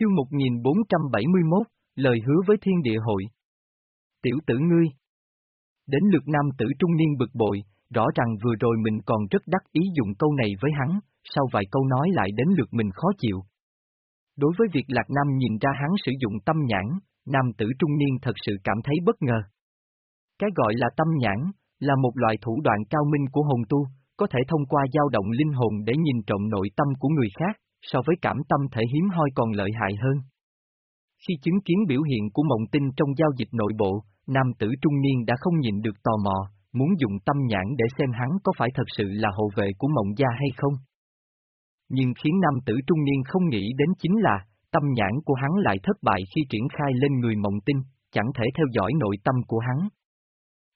Chương 1471, lời hứa với thiên địa hội. Tiểu tử ngươi. Đến lượt nam tử trung niên bực bội, rõ ràng vừa rồi mình còn rất đắc ý dùng câu này với hắn, sau vài câu nói lại đến lượt mình khó chịu. Đối với việc Lạc Nam nhìn ra hắn sử dụng tâm nhãn, nam tử trung niên thật sự cảm thấy bất ngờ. Cái gọi là tâm nhãn, là một loại thủ đoạn cao minh của hồn tu, có thể thông qua dao động linh hồn để nhìn trộm nội tâm của người khác, so với cảm tâm thể hiếm hoi còn lợi hại hơn. Khi chứng kiến biểu hiện của mộng tinh trong giao dịch nội bộ, nam tử trung niên đã không nhìn được tò mò, muốn dùng tâm nhãn để xem hắn có phải thật sự là hộ vệ của mộng gia hay không. Nhưng khiến nam tử trung niên không nghĩ đến chính là, tâm nhãn của hắn lại thất bại khi triển khai lên người mộng tinh, chẳng thể theo dõi nội tâm của hắn.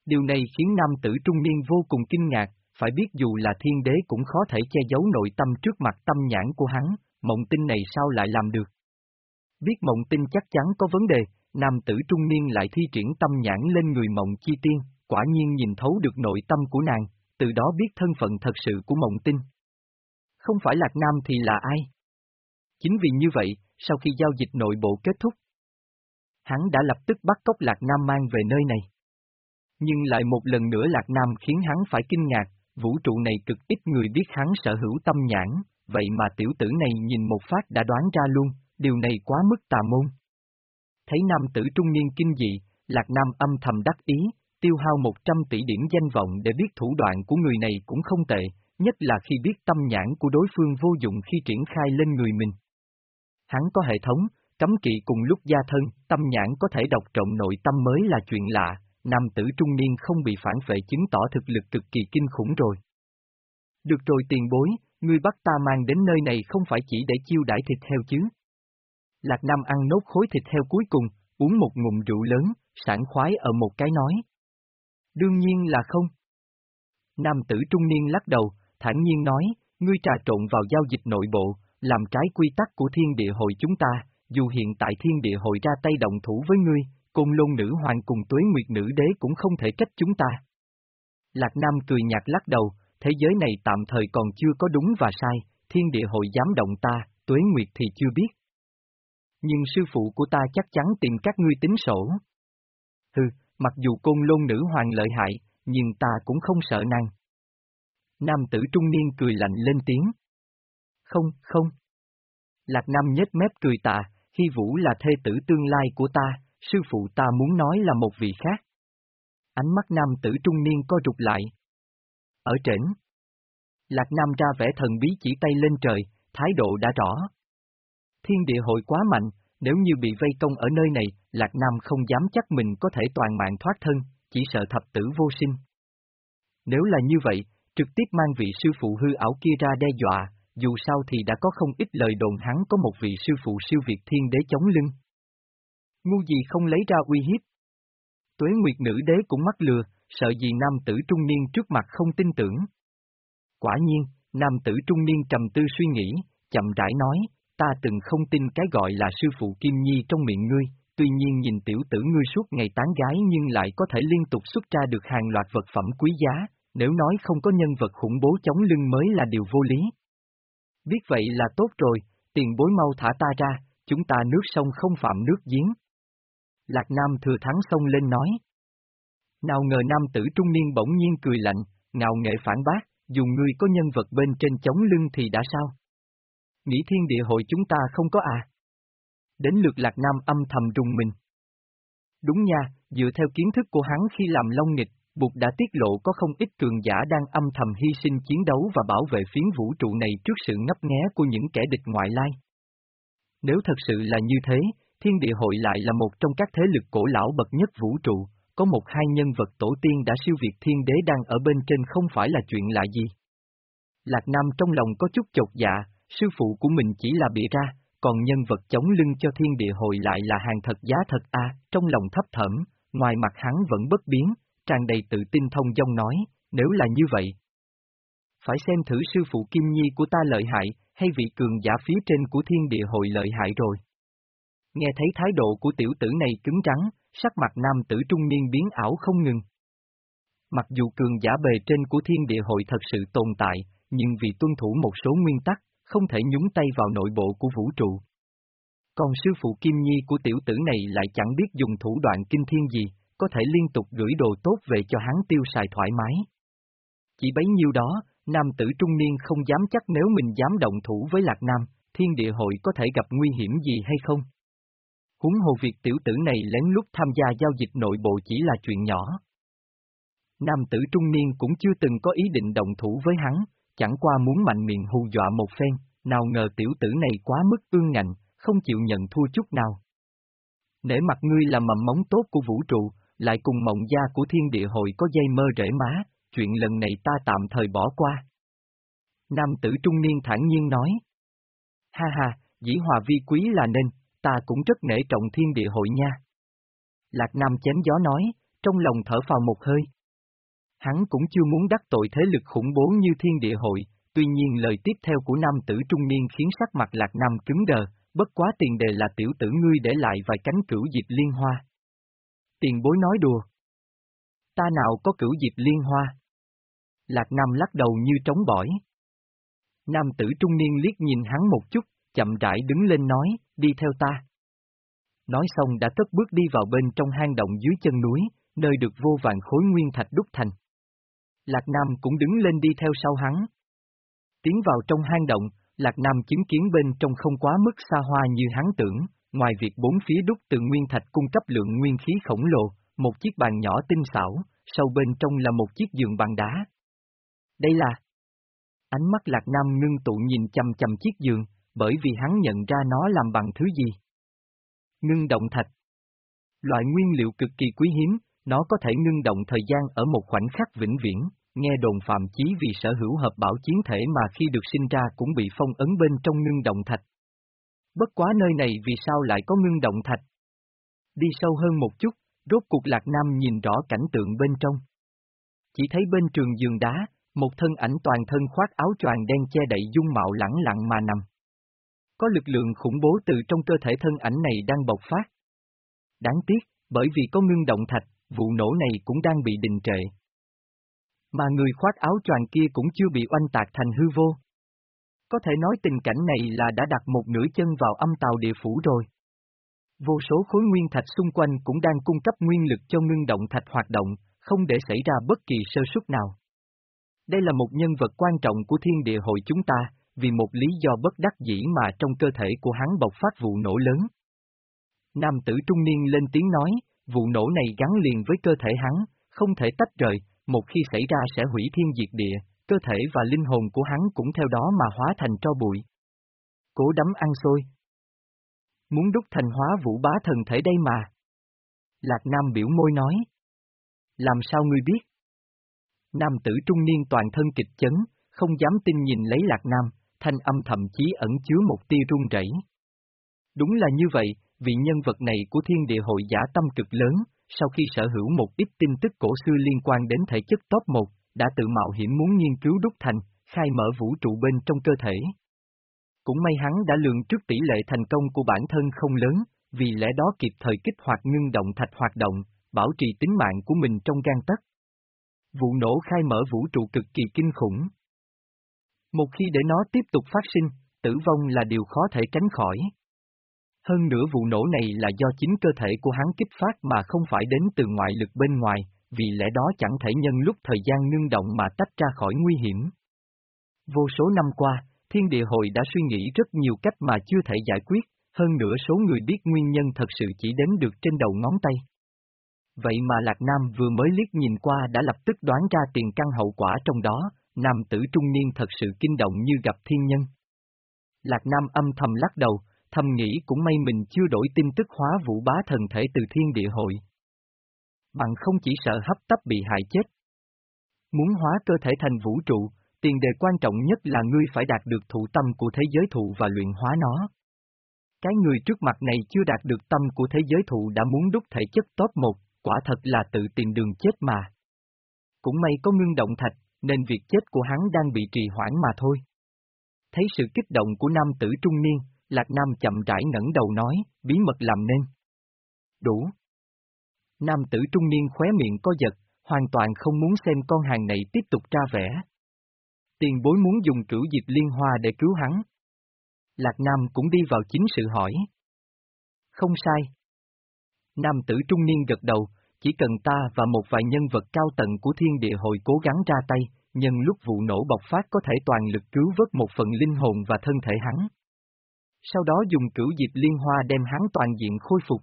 Điều này khiến nam tử trung niên vô cùng kinh ngạc, phải biết dù là thiên đế cũng khó thể che giấu nội tâm trước mặt tâm nhãn của hắn, mộng tinh này sao lại làm được. Biết mộng tinh chắc chắn có vấn đề, nam tử trung niên lại thi triển tâm nhãn lên người mộng chi tiên, quả nhiên nhìn thấu được nội tâm của nàng, từ đó biết thân phận thật sự của mộng tinh. Không phải Lạc Nam thì là ai? Chính vì như vậy, sau khi giao dịch nội bộ kết thúc, hắn đã lập tức bắt cóc Lạc Nam mang về nơi này. Nhưng lại một lần nữa Lạc Nam khiến hắn phải kinh ngạc, vũ trụ này cực ít người biết hắn sở hữu tâm nhãn, vậy mà tiểu tử này nhìn một phát đã đoán ra luôn, điều này quá mức tà môn. Thấy nam tử trung niên kinh dị, Lạc Nam âm thầm đắc ý, tiêu hao 100 tỷ điểm danh vọng để biết thủ đoạn của người này cũng không tệ, nhất là khi biết tâm nhãn của đối phương vô dụng khi triển khai lên người mình. Hắn có hệ thống, cấm kỵ cùng lúc gia thân, tâm nhãn có thể đọc trộm nội tâm mới là chuyện lạ, nam tử trung niên không bị phản vệ chứng tỏ thực lực cực kỳ kinh khủng rồi. Được rồi tiền bối, ngươi bắt ta mang đến nơi này không phải chỉ để chiêu đãi thịt heo chứ. Lạc Nam ăn nốt khối thịt heo cuối cùng, uống một ngụm rượu lớn, sảng khoái ở một cái nói. Đương nhiên là không. Nam tử trung niên lắc đầu, thản nhiên nói, ngươi trà trộn vào giao dịch nội bộ, làm trái quy tắc của thiên địa hội chúng ta, dù hiện tại thiên địa hội ra tay động thủ với ngươi, côn lôn nữ hoàng cùng tuế nguyệt nữ đế cũng không thể trách chúng ta. Lạc Nam cười nhạt lắc đầu, thế giới này tạm thời còn chưa có đúng và sai, thiên địa hội dám động ta, tuế nguyệt thì chưa biết. Nhưng sư phụ của ta chắc chắn tìm các ngươi tính sổ. Hừ, mặc dù côn lôn nữ hoàng lợi hại, nhưng ta cũng không sợ nàng. Nam tử trung niên cười lạnh lên tiếng. Không, không. Lạc Nam nhếch mép cười tạ, Hy Vũ là thê tử tương lai của ta, sư phụ ta muốn nói là một vị khác. Ánh mắt nam tử trung niên co rụt lại. Ở trển. Lạc Nam ra vẻ thần bí chỉ tay lên trời, thái độ đã rõ. Thiên địa hội quá mạnh, nếu như bị vây công ở nơi này, Lạc Nam không dám chắc mình có thể toàn mạng thoát thân, chỉ sợ thập tử vô sinh. Nếu là như vậy, trực tiếp mang vị sư phụ hư ảo kia ra đe dọa, dù sao thì đã có không ít lời đồn hắn có một vị sư phụ siêu việt thiên đế chống lưng. Ngu gì không lấy ra uy hiếp. Tuế Nguyệt nữ đế cũng mắc lừa, sợ gì nam tử trung niên trước mặt không tin tưởng. Quả nhiên, nam tử trung niên trầm tư suy nghĩ, chậm rãi nói, ta từng không tin cái gọi là sư phụ Kim Nhi trong miệng ngươi, tuy nhiên nhìn tiểu tử ngươi suốt ngày tán gái nhưng lại có thể liên tục xuất ra được hàng loạt vật phẩm quý giá, nếu nói không có nhân vật khủng bố chống lưng mới là điều vô lý. Biết vậy là tốt rồi, tiền bối mau thả ta ra, chúng ta nước sông không phạm nước giếng. Lạc Nam thừa thắng xông lên nói. Nào ngờ nam tử trung niên bỗng nhiên cười lạnh, ngạo nghệ phản bác, dù ngươi có nhân vật bên trên chống lưng thì đã sao? Nghĩ thiên địa hội chúng ta không có à? Đến lượt Lạc Nam âm thầm rùng mình. Đúng nha, dựa theo kiến thức của hắn khi làm long nghịch, Bụt đã tiết lộ có không ít cường giả đang âm thầm hy sinh chiến đấu và bảo vệ phiến vũ trụ này trước sự ngấp nghé của những kẻ địch ngoại lai. Nếu thật sự là như thế, thiên địa hội lại là một trong các thế lực cổ lão bậc nhất vũ trụ, có một hai nhân vật tổ tiên đã siêu việt thiên đế đang ở bên trên không phải là chuyện lạ gì. Lạc Nam trong lòng có chút chột dạ, sư phụ của mình chỉ là bị ra, còn nhân vật chống lưng cho thiên địa hội lại là hàng thật giá thật a trong lòng thấp thẩm, ngoài mặt hắn vẫn bất biến, tràn đầy tự tin thông dong nói, nếu là như vậy. Phải xem thử sư phụ Kim Nhi của ta lợi hại, hay vị cường giả phía trên của thiên địa hội lợi hại rồi. Nghe thấy thái độ của tiểu tử này cứng rắn, sắc mặt nam tử trung niên biến ảo không ngừng. Mặc dù cường giả bề trên của thiên địa hội thật sự tồn tại, nhưng vì tuân thủ một số nguyên tắc, không thể nhúng tay vào nội bộ của vũ trụ. Còn sư phụ Kim Nhi của tiểu tử này lại chẳng biết dùng thủ đoạn kinh thiên gì, có thể liên tục gửi đồ tốt về cho hắn tiêu xài thoải mái. Chỉ bấy nhiêu đó, nam tử trung niên không dám chắc nếu mình dám động thủ với Lạc Nam, thiên địa hội có thể gặp nguy hiểm gì hay không. Huống hồ việc tiểu tử này lén lút tham gia giao dịch nội bộ chỉ là chuyện nhỏ. Nam tử trung niên cũng chưa từng có ý định động thủ với hắn, chẳng qua muốn mạnh miệng hù dọa một phen, nào ngờ tiểu tử này quá mức ương ngạnh, không chịu nhận thua chút nào. Nể mặt ngươi là mầm móng tốt của vũ trụ, lại cùng mộng gia của thiên địa hội có dây mơ rễ má, chuyện lần này ta tạm thời bỏ qua. Nam tử trung niên thản nhiên nói. Ha ha, dĩ hòa vi quý là nên, ta cũng rất nể trọng thiên địa hội nha. Lạc Nam chém gió nói, trong lòng thở phào một hơi. Hắn cũng chưa muốn đắc tội thế lực khủng bố như thiên địa hội, tuy nhiên lời tiếp theo của nam tử trung niên khiến sắc mặt Lạc Nam cứng đờ, bất quá tiền đề là tiểu tử ngươi để lại vài cánh cửu diệp liên hoa. Tiền bối nói đùa. Ta nào có cửu diệp liên hoa? Lạc Nam lắc đầu như trống bỏi. Nam tử trung niên liếc nhìn hắn một chút, chậm rãi đứng lên nói, đi theo ta. Nói xong đã tất bước đi vào bên trong hang động dưới chân núi, nơi được vô vàng khối nguyên thạch đúc thành. Lạc Nam cũng đứng lên đi theo sau hắn. Tiến vào trong hang động, Lạc Nam chứng kiến bên trong không quá mức xa hoa như hắn tưởng, ngoài việc bốn phía đúc từ nguyên thạch cung cấp lượng nguyên khí khổng lồ, một chiếc bàn nhỏ tinh xảo, sâu bên trong là một chiếc giường bằng đá. Đây là... Ánh mắt Lạc Nam ngưng tụ nhìn chầm chầm chiếc giường, bởi vì hắn nhận ra nó làm bằng thứ gì. Ngưng động thạch. Loại nguyên liệu cực kỳ quý hiếm, nó có thể ngưng động thời gian ở một khoảnh khắc vĩnh viễn, nghe đồn phạm chí vì sở hữu hợp bảo chiến thể mà khi được sinh ra cũng bị phong ấn bên trong ngưng động thạch. Bất quá nơi này vì sao lại có ngưng động thạch? Đi sâu hơn một chút, rốt cuộc Lạc Nam nhìn rõ cảnh tượng bên trong. Chỉ thấy bên trường giường đá, một thân ảnh toàn thân khoác áo choàng đen che đậy dung mạo lẳng lặng mà nằm. Có lực lượng khủng bố từ trong cơ thể thân ảnh này đang bộc phát. Đáng tiếc, bởi vì có ngưng động thạch, vụ nổ này cũng đang bị đình trệ. Mà người khoác áo choàng kia cũng chưa bị oanh tạc thành hư vô. Có thể nói tình cảnh này là đã đặt một nửa chân vào âm tàu địa phủ rồi. Vô số khối nguyên thạch xung quanh cũng đang cung cấp nguyên lực cho ngưng động thạch hoạt động, không để xảy ra bất kỳ sơ suất nào. Đây là một nhân vật quan trọng của thiên địa hội chúng ta, vì một lý do bất đắc dĩ mà trong cơ thể của hắn bộc phát vụ nổ lớn. Nam tử trung niên lên tiếng nói, vụ nổ này gắn liền với cơ thể hắn, không thể tách rời, một khi xảy ra sẽ hủy thiên diệt địa, cơ thể và linh hồn của hắn cũng theo đó mà hóa thành tro bụi. Cố đấm ăn xôi. Muốn đúc thành hóa vũ bá thần thể đây mà. Lạc Nam biểu môi nói. Làm sao ngươi biết? Nam tử trung niên toàn thân kịch chấn, không dám tin nhìn lấy Lạc Nam, thanh âm thậm chí ẩn chứa một tia run rẩy. Đúng là như vậy, vị nhân vật này của thiên địa hội giả tâm cực lớn, sau khi sở hữu một ít tin tức cổ xưa liên quan đến thể chất top 1, đã tự mạo hiểm muốn nghiên cứu đúc thành, khai mở vũ trụ bên trong cơ thể. Cũng may hắn đã lường trước tỷ lệ thành công của bản thân không lớn, vì lẽ đó kịp thời kích hoạt ngưng động thạch hoạt động, bảo trì tính mạng của mình trong gan tắc. Vụ nổ khai mở vũ trụ cực kỳ kinh khủng. Một khi để nó tiếp tục phát sinh, tử vong là điều khó thể tránh khỏi. Hơn nữa vụ nổ này là do chính cơ thể của hắn kích phát mà không phải đến từ ngoại lực bên ngoài, vì lẽ đó chẳng thể nhân lúc thời gian ngưng động mà tách ra khỏi nguy hiểm. Vô số năm qua, Thiên địa hội đã suy nghĩ rất nhiều cách mà chưa thể giải quyết, hơn nữa số người biết nguyên nhân thật sự chỉ đến được trên đầu ngón tay. Vậy mà Lạc Nam vừa mới liếc nhìn qua đã lập tức đoán ra tiền căn hậu quả trong đó, nam tử trung niên thật sự kinh động như gặp thiên nhân. Lạc Nam âm thầm lắc đầu, thầm nghĩ cũng may mình chưa đổi tin tức hóa vũ bá thần thể từ thiên địa hội. Bằng không chỉ sợ hấp tấp bị hại chết. Muốn hóa cơ thể thành vũ trụ, tiền đề quan trọng nhất là ngươi phải đạt được thụ tâm của thế giới thụ và luyện hóa nó. Cái người trước mặt này chưa đạt được tâm của thế giới thụ đã muốn đúc thể chất top một, quả thật là tự tìm đường chết mà. Cũng may có ngưng động thạch, nên việc chết của hắn đang bị trì hoãn mà thôi. Thấy sự kích động của nam tử trung niên, Lạc Nam chậm rãi ngẩng đầu nói, bí mật làm nên. Đủ. Nam tử trung niên khóe miệng co giật, hoàn toàn không muốn xem con hàng này tiếp tục tra vẽ. Tiền bối muốn dùng cửu diệp liên hoa để cứu hắn. Lạc Nam cũng đi vào chính sự hỏi. Không sai. Nam tử trung niên gật đầu, chỉ cần ta và một vài nhân vật cao tầng của thiên địa hội cố gắng ra tay, nhân lúc vụ nổ bộc phát có thể toàn lực cứu vớt một phần linh hồn và thân thể hắn. Sau đó dùng cửu diệp liên hoa đem hắn toàn diện khôi phục.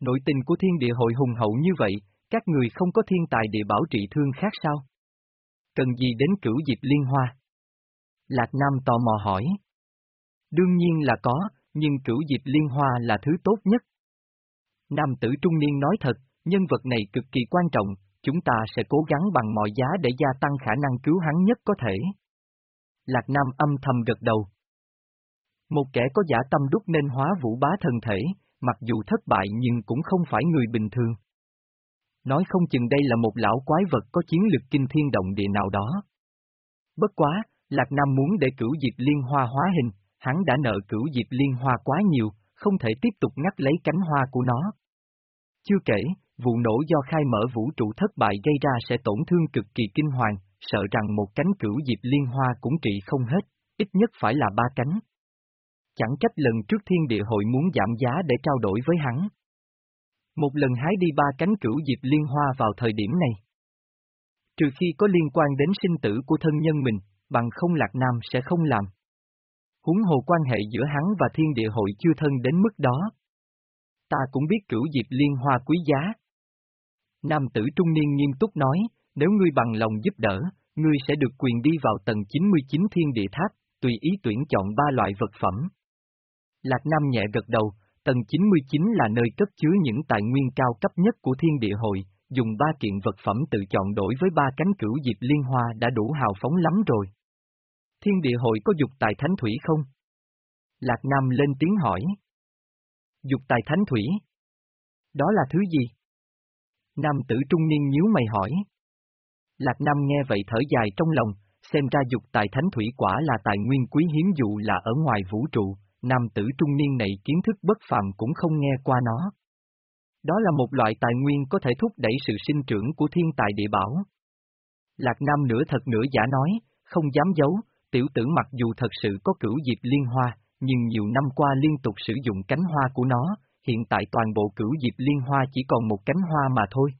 Nội tình của thiên địa hội hùng hậu như vậy, các người không có thiên tài địa bảo trị thương khác sao? Cần gì đến cửu diệp liên hoa? Lạc Nam tò mò hỏi. Đương nhiên là có, nhưng cửu diệp liên hoa là thứ tốt nhất. Nam tử trung niên nói thật, nhân vật này cực kỳ quan trọng, chúng ta sẽ cố gắng bằng mọi giá để gia tăng khả năng cứu hắn nhất có thể. Lạc Nam âm thầm gật đầu. Một kẻ có giả tâm đúc nên hóa vũ bá thần thể, mặc dù thất bại nhưng cũng không phải người bình thường. Nói không chừng đây là một lão quái vật có chiến lực kinh thiên động địa nào đó. Bất quá, Lạc Nam muốn để cửu diệp liên hoa hóa hình, hắn đã nợ cửu diệp liên hoa quá nhiều, không thể tiếp tục ngắt lấy cánh hoa của nó. Chưa kể, vụ nổ do khai mở vũ trụ thất bại gây ra sẽ tổn thương cực kỳ kinh hoàng, sợ rằng một cánh cửu diệp liên hoa cũng trị không hết, ít nhất phải là ba cánh. Chẳng trách lần trước thiên địa hội muốn giảm giá để trao đổi với hắn. Một lần hái đi ba cánh cửu diệp liên hoa vào thời điểm này. Trừ khi có liên quan đến sinh tử của thân nhân mình, bằng không Lạc Nam sẽ không làm. Húng hồ quan hệ giữa hắn và thiên địa hội chưa thân đến mức đó. Ta cũng biết cửu diệp liên hoa quý giá. Nam tử trung niên nghiêm túc nói, nếu ngươi bằng lòng giúp đỡ, ngươi sẽ được quyền đi vào tầng 99 thiên địa tháp, tùy ý tuyển chọn ba loại vật phẩm. Lạc Nam nhẹ gật đầu, tầng 99 là nơi cất chứa những tài nguyên cao cấp nhất của thiên địa hội, dùng ba kiện vật phẩm tự chọn đổi với ba cánh cửu diệp liên hoa đã đủ hào phóng lắm rồi. Thiên địa hội có dục tài thánh thủy không? Lạc Nam lên tiếng hỏi. Dục tài thánh thủy? Đó là thứ gì? Nam tử trung niên nhíu mày hỏi. Lạc Nam nghe vậy thở dài trong lòng, xem ra dục tài thánh thủy quả là tài nguyên quý hiếm dụ là ở ngoài vũ trụ, nam tử trung niên này kiến thức bất phàm cũng không nghe qua nó. Đó là một loại tài nguyên có thể thúc đẩy sự sinh trưởng của thiên tài địa bảo. Lạc Nam nửa thật nửa giả nói, không dám giấu, tiểu tử mặc dù thật sự có cửu diệp liên hoa, nhưng nhiều năm qua liên tục sử dụng cánh hoa của nó, hiện tại toàn bộ cửu diệp liên hoa chỉ còn một cánh hoa mà thôi.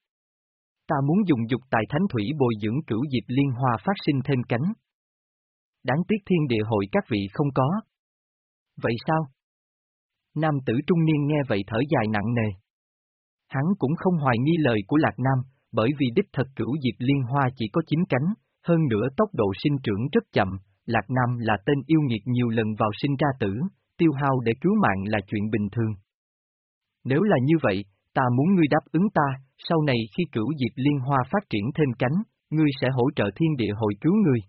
Ta muốn dùng dục tài thánh thủy bồi dưỡng cửu diệp liên hoa phát sinh thêm cánh. Đáng tiếc thiên địa hội các vị không có. Vậy sao? Nam tử trung niên nghe vậy thở dài nặng nề. Hắn cũng không hoài nghi lời của Lạc Nam, bởi vì đích thật cửu diệp liên hoa chỉ có chín cánh, hơn nữa tốc độ sinh trưởng rất chậm, Lạc Nam là tên yêu nghiệt nhiều lần vào sinh ra tử, tiêu hao để cứu mạng là chuyện bình thường. Nếu là như vậy, ta muốn ngươi đáp ứng ta, sau này khi cửu diệp liên hoa phát triển thêm cánh, ngươi sẽ hỗ trợ thiên địa hội cứu ngươi.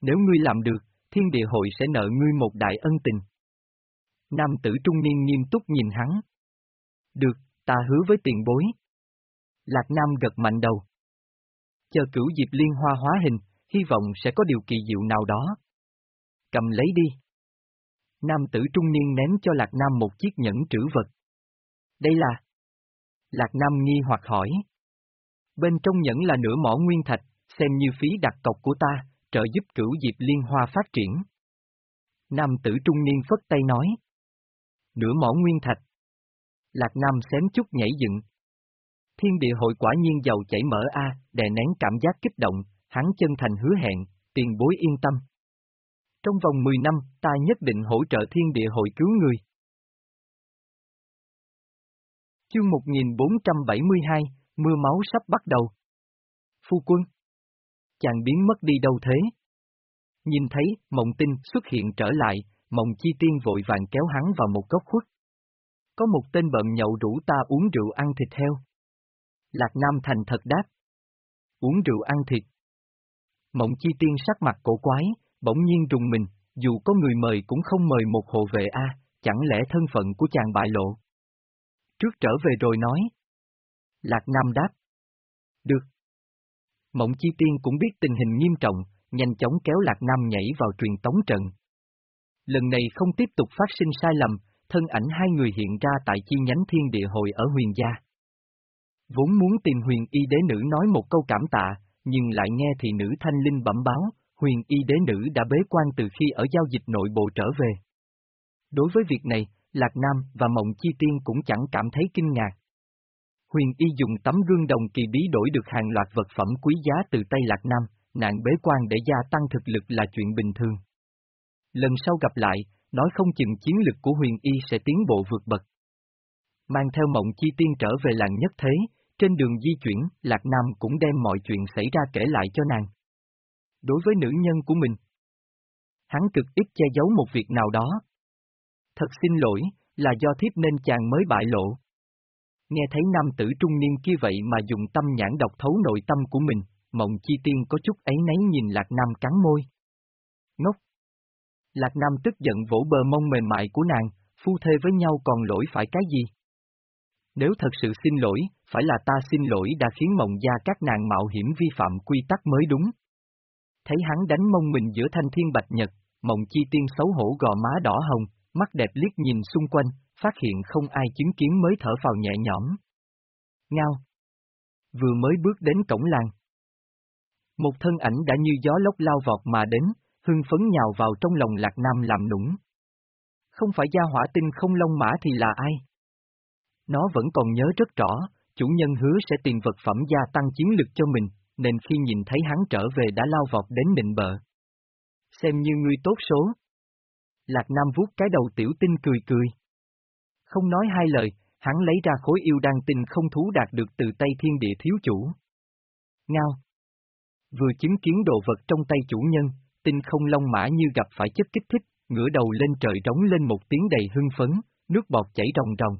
Nếu ngươi làm được, thiên địa hội sẽ nợ ngươi một đại ân tình. Nam tử trung niên nghiêm túc nhìn hắn. Được, ta hứa với tiền bối. Lạc Nam gật mạnh đầu. Chờ cửu diệp liên hoa hóa hình, hy vọng sẽ có điều kỳ diệu nào đó. Cầm lấy đi. Nam tử trung niên ném cho Lạc Nam một chiếc nhẫn trữ vật. Đây là... Lạc Nam nghi hoặc hỏi. Bên trong nhẫn là nửa mỏ nguyên thạch, xem như phí đặt cọc của ta, trợ giúp cửu diệp liên hoa phát triển. Nam tử trung niên phất tay nói. Nửa mỏ nguyên thạch. Lạc Nam xém chút nhảy dựng. Thiên địa hội quả nhiên giàu chảy mở A, đè nén cảm giác kích động, hắn chân thành hứa hẹn, tiền bối yên tâm. Trong vòng 10 năm, ta nhất định hỗ trợ thiên địa hội cứu người. Chương 1472, mưa máu sắp bắt đầu. Phu quân. Chàng biến mất đi đâu thế? Nhìn thấy, mộng tinh xuất hiện trở lại, mộng chi tiên vội vàng kéo hắn vào một góc khuất. Có một tên bận nhậu rủ ta uống rượu ăn thịt heo. Lạc Nam thành thật đáp. Uống rượu ăn thịt. Mộng chi tiên sắc mặt cổ quái, bỗng nhiên rùng mình, dù có người mời cũng không mời một hộ vệ A, chẳng lẽ thân phận của chàng bại lộ. Trước trở về rồi nói. Lạc Nam đáp. Được. Mộng chi tiên cũng biết tình hình nghiêm trọng, nhanh chóng kéo Lạc Nam nhảy vào truyền tống trận. Lần này không tiếp tục phát sinh sai lầm, thân ảnh hai người hiện ra tại chi nhánh thiên địa hội ở huyền gia. Vốn muốn tìm huyền y đế nữ nói một câu cảm tạ, nhưng lại nghe thì nữ thanh linh bẩm báo, huyền y đế nữ đã bế quan từ khi ở giao dịch nội bộ trở về. Đối với việc này, Lạc Nam và Mộng Chi Tiên cũng chẳng cảm thấy kinh ngạc. Huyền Y dùng tấm gương đồng kỳ bí đổi được hàng loạt vật phẩm quý giá từ tay Lạc Nam, nạn bế quan để gia tăng thực lực là chuyện bình thường. Lần sau gặp lại, nói không chừng chiến lực của huyền y sẽ tiến bộ vượt bậc. Mang theo mộng chi tiên trở về làng nhất thế, trên đường di chuyển, Lạc Nam cũng đem mọi chuyện xảy ra kể lại cho nàng. Đối với nữ nhân của mình, hắn cực ít che giấu một việc nào đó. Thật xin lỗi, là do thiếp nên chàng mới bại lộ. Nghe thấy nam tử trung niên kia vậy mà dùng tâm nhãn độc thấu nội tâm của mình, mộng chi tiên có chút ấy nấy nhìn Lạc Nam cắn môi. Ngốc! Lạc Nam tức giận vỗ bờ mông mềm mại của nàng, phu thê với nhau còn lỗi phải cái gì? Nếu thật sự xin lỗi, phải là ta xin lỗi đã khiến mộng gia các nàng mạo hiểm vi phạm quy tắc mới đúng. Thấy hắn đánh mông mình giữa thanh thiên bạch nhật, mộng chi tiên xấu hổ gò má đỏ hồng, mắt đẹp liếc nhìn xung quanh, phát hiện không ai chứng kiến mới thở vào nhẹ nhõm. Ngao. Vừa mới bước đến cổng làng. Một thân ảnh đã như gió lốc lao vọt mà đến, hưng phấn nhào vào trong lòng Lạc Nam làm nũng. Không phải gia hỏa tinh không lông mã thì là ai? Nó vẫn còn nhớ rất rõ, chủ nhân hứa sẽ tìm vật phẩm gia tăng chiến lực cho mình, nên khi nhìn thấy hắn trở về đã lao vọt đến nịnh bợ. Xem như ngươi tốt số. Lạc Nam vuốt cái đầu tiểu tinh cười cười. Không nói hai lời, hắn lấy ra khối yêu đan tinh không thú đạt được từ tay thiên địa thiếu chủ. Ngao. Vừa chứng kiến đồ vật trong tay chủ nhân, tinh không long mã như gặp phải chất kích thích, ngửa đầu lên trời rống lên một tiếng đầy hưng phấn, nước bọt chảy ròng ròng.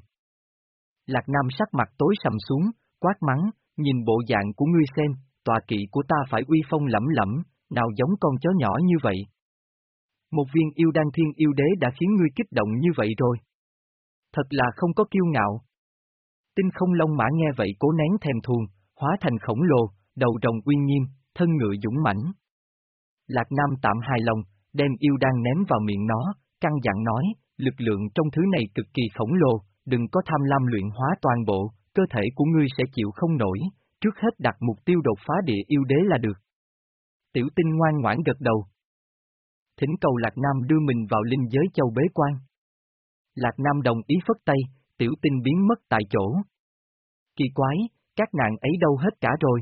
Lạc Nam sắc mặt tối sầm xuống, quát mắng, nhìn bộ dạng của ngươi xem, tòa kỵ của ta phải uy phong lẫm lẫm, nào giống con chó nhỏ như vậy. Một viên yêu đan thiên yêu đế đã khiến ngươi kích động như vậy rồi. Thật là không có kiêu ngạo. Tinh không long mã nghe vậy cố nén thèm thuồng, hóa thành khổng lồ, đầu rồng uy nghiêm, thân ngựa dũng mãnh. Lạc Nam tạm hài lòng, đem yêu đan ném vào miệng nó, căng dặn nói, lực lượng trong thứ này cực kỳ khổng lồ, đừng có tham lam luyện hóa toàn bộ, cơ thể của ngươi sẽ chịu không nổi, trước hết đặt mục tiêu đột phá địa yêu đế là được. Tiểu tinh ngoan ngoãn gật đầu. Thỉnh cầu Lạc Nam đưa mình vào linh giới châu bế quan. Lạc Nam đồng ý phất tay, tiểu tinh biến mất tại chỗ. Kỳ quái, các nàng ấy đâu hết cả rồi.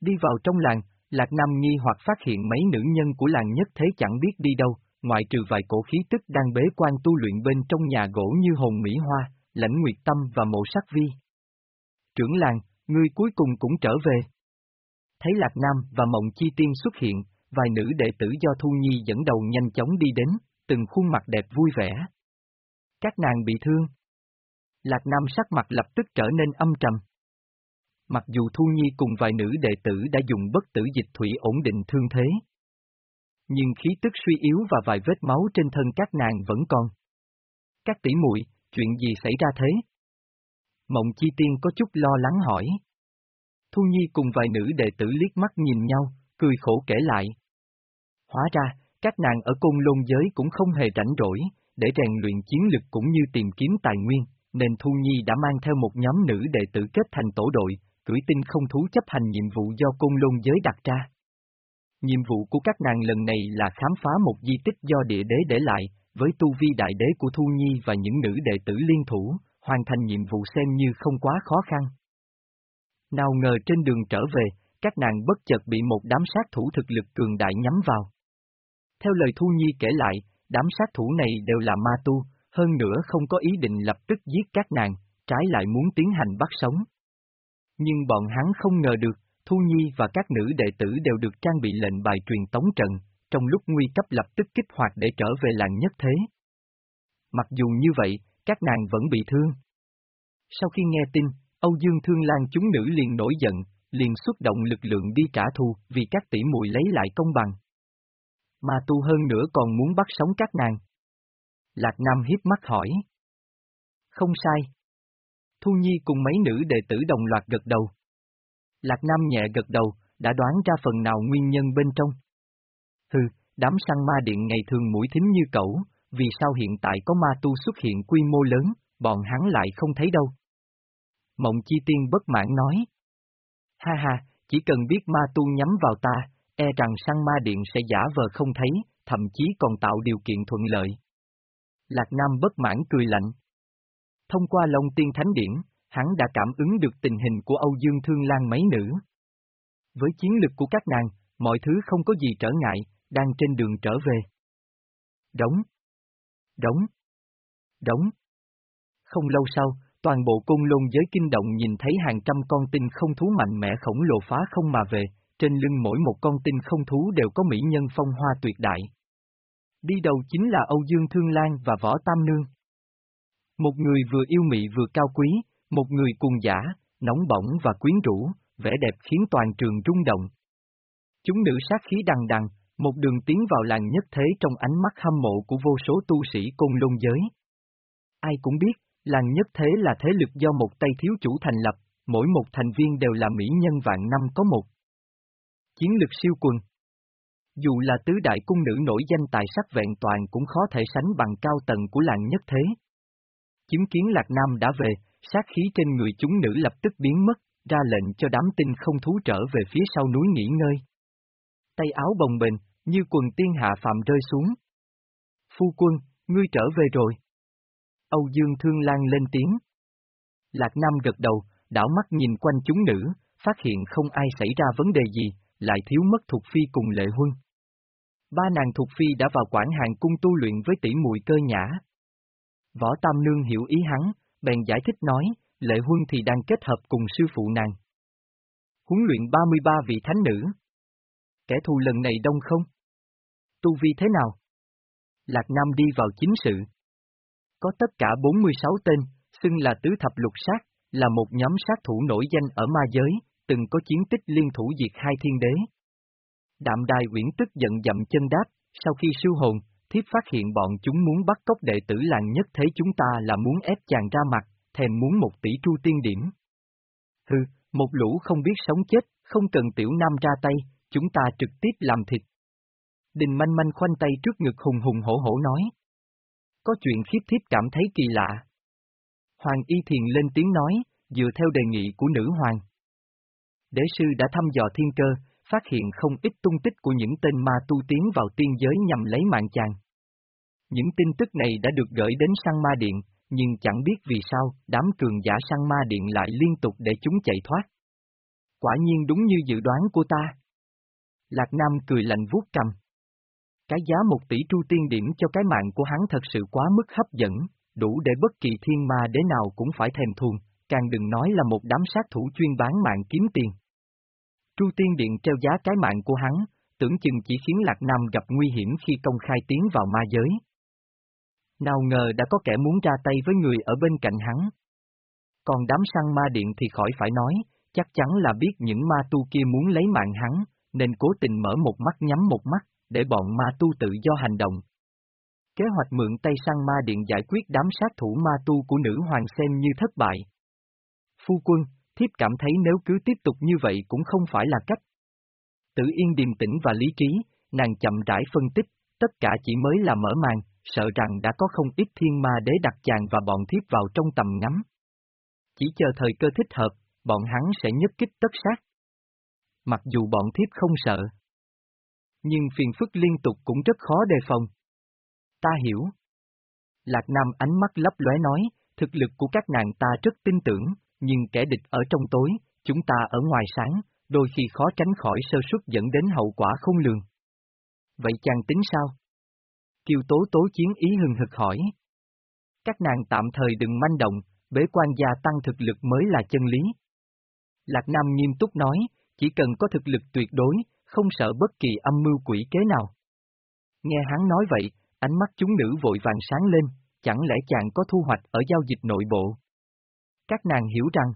Đi vào trong làng, Lạc Nam nghi hoặc phát hiện mấy nữ nhân của làng nhất thế chẳng biết đi đâu, ngoại trừ vài cổ khí tức đang bế quan tu luyện bên trong nhà gỗ như hồn mỹ hoa, lãnh nguyệt tâm và mộ sắc vi. Trưởng làng, ngươi cuối cùng cũng trở về. Thấy Lạc Nam và Mộng Chi Tiên xuất hiện, vài nữ đệ tử do Thu Nhi dẫn đầu nhanh chóng đi đến, từng khuôn mặt đẹp vui vẻ. Các nàng bị thương. Lạc Nam sắc mặt lập tức trở nên âm trầm. Mặc dù Thu Nhi cùng vài nữ đệ tử đã dùng bất tử dịch thủy ổn định thương thế. Nhưng khí tức suy yếu và vài vết máu trên thân các nàng vẫn còn. Các tỷ muội, chuyện gì xảy ra thế? Mộng Chi Tiên có chút lo lắng hỏi. Thu Nhi cùng vài nữ đệ tử liếc mắt nhìn nhau, cười khổ kể lại. Hóa ra, các nàng ở côn lôn giới cũng không hề rảnh rỗi, để rèn luyện chiến lực cũng như tìm kiếm tài nguyên, nên Thu Nhi đã mang theo một nhóm nữ đệ tử kết thành tổ đội, cưỡi tinh không thú chấp hành nhiệm vụ do côn lôn giới đặt ra. Nhiệm vụ của các nàng lần này là khám phá một di tích do địa đế để lại, với tu vi đại đế của Thu Nhi và những nữ đệ tử liên thủ, hoàn thành nhiệm vụ xem như không quá khó khăn. Nào ngờ trên đường trở về, các nàng bất chợt bị một đám sát thủ thực lực cường đại nhắm vào. Theo lời Thu Nhi kể lại, đám sát thủ này đều là ma tu, hơn nữa không có ý định lập tức giết các nàng, trái lại muốn tiến hành bắt sống. Nhưng bọn hắn không ngờ được, Thu Nhi và các nữ đệ tử đều được trang bị lệnh bài truyền tống trận, trong lúc nguy cấp lập tức kích hoạt để trở về làng nhất thế. Mặc dù như vậy, các nàng vẫn bị thương. Sau khi nghe tin, Âu Dương Thương Lan chúng nữ liền nổi giận, liền xuất động lực lượng đi trả thù vì các tỷ muội lấy lại công bằng. Mà tu hơn nữa còn muốn bắt sống các nàng. Lạc Nam hiếp mắt hỏi. Không sai. Thu Nhi cùng mấy nữ đệ tử đồng loạt gật đầu. Lạc Nam nhẹ gật đầu, đã đoán ra phần nào nguyên nhân bên trong. Hừ, đám săn ma điện ngày thường mũi thính như cậu, vì sao hiện tại có ma tu xuất hiện quy mô lớn, bọn hắn lại không thấy đâu. Mộng Chi Tiên bất mãn nói. Ha ha, chỉ cần biết ma tu nhắm vào ta, e rằng săn ma điện sẽ giả vờ không thấy, thậm chí còn tạo điều kiện thuận lợi. Lạc Nam bất mãn cười lạnh. Thông qua Long Tiên Thánh Điển, hắn đã cảm ứng được tình hình của Âu Dương Thương Lan mấy nữ. Với chiến lực của các nàng, mọi thứ không có gì trở ngại, đang trên đường trở về. Đóng. Đóng. Đóng. Không lâu sau, toàn bộ cung lôn giới kinh động nhìn thấy hàng trăm con tinh không thú mạnh mẽ khổng lồ phá không mà về, trên lưng mỗi một con tinh không thú đều có mỹ nhân phong hoa tuyệt đại. Đi đầu chính là Âu Dương Thương Lan và Võ Tam Nương. Một người vừa yêu mị vừa cao quý, một người cuồng giả, nóng bỏng và quyến rũ, vẻ đẹp khiến toàn trường rung động. Chúng nữ sát khí đằng đằng, một đường tiến vào làng nhất thế trong ánh mắt hâm mộ của vô số tu sĩ côn lôn giới. Ai cũng biết, làng nhất thế là thế lực do một tay thiếu chủ thành lập, mỗi một thành viên đều là mỹ nhân vạn năm có một. Chiến lực siêu quần. Dù là tứ đại cung nữ nổi danh tài sắc vẹn toàn cũng khó thể sánh bằng cao tầng của làng nhất thế. Chứng kiến Lạc Nam đã về, sát khí trên người chúng nữ lập tức biến mất, ra lệnh cho đám tinh không thú trở về phía sau núi nghỉ ngơi. Tay áo bồng bềnh, như quần tiên hạ phạm rơi xuống. Phu quân, ngươi trở về rồi. Âu Dương Thương Lan lên tiếng. Lạc Nam gật đầu, đảo mắt nhìn quanh chúng nữ, phát hiện không ai xảy ra vấn đề gì, lại thiếu mất Thục Phi cùng Lệ Huân. Ba nàng Thục Phi đã vào quản hàng cung tu luyện với tỷ mùi cơ nhã. Võ Tam Nương hiểu ý hắn, bèn giải thích nói, Lệ Huân thì đang kết hợp cùng sư phụ nàng. Huấn luyện 33 vị thánh nữ. Kẻ thù lần này đông không? Tu vi thế nào? Lạc Nam đi vào chính sự. Có tất cả 46 tên, xưng là tứ thập lục sát, là một nhóm sát thủ nổi danh ở ma giới, từng có chiến tích liên thủ diệt hai thiên đế. Đạm đài uyển tức giận dậm chân đáp, sau khi siêu hồn, thiếp phát hiện bọn chúng muốn bắt cóc đệ tử làng nhất thế chúng ta là muốn ép chàng ra mặt, thèm muốn một tỷ tru tiên điểm. Hừ, một lũ không biết sống chết, không cần tiểu nam ra tay, chúng ta trực tiếp làm thịt. Đình manh manh khoanh tay trước ngực hùng hùng hổ hổ nói. Có chuyện khiếp thiếp cảm thấy kỳ lạ. Hoàng Y Thiền lên tiếng nói, dựa theo đề nghị của nữ hoàng. Đế sư đã thăm dò thiên cơ, phát hiện không ít tung tích của những tên ma tu tiến vào tiên giới nhằm lấy mạng chàng. Những tin tức này đã được gửi đến sang ma điện, nhưng chẳng biết vì sao đám cường giả sang ma điện lại liên tục để chúng chạy thoát. Quả nhiên đúng như dự đoán của ta. Lạc Nam cười lạnh vuốt cầm. Cái giá một tỷ tru tiên điểm cho cái mạng của hắn thật sự quá mức hấp dẫn, đủ để bất kỳ thiên ma đế nào cũng phải thèm thuồng, càng đừng nói là một đám sát thủ chuyên bán mạng kiếm tiền. Tru tiên điện treo giá cái mạng của hắn, tưởng chừng chỉ khiến Lạc Nam gặp nguy hiểm khi công khai tiến vào ma giới. Nào ngờ đã có kẻ muốn ra tay với người ở bên cạnh hắn. Còn đám săn ma điện thì khỏi phải nói, chắc chắn là biết những ma tu kia muốn lấy mạng hắn, nên cố tình mở một mắt nhắm một mắt, để bọn ma tu tự do hành động. Kế hoạch mượn tay săn ma điện giải quyết đám sát thủ ma tu của nữ hoàng xem như thất bại. Phu quân, thiếp cảm thấy nếu cứ tiếp tục như vậy cũng không phải là cách. Tử yên điềm tĩnh và lý trí, nàng chậm rãi phân tích, tất cả chỉ mới là mở màn, sợ rằng đã có không ít thiên ma đế đặt chàng và bọn thiếp vào trong tầm ngắm. Chỉ chờ thời cơ thích hợp, bọn hắn sẽ nhất kích tất sát. Mặc dù bọn thiếp không sợ. Nhưng phiền phức liên tục cũng rất khó đề phòng. Ta hiểu. Lạc Nam ánh mắt lấp lóe nói, thực lực của các nàng ta rất tin tưởng, nhưng kẻ địch ở trong tối, chúng ta ở ngoài sáng, đôi khi khó tránh khỏi sơ suất dẫn đến hậu quả không lường. Vậy chàng tính sao? Kiều tố tố chiến ý hừng hực hỏi. Các nàng tạm thời đừng manh động, bế quan gia tăng thực lực mới là chân lý. Lạc Nam nghiêm túc nói, chỉ cần có thực lực tuyệt đối, không sợ bất kỳ âm mưu quỷ kế nào. Nghe hắn nói vậy, ánh mắt chúng nữ vội vàng sáng lên, chẳng lẽ chàng có thu hoạch ở giao dịch nội bộ? Các nàng hiểu rằng,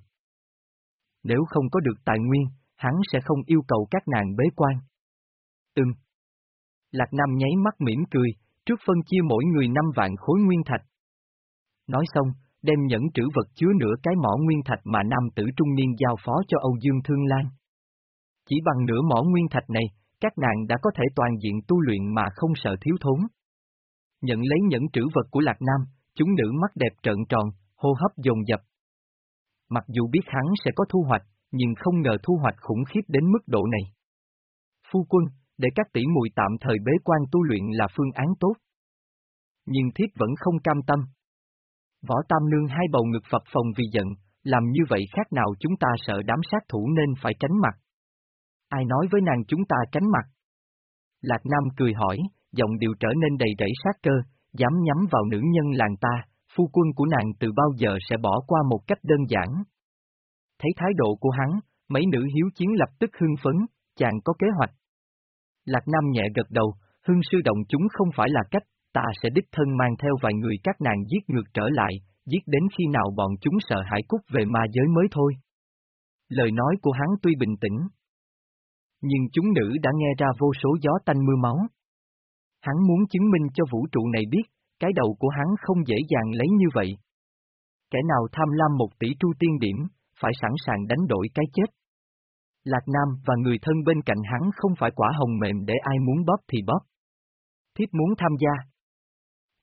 nếu không có được tài nguyên, hắn sẽ không yêu cầu các nàng bế quan. Ừm. Lạc Nam nháy mắt mỉm cười, trước phân chia mỗi người năm vạn khối nguyên thạch. Nói xong, đem nhẫn trữ vật chứa nửa cái mỏ nguyên thạch mà nam tử trung niên giao phó cho Âu Dương Thương Lan. Chỉ bằng nửa mỏ nguyên thạch này, các nàng đã có thể toàn diện tu luyện mà không sợ thiếu thốn. Nhận lấy nhẫn trữ vật của Lạc Nam, chúng nữ mắt đẹp trợn tròn, hô hấp dồn dập. Mặc dù biết hắn sẽ có thu hoạch, nhưng không ngờ thu hoạch khủng khiếp đến mức độ này. Phu quân, để các tỷ muội tạm thời bế quan tu luyện là phương án tốt. nhưng thiết vẫn không cam tâm. Võ Tam Nương hai bầu ngực phập phồng vì giận, làm như vậy khác nào chúng ta sợ đám sát thủ nên phải tránh mặt. Ai nói với nàng chúng ta tránh mặt? Lạc Nam cười hỏi, giọng điệu trở nên đầy rẫy sát cơ, dám nhắm vào nữ nhân làng ta, phu quân của nàng từ bao giờ sẽ bỏ qua một cách đơn giản. Thấy thái độ của hắn, mấy nữ hiếu chiến lập tức hưng phấn, chàng có kế hoạch. Lạc Nam nhẹ gật đầu, hưng sư động chúng không phải là cách, ta sẽ đích thân mang theo vài người các nàng giết ngược trở lại, giết đến khi nào bọn chúng sợ hãi cút về ma giới mới thôi. Lời nói của hắn tuy bình tĩnh, nhưng chúng nữ đã nghe ra vô số gió tanh mưa máu. Hắn muốn chứng minh cho vũ trụ này biết, cái đầu của hắn không dễ dàng lấy như vậy. Kẻ nào tham lam một tỷ tru tiên điểm, phải sẵn sàng đánh đổi cái chết. Lạc Nam và người thân bên cạnh hắn không phải quả hồng mềm để ai muốn bóp thì bóp. Thiếp muốn tham gia.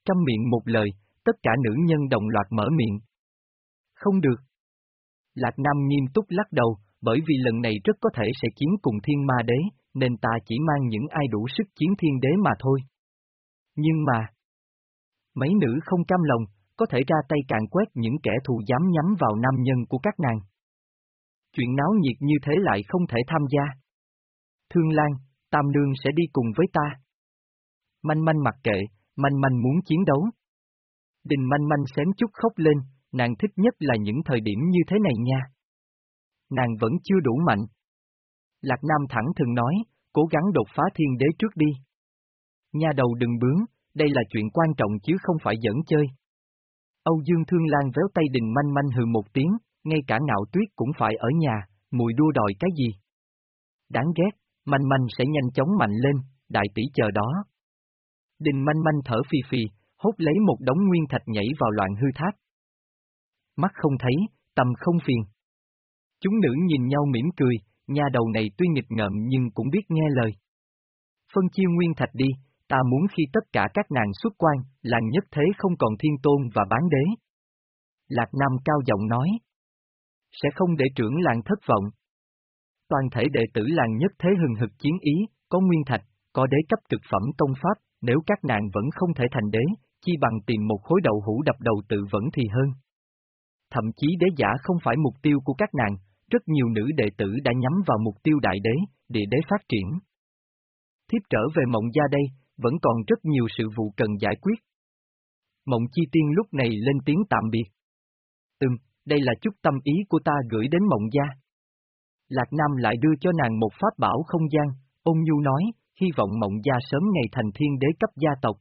Trong miệng một lời, tất cả nữ nhân đồng loạt mở miệng. Không được. Lạc Nam nghiêm túc lắc đầu, bởi vì lần này rất có thể sẽ chiến cùng thiên ma đế, nên ta chỉ mang những ai đủ sức chiến thiên đế mà thôi. Nhưng mà, mấy nữ không cam lòng, có thể ra tay càn quét những kẻ thù dám nhắm vào nam nhân của các nàng. Chuyện náo nhiệt như thế lại không thể tham gia. Thương Lan, Tam Nương sẽ đi cùng với ta. Manh manh mặc kệ, manh manh muốn chiến đấu. Đình manh manh xém chút khóc lên, nàng thích nhất là những thời điểm như thế này nha. Nàng vẫn chưa đủ mạnh. Lạc Nam thẳng thường nói, cố gắng đột phá thiên đế trước đi. Nha đầu đừng bướng, đây là chuyện quan trọng chứ không phải dẫn chơi. Âu Dương Thương Lan véo tay đình manh manh hừ một tiếng, ngay cả ngạo tuyết cũng phải ở nhà, mùi đua đòi cái gì. Đáng ghét, manh manh sẽ nhanh chóng mạnh lên, đại tỷ chờ đó. Đình manh manh thở phì phì, hốt lấy một đống nguyên thạch nhảy vào loạn hư tháp. Mắt không thấy, tâm không phiền. Chúng nữ nhìn nhau mỉm cười, nha đầu này tuy nghịch ngợm nhưng cũng biết nghe lời. Phân chia nguyên thạch đi, ta muốn khi tất cả các nàng xuất quan, làng nhất thế không còn thiên tôn và bán đế. Lạc Nam cao giọng nói. Sẽ không để trưởng làng thất vọng. Toàn thể đệ tử làng nhất thế hừng hực chiến ý, có nguyên thạch, có đế cấp cực phẩm công pháp, nếu các nàng vẫn không thể thành đế, chi bằng tìm một khối đậu hũ đập đầu tự vẫn thì hơn. Thậm chí đế giả không phải mục tiêu của các nàng, rất nhiều nữ đệ tử đã nhắm vào mục tiêu đại đế, địa đế phát triển. Thiếp trở về mộng gia đây, vẫn còn rất nhiều sự vụ cần giải quyết. Mộng chi tiên lúc này lên tiếng tạm biệt. Ừm, đây là chút tâm ý của ta gửi đến mộng gia. Lạc Nam lại đưa cho nàng một pháp bảo không gian, ôn nhu nói, hy vọng mộng gia sớm ngày thành thiên đế cấp gia tộc.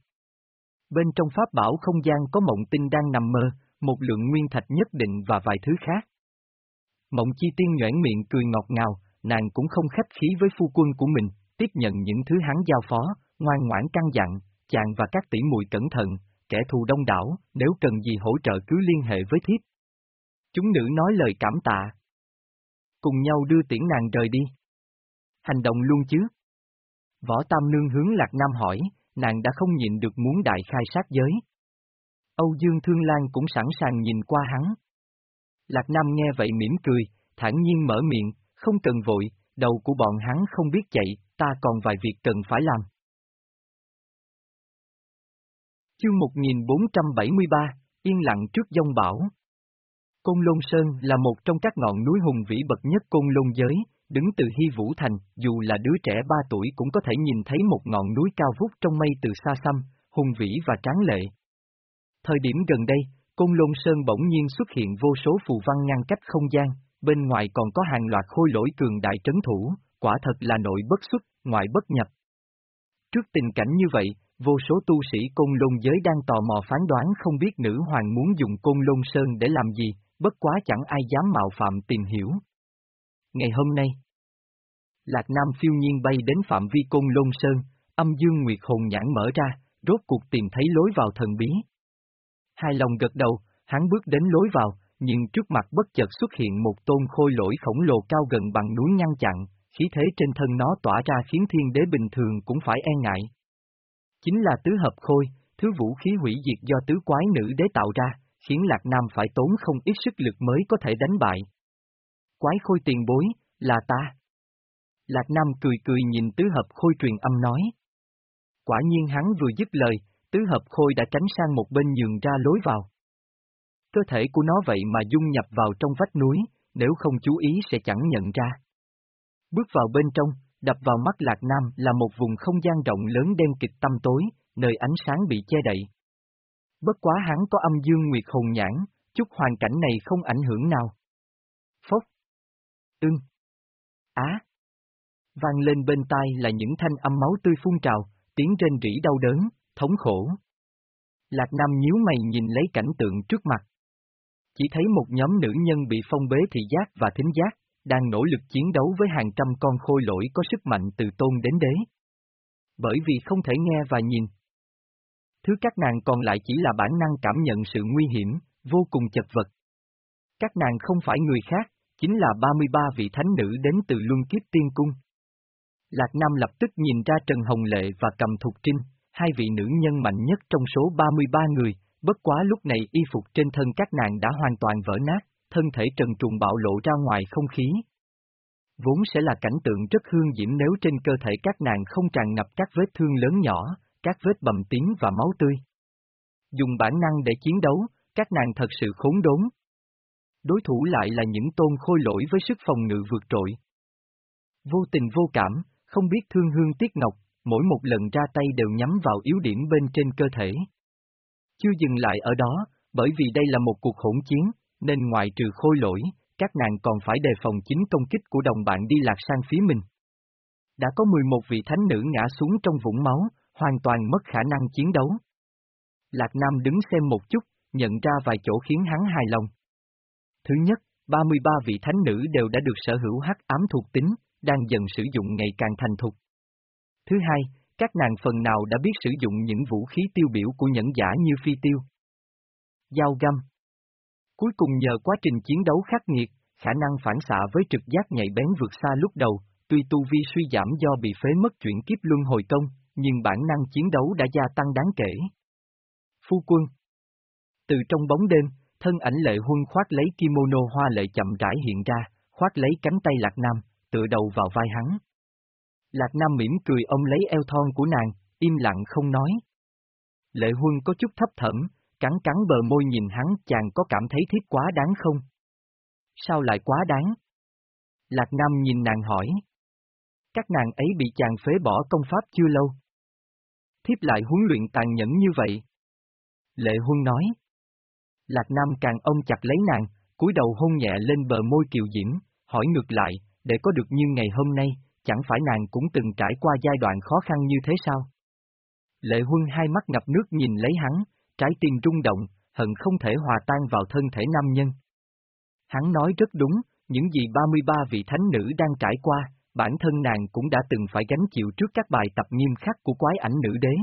Bên trong pháp bảo không gian có mộng tinh đang nằm mơ, một lượng nguyên thạch nhất định và vài thứ khác. Mộng chi tiên nhoảng miệng cười ngọt ngào, nàng cũng không khách khí với phu quân của mình, tiếp nhận những thứ hắn giao phó, ngoan ngoãn căn dặn, chàng và các tỷ muội cẩn thận, kẻ thù đông đảo, nếu cần gì hỗ trợ cứ liên hệ với thiếp. Chúng nữ nói lời cảm tạ. Cùng nhau đưa tiễn nàng rời đi. Hành động luôn chứ. Võ Tam Nương hướng Lạc Nam hỏi, nàng đã không nhịn được muốn đại khai sát giới. Âu Dương Thương Lan cũng sẵn sàng nhìn qua hắn. Lạc Nam nghe vậy mỉm cười, thản nhiên mở miệng, không cần vội, đầu của bọn hắn không biết chạy, ta còn vài việc cần phải làm. Chương 1473, Yên lặng trước dông bão. Côn Lôn Sơn là một trong các ngọn núi hùng vĩ bậc nhất Côn Lôn giới, đứng từ Hy Vũ Thành, dù là đứa trẻ 3 tuổi cũng có thể nhìn thấy một ngọn núi cao vút trong mây từ xa xăm, hùng vĩ và tráng lệ. Thời điểm gần đây, Côn Lôn Sơn bỗng nhiên xuất hiện vô số phù văn ngăn cách không gian, bên ngoài còn có hàng loạt khôi lỗi cường đại trấn thủ, quả thật là nội bất xuất, ngoại bất nhập. Trước tình cảnh như vậy, vô số tu sĩ Côn Lôn giới đang tò mò phán đoán không biết nữ hoàng muốn dùng Côn Lôn Sơn để làm gì, bất quá chẳng ai dám mạo phạm tìm hiểu. Ngày hôm nay, Lạc Nam phiêu nhiên bay đến phạm vi Côn Lôn Sơn, âm dương nguyệt hồn nhãn mở ra, rốt cuộc tìm thấy lối vào thần bí. Hai lòng gật đầu, hắn bước đến lối vào, nhưng trước mặt bất chợt xuất hiện một tôn khôi lỗi khổng lồ cao gần bằng núi ngăn chặn, khí thế trên thân nó tỏa ra khiến thiên đế bình thường cũng phải e ngại. Chính là tứ hợp khôi, thứ vũ khí hủy diệt do tứ quái nữ đế tạo ra, khiến Lạc Nam phải tốn không ít sức lực mới có thể đánh bại. Quái khôi tiền bối, là ta. Lạc Nam cười cười nhìn tứ hợp khôi truyền âm nói. Quả nhiên hắn vừa dứt lời, tứ hợp khôi đã tránh sang một bên nhường ra lối vào. Cơ thể của nó vậy mà dung nhập vào trong vách núi, nếu không chú ý sẽ chẳng nhận ra. Bước vào bên trong, đập vào mắt Lạc Nam là một vùng không gian rộng lớn đen kịch tâm tối, nơi ánh sáng bị che đậy. Bất quá hắn có âm dương nguyệt hồn nhãn, chút hoàn cảnh này không ảnh hưởng nào. Phốc. Ưng. Á. Vang lên bên tai là những thanh âm máu tươi phun trào, tiếng trên rỉ đau đớn, thống khổ. Lạc Nam nhíu mày nhìn lấy cảnh tượng trước mặt. Chỉ thấy một nhóm nữ nhân bị phong bế thị giác và thính giác, đang nỗ lực chiến đấu với hàng trăm con khôi lỗi có sức mạnh từ tôn đến đế. Bởi vì không thể nghe và nhìn. Thứ các nàng còn lại chỉ là bản năng cảm nhận sự nguy hiểm, vô cùng chật vật. Các nàng không phải người khác, chính là 33 vị thánh nữ đến từ luân kiếp tiên cung. Lạc Nam lập tức nhìn ra Trần Hồng Lệ và Cầm Thục Trinh, hai vị nữ nhân mạnh nhất trong số 33 người, bất quá lúc này y phục trên thân các nàng đã hoàn toàn vỡ nát, thân thể trần trùng bạo lộ ra ngoài không khí. Vốn sẽ là cảnh tượng rất hương diễm nếu trên cơ thể các nàng không tràn ngập các vết thương lớn nhỏ, các vết bầm tím và máu tươi. Dùng bản năng để chiến đấu, các nàng thật sự khốn đốn. Đối thủ lại là những tôn khôi lỗi với sức phòng ngự vượt trội. Vô tình vô cảm, không biết thương hương tiếc ngọc, mỗi một lần ra tay đều nhắm vào yếu điểm bên trên cơ thể. Chưa dừng lại ở đó, bởi vì đây là một cuộc hỗn chiến, nên ngoài trừ khôi lỗi, các nàng còn phải đề phòng chính công kích của đồng bạn đi lạc sang phía mình. Đã có 11 vị thánh nữ ngã xuống trong vũng máu, hoàn toàn mất khả năng chiến đấu. Lạc Nam đứng xem một chút, nhận ra vài chỗ khiến hắn hài lòng. Thứ nhất, 33 vị thánh nữ đều đã được sở hữu hắc ám thuộc tính, đang dần sử dụng ngày càng thành thục. Thứ hai, các nàng phần nào đã biết sử dụng những vũ khí tiêu biểu của nhẫn giả như phi tiêu. Dao găm. Cuối cùng nhờ quá trình chiến đấu khắc nghiệt, khả năng phản xạ với trực giác nhạy bén vượt xa lúc đầu, tuy tu vi suy giảm do bị phế mất chuyển kiếp luân hồi công, nhưng bản năng chiến đấu đã gia tăng đáng kể. Phu quân Từ trong bóng đêm, thân ảnh lệ huân khoát lấy kimono hoa lệ chậm rãi hiện ra, khoát lấy cánh tay Lạc Nam, tựa đầu vào vai hắn. Lạc Nam mỉm cười ôm lấy eo thon của nàng, im lặng không nói. Lệ Huân có chút thấp thẩm, cắn cắn bờ môi nhìn hắn chàng có cảm thấy thiết quá đáng không? Sao lại quá đáng? Lạc Nam nhìn nàng hỏi. Các nàng ấy bị chàng phế bỏ công pháp chưa lâu. Thiếp lại huấn luyện tàn nhẫn như vậy. Lệ Huân nói. Lạc Nam càng ôm chặt lấy nàng, cúi đầu hôn nhẹ lên bờ môi kiều diễm, hỏi ngược lại, để có được như ngày hôm nay, chẳng phải nàng cũng từng trải qua giai đoạn khó khăn như thế sao? Lệ Huân hai mắt ngập nước nhìn lấy hắn, trái tim rung động, hận không thể hòa tan vào thân thể nam nhân. Hắn nói rất đúng, những gì 33 vị thánh nữ đang trải qua, bản thân nàng cũng đã từng phải gánh chịu trước các bài tập nghiêm khắc của quái ảnh nữ đế.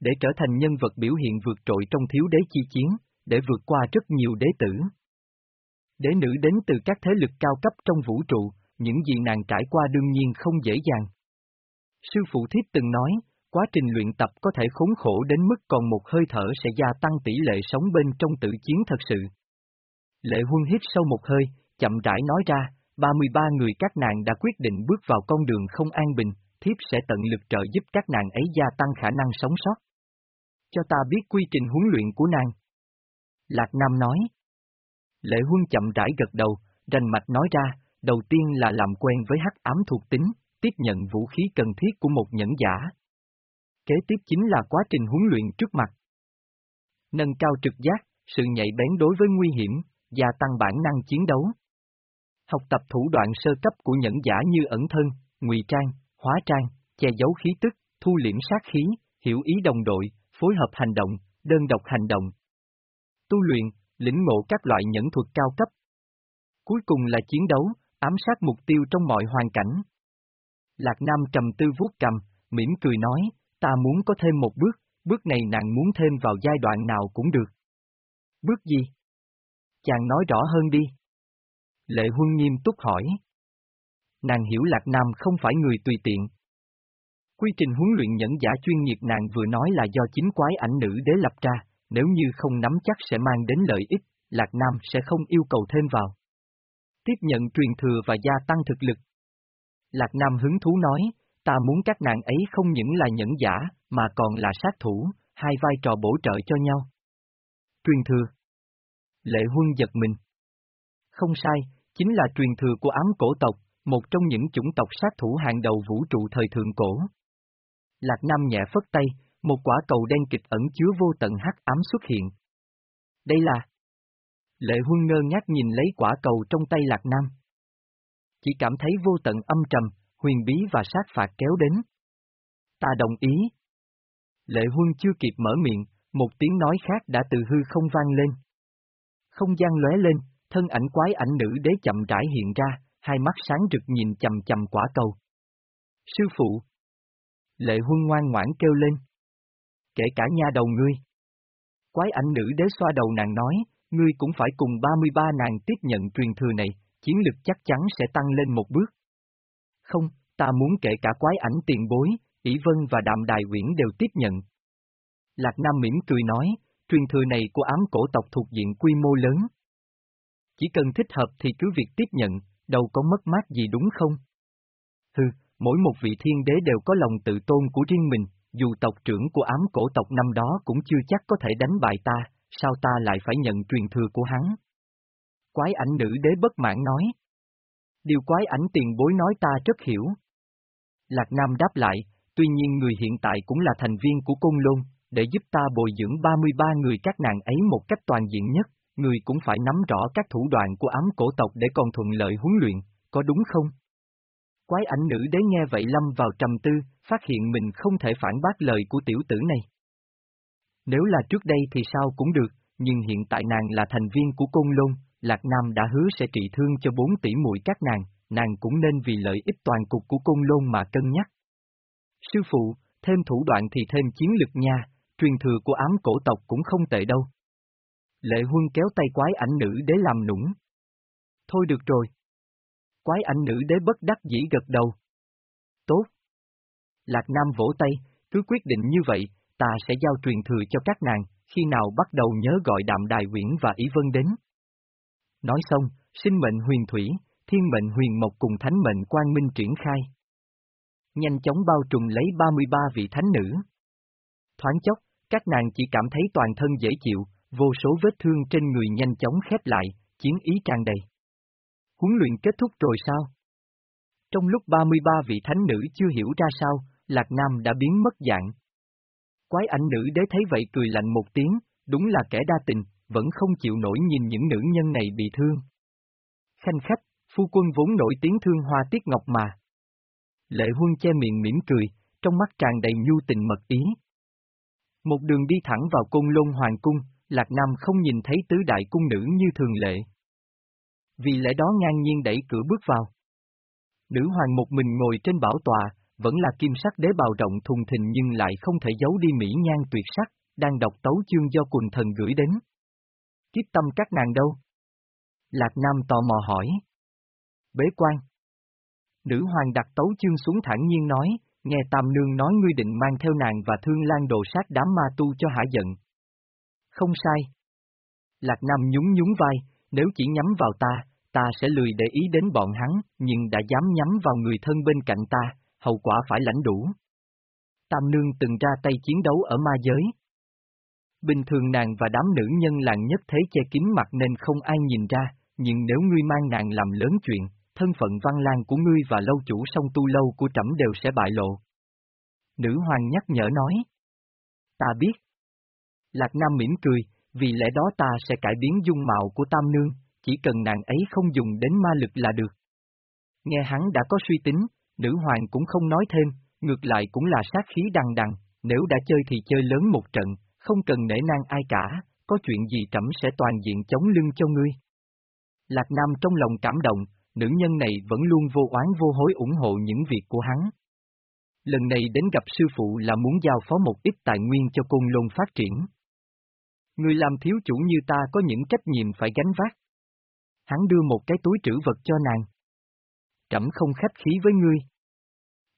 Để trở thành nhân vật biểu hiện vượt trội trong thiếu đế chi chiến, để vượt qua rất nhiều đế tử. Đế nữ đến từ các thế lực cao cấp trong vũ trụ, những gì nàng trải qua đương nhiên không dễ dàng. Sư phụ thiếp từng nói, quá trình luyện tập có thể khốn khổ đến mức còn một hơi thở sẽ gia tăng tỷ lệ sống bên trong tự chiến thật sự. Lệ huân hít sâu một hơi, chậm rãi nói ra, 33 người các nàng đã quyết định bước vào con đường không an bình, thiếp sẽ tận lực trợ giúp các nàng ấy gia tăng khả năng sống sót. Cho ta biết quy trình huấn luyện của nàng. Lạc Nam nói. Lệ huân chậm rãi gật đầu, rành mạch nói ra, đầu tiên là làm quen với hắc ám thuộc tính, tiếp nhận vũ khí cần thiết của một nhẫn giả. Kế tiếp chính là quá trình huấn luyện trước mặt. Nâng cao trực giác, sự nhạy bén đối với nguy hiểm, gia tăng bản năng chiến đấu. Học tập thủ đoạn sơ cấp của nhẫn giả như ẩn thân, ngụy trang, hóa trang, che giấu khí tức, thu liễm sát khí, hiểu ý đồng đội, phối hợp hành động, đơn độc hành động. Tu luyện, lĩnh ngộ các loại nhẫn thuật cao cấp. Cuối cùng là chiến đấu, ám sát mục tiêu trong mọi hoàn cảnh. Lạc Nam trầm tư vuốt cầm, mỉm cười nói, ta muốn có thêm một bước, bước này nàng muốn thêm vào giai đoạn nào cũng được. Bước gì? Chàng nói rõ hơn đi. Lệ Huân nghiêm túc hỏi. Nàng hiểu Lạc Nam không phải người tùy tiện. Quy trình huấn luyện nhẫn giả chuyên nghiệp nàng vừa nói là do chính quái ảnh nữ đế lập ra, nếu như không nắm chắc sẽ mang đến lợi ích, Lạc Nam sẽ không yêu cầu thêm vào tiếp nhận truyền thừa và gia tăng thực lực. Lạc Nam hứng thú nói, ta muốn các nàng ấy không những là nhẫn giả, mà còn là sát thủ, hai vai trò bổ trợ cho nhau. Truyền thừa Lệ huân giật mình. Không sai, chính là truyền thừa của ám cổ tộc, một trong những chủng tộc sát thủ hàng đầu vũ trụ thời thượng cổ. Lạc Nam nhẹ phất tay, một quả cầu đen kịch ẩn chứa vô tận hắc ám xuất hiện. Đây là... Lệ huân ngơ ngác nhìn lấy quả cầu trong tay Lạc Nam. Chỉ cảm thấy vô tận âm trầm, huyền bí và sát phạt kéo đến. Ta đồng ý. Lệ huân chưa kịp mở miệng, một tiếng nói khác đã từ hư không vang lên. Không gian lóe lên, thân ảnh quái ảnh nữ đế chậm rãi hiện ra, hai mắt sáng rực nhìn chầm chầm quả cầu. Sư phụ! Lệ huân ngoan ngoãn kêu lên. Kể cả nha đầu ngươi. Quái ảnh nữ đế xoa đầu nàng nói, ngươi cũng phải cùng 33 nàng tiếp nhận truyền thừa này, chiến lực chắc chắn sẽ tăng lên một bước. Không, ta muốn kể cả quái ảnh tiền bối, ỷ Vân và Đạm Đài Uyển đều tiếp nhận. Lạc Nam mỉm cười nói, truyền thừa này của ám cổ tộc thuộc diện quy mô lớn. Chỉ cần thích hợp thì cứ việc tiếp nhận, đâu có mất mát gì đúng không? Hừ, mỗi một vị thiên đế đều có lòng tự tôn của riêng mình, dù tộc trưởng của ám cổ tộc năm đó cũng chưa chắc có thể đánh bại ta, sao ta lại phải nhận truyền thừa của hắn? Quái ảnh nữ đế bất mãn nói. Điều quái ảnh tiền bối nói ta rất hiểu. Lạc Nam đáp lại, tuy nhiên người hiện tại cũng là thành viên của Côn Lôn, để giúp ta bồi dưỡng 33 người các nàng ấy một cách toàn diện nhất, người cũng phải nắm rõ các thủ đoạn của ám cổ tộc để còn thuận lợi huấn luyện, có đúng không? Quái ảnh nữ đế nghe vậy lâm vào trầm tư, phát hiện mình không thể phản bác lời của tiểu tử này. Nếu là trước đây thì sao cũng được, nhưng hiện tại nàng là thành viên của Côn Lôn, Lạc Nam đã hứa sẽ trị thương cho bốn tỷ muội các nàng, nàng cũng nên vì lợi ích toàn cục của Côn Lôn mà cân nhắc. Sư phụ, thêm thủ đoạn thì thêm chiến lực nha, truyền thừa của ám cổ tộc cũng không tệ đâu. Lệ Huân kéo tay quái ảnh nữ đế làm nũng. Thôi được rồi. Quái ảnh nữ đế bất đắc dĩ gật đầu. Tốt. Lạc Nam vỗ tay, cứ quyết định như vậy, ta sẽ giao truyền thừa cho các nàng, khi nào bắt đầu nhớ gọi đạm đài quyển và ý vân đến. Nói xong, sinh mệnh huyền thủy, thiên mệnh huyền mộc cùng thánh mệnh quang minh triển khai. Nhanh chóng bao trùm lấy 33 vị thánh nữ. Thoáng chốc, các nàng chỉ cảm thấy toàn thân dễ chịu, vô số vết thương trên người nhanh chóng khép lại, chiến ý tràn đầy. Huấn luyện kết thúc rồi sao? Trong lúc 33 vị thánh nữ chưa hiểu ra sao, Lạc Nam đã biến mất dạng. Quái ảnh nữ đế thấy vậy cười lạnh một tiếng, đúng là kẻ đa tình, vẫn không chịu nổi nhìn những nữ nhân này bị thương. Khanh khách, phu quân vốn nổi tiếng thương hoa tiết ngọc mà. Lệ huân che miệng mỉm cười, trong mắt tràn đầy nhu tình mật ý. Một đường đi thẳng vào cung lôn hoàng cung, Lạc Nam không nhìn thấy tứ đại cung nữ như thường lệ. Vì lẽ đó ngang nhiên đẩy cửa bước vào. Nữ hoàng một mình ngồi trên bảo tòa, vẫn là kim sắc đế bào rộng thùng thình nhưng lại không thể giấu đi mỹ nhan tuyệt sắc, đang đọc tấu chương do quần thần gửi đến. Kiếp tâm các nàng đâu? Lạc Nam tò mò hỏi. Bế quan. Nữ hoàng đặt tấu chương xuống thẳng nhiên nói, nghe Tam Nương nói ngươi định mang theo nàng và thương lan đồ sát đám ma tu cho hả giận. Không sai. Lạc Nam nhún nhún vai, nếu chỉ nhắm vào ta, ta sẽ lười để ý đến bọn hắn, nhưng đã dám nhắm vào người thân bên cạnh ta, hậu quả phải lãnh đủ. Tam Nương từng ra tay chiến đấu ở ma giới. Bình thường nàng và đám nữ nhân làng nhất thế che kín mặt nên không ai nhìn ra, nhưng nếu ngươi mang nàng làm lớn chuyện, thân phận văn lang của ngươi và lâu chủ song tu lâu của trẫm đều sẽ bại lộ. Nữ hoàng nhắc nhở nói. Ta biết. Lạc Nam mỉm cười, vì lẽ đó ta sẽ cải biến dung mạo của Tam Nương, chỉ cần nàng ấy không dùng đến ma lực là được. Nghe hắn đã có suy tính, nữ hoàng cũng không nói thêm, ngược lại cũng là sát khí đằng đằng, nếu đã chơi thì chơi lớn một trận, không cần nể nang ai cả, có chuyện gì trẫm sẽ toàn diện chống lưng cho ngươi. Lạc Nam trong lòng cảm động, nữ nhân này vẫn luôn vô oán vô hối ủng hộ những việc của hắn. Lần này đến gặp sư phụ là muốn giao phó một ít tài nguyên cho côn lôn phát triển. Người làm thiếu chủ như ta có những trách nhiệm phải gánh vác. Hắn đưa một cái túi trữ vật cho nàng. Trẫm không khách khí với ngươi.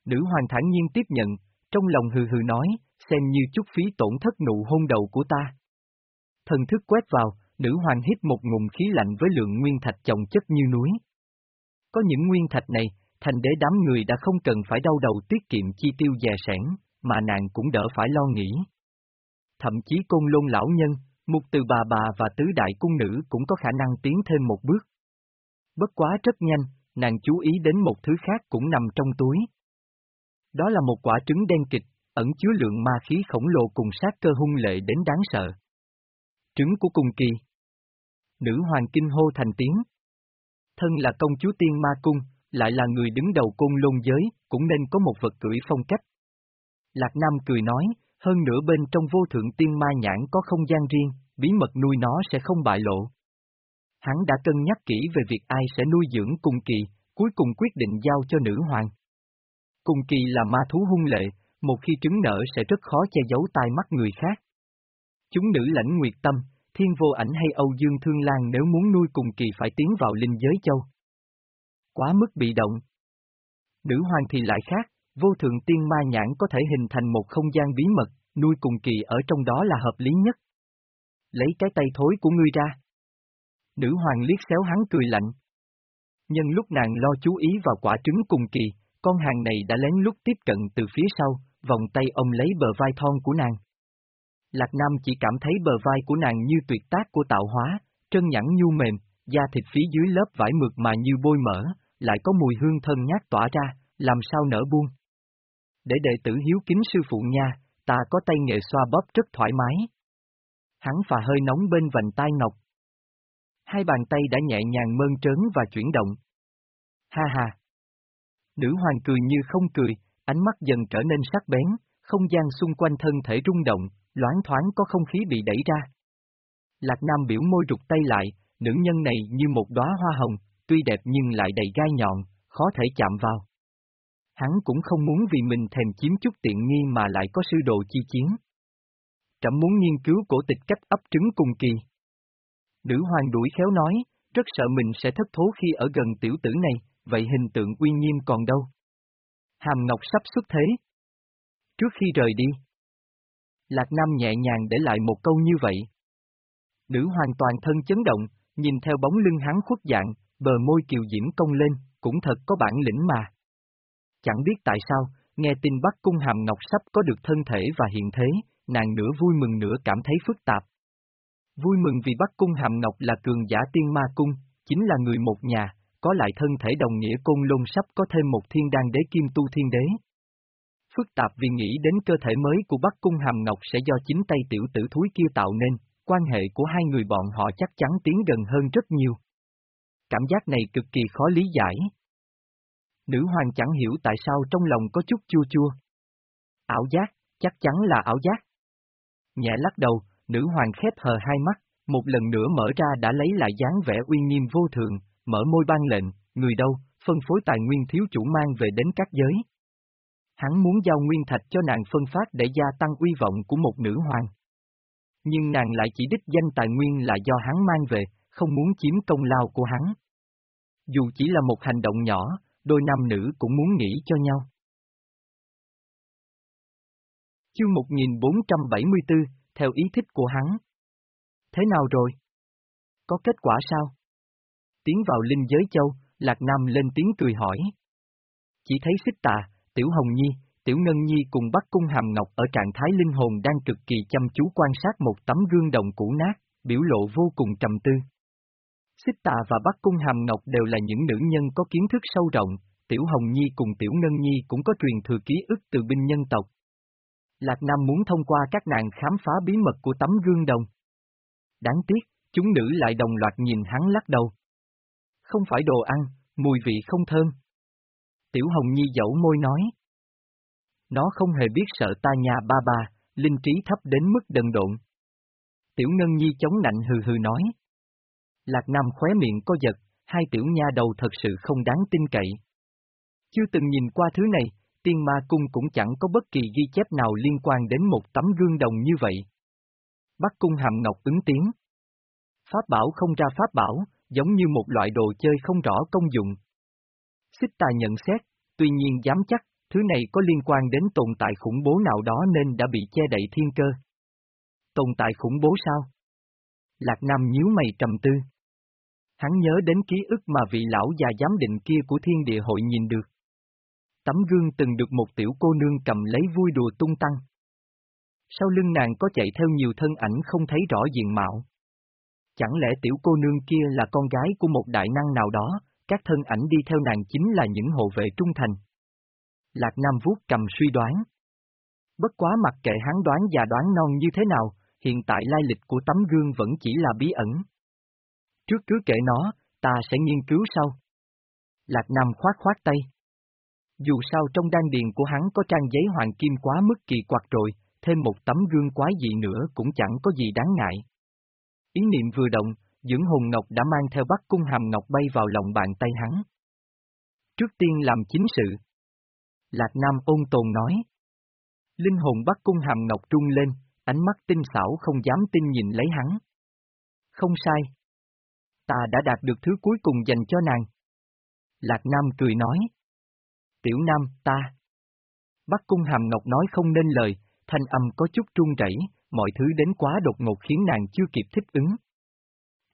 Nữ hoàng thản nhiên tiếp nhận, trong lòng hừ hừ nói, xem như chút phí tổn thất nụ hôn đầu của ta. Thần thức quét vào, nữ hoàng hít một ngụm khí lạnh với lượng nguyên thạch chồng chất như núi. Có những nguyên thạch này, thành đế đám người đã không cần phải đau đầu tiết kiệm chi tiêu dè sẻn, mà nàng cũng đỡ phải lo nghĩ. Thậm chí côn lôn lão nhân, mục từ bà bà và tứ đại cung nữ cũng có khả năng tiến thêm một bước. Bất quá rất nhanh, nàng chú ý đến một thứ khác cũng nằm trong túi. Đó là một quả trứng đen kịch, ẩn chứa lượng ma khí khổng lồ cùng sát cơ hung lệ đến đáng sợ. Trứng của cung kỳ. Nữ hoàng kinh hô thành tiếng. Thân là công chúa tiên ma cung, lại là người đứng đầu côn lôn giới, cũng nên có một vật cưỡi phong cách. Lạc Nam cười nói, hơn nữa bên trong vô thượng tiên ma nhãn có không gian riêng, bí mật nuôi nó sẽ không bại lộ. Hắn đã cân nhắc kỹ về việc ai sẽ nuôi dưỡng cung kỳ, cuối cùng quyết định giao cho nữ hoàng. Cung kỳ là ma thú hung lệ, một khi trứng nở sẽ rất khó che giấu tai mắt người khác. Chúng nữ lãnh nguyệt tâm, thiên vô ảnh hay Âu Dương Thương Lan nếu muốn nuôi cùng kỳ phải tiến vào linh giới châu. Quá mức bị động. Nữ hoàng thì lại khác, vô thượng tiên ma nhãn có thể hình thành một không gian bí mật, nuôi cùng kỳ ở trong đó là hợp lý nhất. Lấy cái tay thối của ngươi ra. Nữ hoàng liếc xéo hắn cười lạnh. Nhân lúc nàng lo chú ý vào quả trứng cùng kỳ, con hàng này đã lén lút tiếp cận từ phía sau, vòng tay ông lấy bờ vai thon của nàng. Lạc Nam chỉ cảm thấy bờ vai của nàng như tuyệt tác của tạo hóa, trơn nhẵn nhu mềm, da thịt phía dưới lớp vải mượt mà như bôi mỡ, lại có mùi hương thân nhát tỏa ra, làm sao nở buông. Để đệ tử hiếu kính sư phụ nha, ta có tay nghệ xoa bóp rất thoải mái. Hắn phà hơi nóng bên vành tai ngọc. Hai bàn tay đã nhẹ nhàng mơn trớn và chuyển động. Ha ha! Nữ hoàng cười như không cười, ánh mắt dần trở nên sắc bén, không gian xung quanh thân thể rung động, loáng thoáng có không khí bị đẩy ra. Lạc Nam biểu môi rụt tay lại, nữ nhân này như một đóa hoa hồng, tuy đẹp nhưng lại đầy gai nhọn, khó thể chạm vào. Hắn cũng không muốn vì mình thèm chiếm chút tiện nghi mà lại có sư đồ chi chiến. Trẫm muốn nghiên cứu cổ tịch cách ấp trứng cùng kỳ. Nữ hoàng đuổi khéo nói, rất sợ mình sẽ thất thố khi ở gần tiểu tử này, vậy hình tượng uy nghiêm còn đâu? Hàm Ngọc sắp xuất thế. Trước khi rời đi, Lạc Nam nhẹ nhàng để lại một câu như vậy. Nữ hoàn toàn thân chấn động, nhìn theo bóng lưng hắn khuất dạng, bờ môi kiều diễm cong lên, cũng thật có bản lĩnh mà. Chẳng biết tại sao, nghe tin Bắc Cung Hàm Ngọc sắp có được thân thể và hiện thế, nàng nửa vui mừng nửa cảm thấy phức tạp. Vui mừng vì Bắc Cung Hàm Ngọc là cường giả tiên ma cung, chính là người một nhà, có lại thân thể đồng nghĩa côn lôn sắp có thêm một thiên đan đế kim tu thiên đế. Phức tạp vì nghĩ đến cơ thể mới của Bắc Cung Hàm Ngọc sẽ do chính tay tiểu tử thúi kia tạo nên, quan hệ của hai người bọn họ chắc chắn tiến gần hơn rất nhiều. Cảm giác này cực kỳ khó lý giải. Nữ hoàng chẳng hiểu tại sao trong lòng có chút chua chua. Ảo giác, chắc chắn là ảo giác. Nhẹ lắc đầu, nữ hoàng khép hờ hai mắt, một lần nữa mở ra đã lấy lại dáng vẻ uy nghiêm vô thường, mở môi ban lệnh, người đâu, phân phối tài nguyên thiếu chủ mang về đến các giới. Hắn muốn giao nguyên thạch cho nàng phân phát để gia tăng uy vọng của một nữ hoàng. Nhưng nàng lại chỉ đích danh tài nguyên là do hắn mang về, không muốn chiếm công lao của hắn. Dù chỉ là một hành động nhỏ, đôi nam nữ cũng muốn nghĩ cho nhau. Chương 1474, theo ý thích của hắn. Thế nào rồi? Có kết quả sao? Tiến vào linh giới châu, Lạc Nam lên tiếng cười hỏi. Chỉ thấy xích tà, Tiểu Hồng Nhi, Tiểu Ngân Nhi cùng Bắc Cung Hàm Ngọc ở trạng thái linh hồn đang cực kỳ chăm chú quan sát một tấm gương đồng cũ nát, biểu lộ vô cùng trầm tư. Xích Tà và Bắc Cung Hàm Ngọc đều là những nữ nhân có kiến thức sâu rộng, Tiểu Hồng Nhi cùng Tiểu Ngân Nhi cũng có truyền thừa ký ức từ binh nhân tộc. Lạc Nam muốn thông qua các nàng khám phá bí mật của tấm gương đồng. Đáng tiếc, chúng nữ lại đồng loạt nhìn hắn lắc đầu. Không phải đồ ăn, mùi vị không thơm. Tiểu Hồng Nhi dẫu môi nói. Nó không hề biết sợ ta nhà ba ba, linh trí thấp đến mức đần độn. Tiểu Ngân Nhi chống nạnh hừ hừ nói. Lạc Nam khóe miệng có giật, hai tiểu nha đầu thật sự không đáng tin cậy. Chưa từng nhìn qua thứ này, tiên ma cung cũng chẳng có bất kỳ ghi chép nào liên quan đến một tấm gương đồng như vậy. Bắc cung hàm ngọc ứng tiếng. Pháp bảo không ra pháp bảo, giống như một loại đồ chơi không rõ công dụng. Xích tà nhận xét, tuy nhiên dám chắc, thứ này có liên quan đến tồn tại khủng bố nào đó nên đã bị che đậy thiên cơ. Tồn tại khủng bố sao? Lạc Nam nhíu mày trầm tư. Hắn nhớ đến ký ức mà vị lão già giám định kia của thiên địa hội nhìn được. Tấm gương từng được một tiểu cô nương cầm lấy vui đùa tung tăng. Sau lưng nàng có chạy theo nhiều thân ảnh không thấy rõ diện mạo. Chẳng lẽ tiểu cô nương kia là con gái của một đại năng nào đó, các thân ảnh đi theo nàng chính là những hộ vệ trung thành. Lạc Nam vuốt cầm suy đoán. Bất quá mặc kệ hắn đoán và đoán non như thế nào, hiện tại lai lịch của tấm gương vẫn chỉ là bí ẩn. Trước cứ kể nó, ta sẽ nghiên cứu sau. Lạc Nam khoát khoát tay. Dù sao trong đan điền của hắn có trang giấy hoàng kim quá mức kỳ quặc rồi, thêm một tấm gương quái dị nữa cũng chẳng có gì đáng ngại. Ý niệm vừa động, dưỡng hồn ngọc đã mang theo bắc cung hàm ngọc bay vào lòng bàn tay hắn. Trước tiên làm chính sự. Lạc Nam ôn tồn nói. Linh hồn bắc cung hàm ngọc trung lên, ánh mắt tinh xảo không dám tin nhìn lấy hắn. Không sai. Ta đã đạt được thứ cuối cùng dành cho nàng. Lạc Nam cười nói. Tiểu Nam, ta. Bắc cung hàm ngọc nói không nên lời, thanh âm có chút trung rẩy, mọi thứ đến quá đột ngột khiến nàng chưa kịp thích ứng.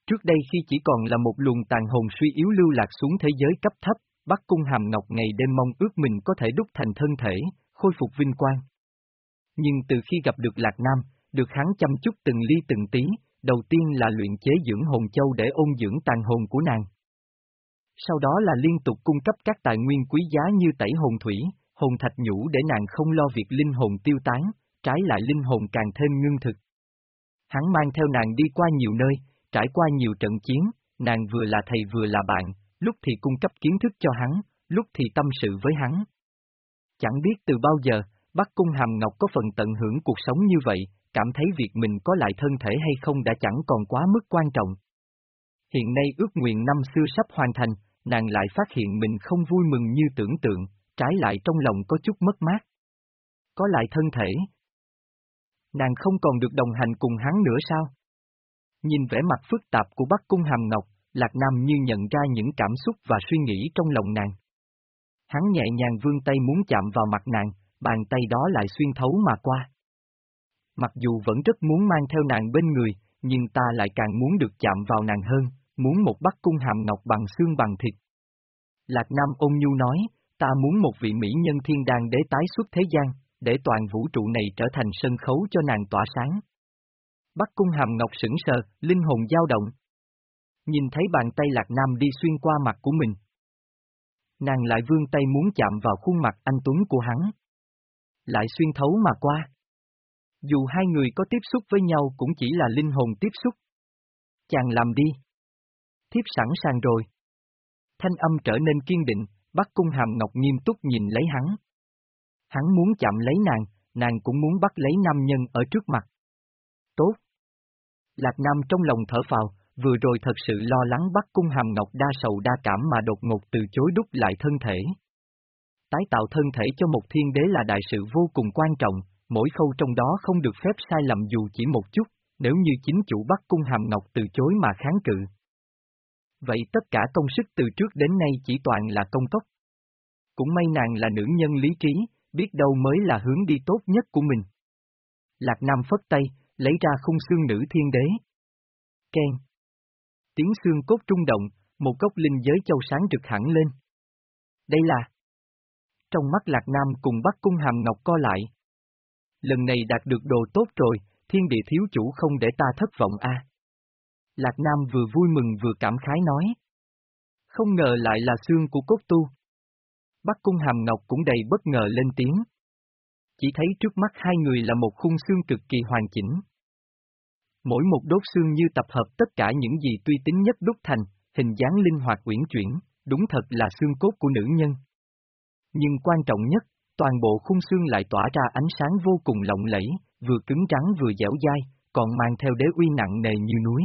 Trước đây khi chỉ còn là một luồng tàn hồn suy yếu lưu lạc xuống thế giới cấp thấp, Bắc Cung Hàm Ngọc ngày đêm mong ước mình có thể đúc thành thân thể, khôi phục vinh quang. Nhưng từ khi gặp được Lạc Nam, được hắn chăm chút từng ly từng tí, đầu tiên là luyện chế dưỡng hồn châu để ôn dưỡng tàn hồn của nàng. Sau đó là liên tục cung cấp các tài nguyên quý giá như tẩy hồn thủy, hồn thạch nhũ để nàng không lo việc linh hồn tiêu tán, trái lại linh hồn càng thêm ngưng thực. Hắn mang theo nàng đi qua nhiều nơi, trải qua nhiều trận chiến, nàng vừa là thầy vừa là bạn, lúc thì cung cấp kiến thức cho hắn, lúc thì tâm sự với hắn. Chẳng biết từ bao giờ, Bắc Cung Hàm Ngọc có phần tận hưởng cuộc sống như vậy, cảm thấy việc mình có lại thân thể hay không đã chẳng còn quá mức quan trọng. Hiện nay ước nguyện năm xưa sắp hoàn thành, nàng lại phát hiện mình không vui mừng như tưởng tượng, trái lại trong lòng có chút mất mát. Có lại thân thể. Nàng không còn được đồng hành cùng hắn nữa sao? Nhìn vẻ mặt phức tạp của Bắc Cung Hàm Ngọc, Lạc Nam như nhận ra những cảm xúc và suy nghĩ trong lòng nàng. Hắn nhẹ nhàng vươn tay muốn chạm vào mặt nàng, bàn tay đó lại xuyên thấu mà qua. Mặc dù vẫn rất muốn mang theo nàng bên người, nhưng ta lại càng muốn được chạm vào nàng hơn, muốn một bắc cung hàm ngọc bằng xương bằng thịt. Lạc Nam ôn nhu nói, ta muốn một vị mỹ nhân thiên đàng để tái xuất thế gian, để toàn vũ trụ này trở thành sân khấu cho nàng tỏa sáng. Bắc cung hàm ngọc sững sờ, linh hồn dao động. Nhìn thấy bàn tay Lạc Nam đi xuyên qua mặt của mình. Nàng lại vươn tay muốn chạm vào khuôn mặt anh Tuấn của hắn. Lại xuyên thấu mà qua. Dù hai người có tiếp xúc với nhau cũng chỉ là linh hồn tiếp xúc. Chàng làm đi. Thiếp sẵn sàng rồi. Thanh âm trở nên kiên định, Bắc Cung Hàm Ngọc nghiêm túc nhìn lấy hắn. Hắn muốn chạm lấy nàng, nàng cũng muốn bắt lấy nam nhân ở trước mặt. Tốt. Lạc Nam trong lòng thở phào, vừa rồi thật sự lo lắng bắt Cung Hàm Ngọc đa sầu đa cảm mà đột ngột từ chối đúc lại thân thể. Tái tạo thân thể cho một thiên đế là đại sự vô cùng quan trọng, mỗi khâu trong đó không được phép sai lầm dù chỉ một chút, nếu như chính chủ bắt Cung Hàm Ngọc từ chối mà kháng cự. Vậy tất cả công sức từ trước đến nay chỉ toàn là công cốc. Cũng may nàng là nữ nhân lý trí, biết đâu mới là hướng đi tốt nhất của mình. Lạc Nam phất tay, lấy ra khung xương nữ thiên đế. Ken. Tiếng xương cốt trung động, một cốc linh giới châu sáng rực hẳn lên. Đây là... Trong mắt Lạc Nam cùng Bắc Cung Hàm Ngọc co lại, lần này đạt được đồ tốt rồi, thiên địa thiếu chủ không để ta thất vọng a. Lạc Nam vừa vui mừng vừa cảm khái nói. Không ngờ lại là xương của cốt tu. Bắc Cung Hàm Ngọc cũng đầy bất ngờ lên tiếng. Chỉ thấy trước mắt hai người là một khung xương cực kỳ hoàn chỉnh. Mỗi một đốt xương như tập hợp tất cả những gì tuy tính nhất đúc thành, hình dáng linh hoạt uyển chuyển, đúng thật là xương cốt của nữ nhân. Nhưng quan trọng nhất, toàn bộ khung xương lại tỏa ra ánh sáng vô cùng lộng lẫy, vừa cứng rắn vừa dẻo dai, còn mang theo đế uy nặng nề như núi.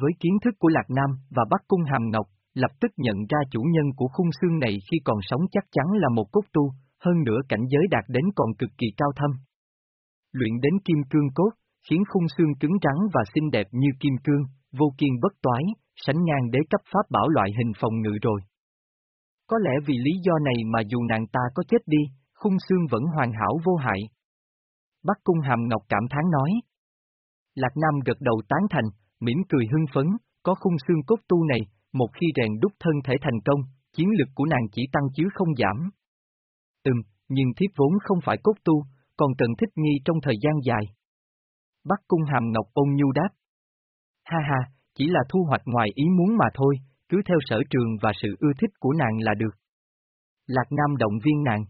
Với kiến thức của Lạc Nam và Bắc Cung Hàm Ngọc, lập tức nhận ra chủ nhân của khung xương này khi còn sống chắc chắn là một cốt tu, hơn nữa cảnh giới đạt đến còn cực kỳ cao thâm. Luyện đến kim cương cốt, khiến khung xương cứng rắn và xinh đẹp như kim cương, vô kiên bất toái, sánh ngang đế cấp pháp bảo loại hình phòng ngự rồi. Có lẽ vì lý do này mà dù nàng ta có chết đi, khung xương vẫn hoàn hảo vô hại. Bắc Cung Hàm Ngọc cảm thán nói. Lạc Nam gật đầu tán thành, mỉm cười hưng phấn, có khung xương cốt tu này, một khi rèn đúc thân thể thành công, chiến lực của nàng chỉ tăng chứ không giảm. Ừm, nhưng thiếp vốn không phải cốt tu, còn cần thích nghi trong thời gian dài. Bắc cung hàm ngọc ôn nhu đáp. Ha ha, chỉ là thu hoạch ngoài ý muốn mà thôi, cứ theo sở trường và sự ưa thích của nàng là được. Lạc Nam động viên nàng.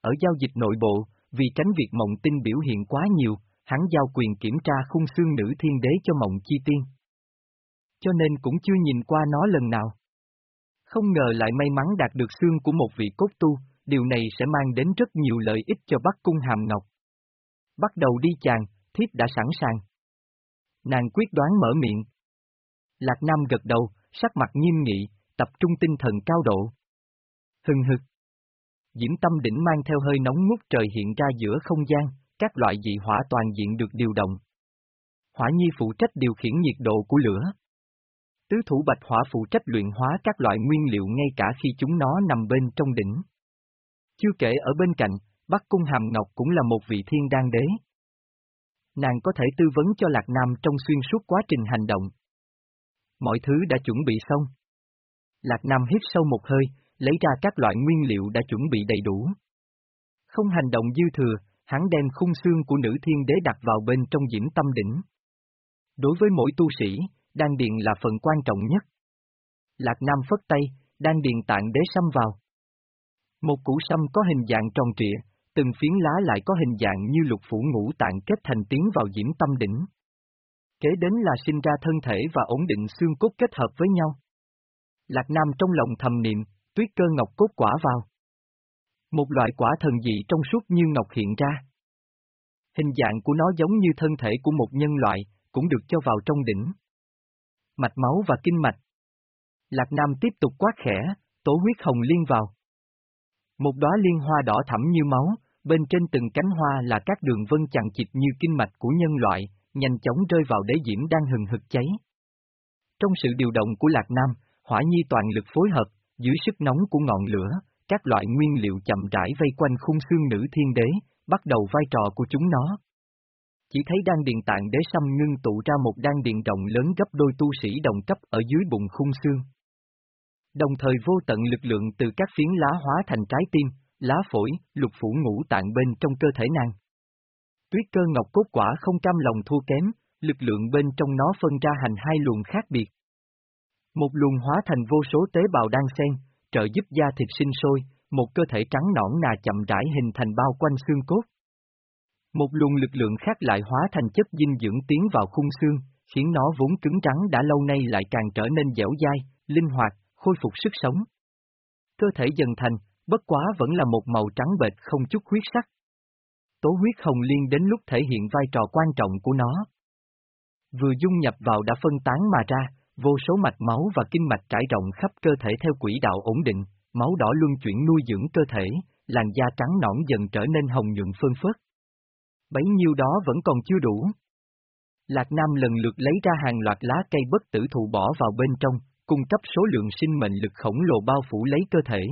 Ở giao dịch nội bộ, vì tránh việc mộng tinh biểu hiện quá nhiều, hắn giao quyền kiểm tra khung xương nữ thiên đế cho mộng chi tiên. Cho nên cũng chưa nhìn qua nó lần nào. Không ngờ lại may mắn đạt được xương của một vị cốt tu, điều này sẽ mang đến rất nhiều lợi ích cho Bắc Cung Hàm Ngọc. Bắt đầu đi chàng, thiếp đã sẵn sàng. Nàng quyết đoán mở miệng. Lạc Nam gật đầu, sắc mặt nghiêm nghị, tập trung tinh thần cao độ. Hừng hực. Diễm tâm đỉnh mang theo hơi nóng ngút trời hiện ra giữa không gian, các loại dị hỏa toàn diện được điều động. Hỏa nhi phụ trách điều khiển nhiệt độ của lửa. Tứ thủ bạch hỏa phụ trách luyện hóa các loại nguyên liệu ngay cả khi chúng nó nằm bên trong đỉnh. Chưa kể ở bên cạnh, Bắc Cung Hàm Ngọc cũng là một vị thiên đan đế. Nàng có thể tư vấn cho Lạc Nam trong xuyên suốt quá trình hành động. Mọi thứ đã chuẩn bị xong. Lạc Nam hít sâu một hơi, lấy ra các loại nguyên liệu đã chuẩn bị đầy đủ. Không hành động dư thừa, hắn đem khung xương của nữ thiên đế đặt vào bên trong diễm tâm đỉnh. Đối với mỗi tu sĩ, đan điền là phần quan trọng nhất. Lạc Nam phất tay, đan điền tạng đế xăm vào. Một củ sâm có hình dạng tròn trịa, từng phiến lá lại có hình dạng như lục phủ ngũ tạng kết thành tiến vào diễm tâm đỉnh. Kế đến là sinh ra thân thể và ổn định xương cốt kết hợp với nhau. Lạc Nam trong lòng thầm niệm, tuyết cơ ngọc cốt quả vào. Một loại quả thần dị trong suốt như ngọc hiện ra. Hình dạng của nó giống như thân thể của một nhân loại, cũng được cho vào trong đỉnh. Mạch máu và kinh mạch. Lạc Nam tiếp tục quát khẽ, tố huyết hồng liên vào. Một đóa liên hoa đỏ thẫm như máu, bên trên từng cánh hoa là các đường vân chằng chịt như kinh mạch của nhân loại, nhanh chóng rơi vào đế diễm đang hừng hực cháy. Trong sự điều động của Lạc Nam, hỏa nhi toàn lực phối hợp, dưới sức nóng của ngọn lửa, các loại nguyên liệu chậm rãi vây quanh khung xương nữ thiên đế, bắt đầu vai trò của chúng nó. Chỉ thấy đan điện tạng đế xăm ngưng tụ ra một đan điện rộng lớn gấp đôi tu sĩ đồng cấp ở dưới bụng khung xương. Đồng thời vô tận lực lượng từ các phiến lá hóa thành trái tim, lá phổi, lục phủ ngũ tạng bên trong cơ thể nàng. Tuyết cơ ngọc cốt quả không cam lòng thua kém, lực lượng bên trong nó phân ra hành hai luồng khác biệt. Một luồng hóa thành vô số tế bào đan xen, trợ giúp da thịt sinh sôi, một cơ thể trắng nõn nà chậm rãi hình thành bao quanh xương cốt. Một luồng lực lượng khác lại hóa thành chất dinh dưỡng tiến vào khung xương, khiến nó vốn cứng trắng đã lâu nay lại càng trở nên dẻo dai, linh hoạt, khôi phục sức sống. Cơ thể dần thành, bất quá vẫn là một màu trắng bệch không chút huyết sắc. Tố huyết hồng liên đến lúc thể hiện vai trò quan trọng của nó. Vừa dung nhập vào đã phân tán mà ra, vô số mạch máu và kinh mạch trải rộng khắp cơ thể theo quỹ đạo ổn định, máu đỏ luân chuyển nuôi dưỡng cơ thể, làn da trắng nõn dần trở nên hồng nhuận phơn phớt. Bấy nhiêu đó vẫn còn chưa đủ. Lạc Nam lần lượt lấy ra hàng loạt lá cây bất tử thụ bỏ vào bên trong, cung cấp số lượng sinh mệnh lực khổng lồ bao phủ lấy cơ thể.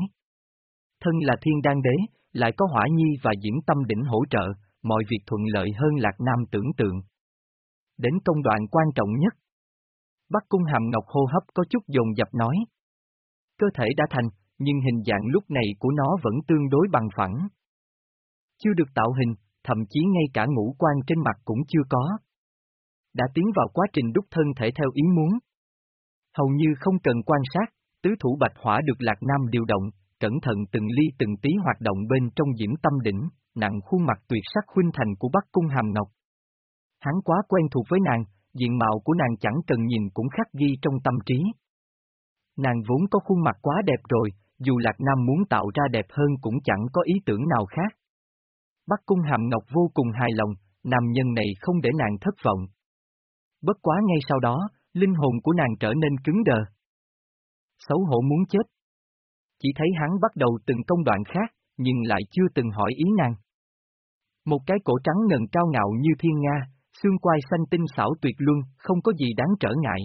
Thân là thiên đan đế, lại có hỏa nhi và diễm tâm đỉnh hỗ trợ, mọi việc thuận lợi hơn Lạc Nam tưởng tượng. Đến công đoạn quan trọng nhất. Bắc cung hàm ngọc hô hấp có chút dồn dập nói. Cơ thể đã thành, nhưng hình dạng lúc này của nó vẫn tương đối bằng phẳng. Chưa được tạo hình, thậm chí ngay cả ngũ quan trên mặt cũng chưa có. Đã tiến vào quá trình đúc thân thể theo ý muốn. Hầu như không cần quan sát, tứ thủ bạch hỏa được Lạc Nam điều động, cẩn thận từng ly từng tí hoạt động bên trong diễm tâm đỉnh, nặng khuôn mặt tuyệt sắc huynh thành của Bắc Cung Hàm Ngọc. Hắn quá quen thuộc với nàng, diện mạo của nàng chẳng cần nhìn cũng khắc ghi trong tâm trí. Nàng vốn có khuôn mặt quá đẹp rồi, dù Lạc Nam muốn tạo ra đẹp hơn cũng chẳng có ý tưởng nào khác. Bắc Cung Hàm Ngọc vô cùng hài lòng, nam nhân này không để nàng thất vọng. Bất quá ngay sau đó, linh hồn của nàng trở nên cứng đờ. Xấu hổ muốn chết. Chỉ thấy hắn bắt đầu từng công đoạn khác, nhưng lại chưa từng hỏi ý nàng. Một cái cổ trắng ngần cao ngạo như thiên nga, xương quai xanh tinh xảo tuyệt luân, không có gì đáng trở ngại.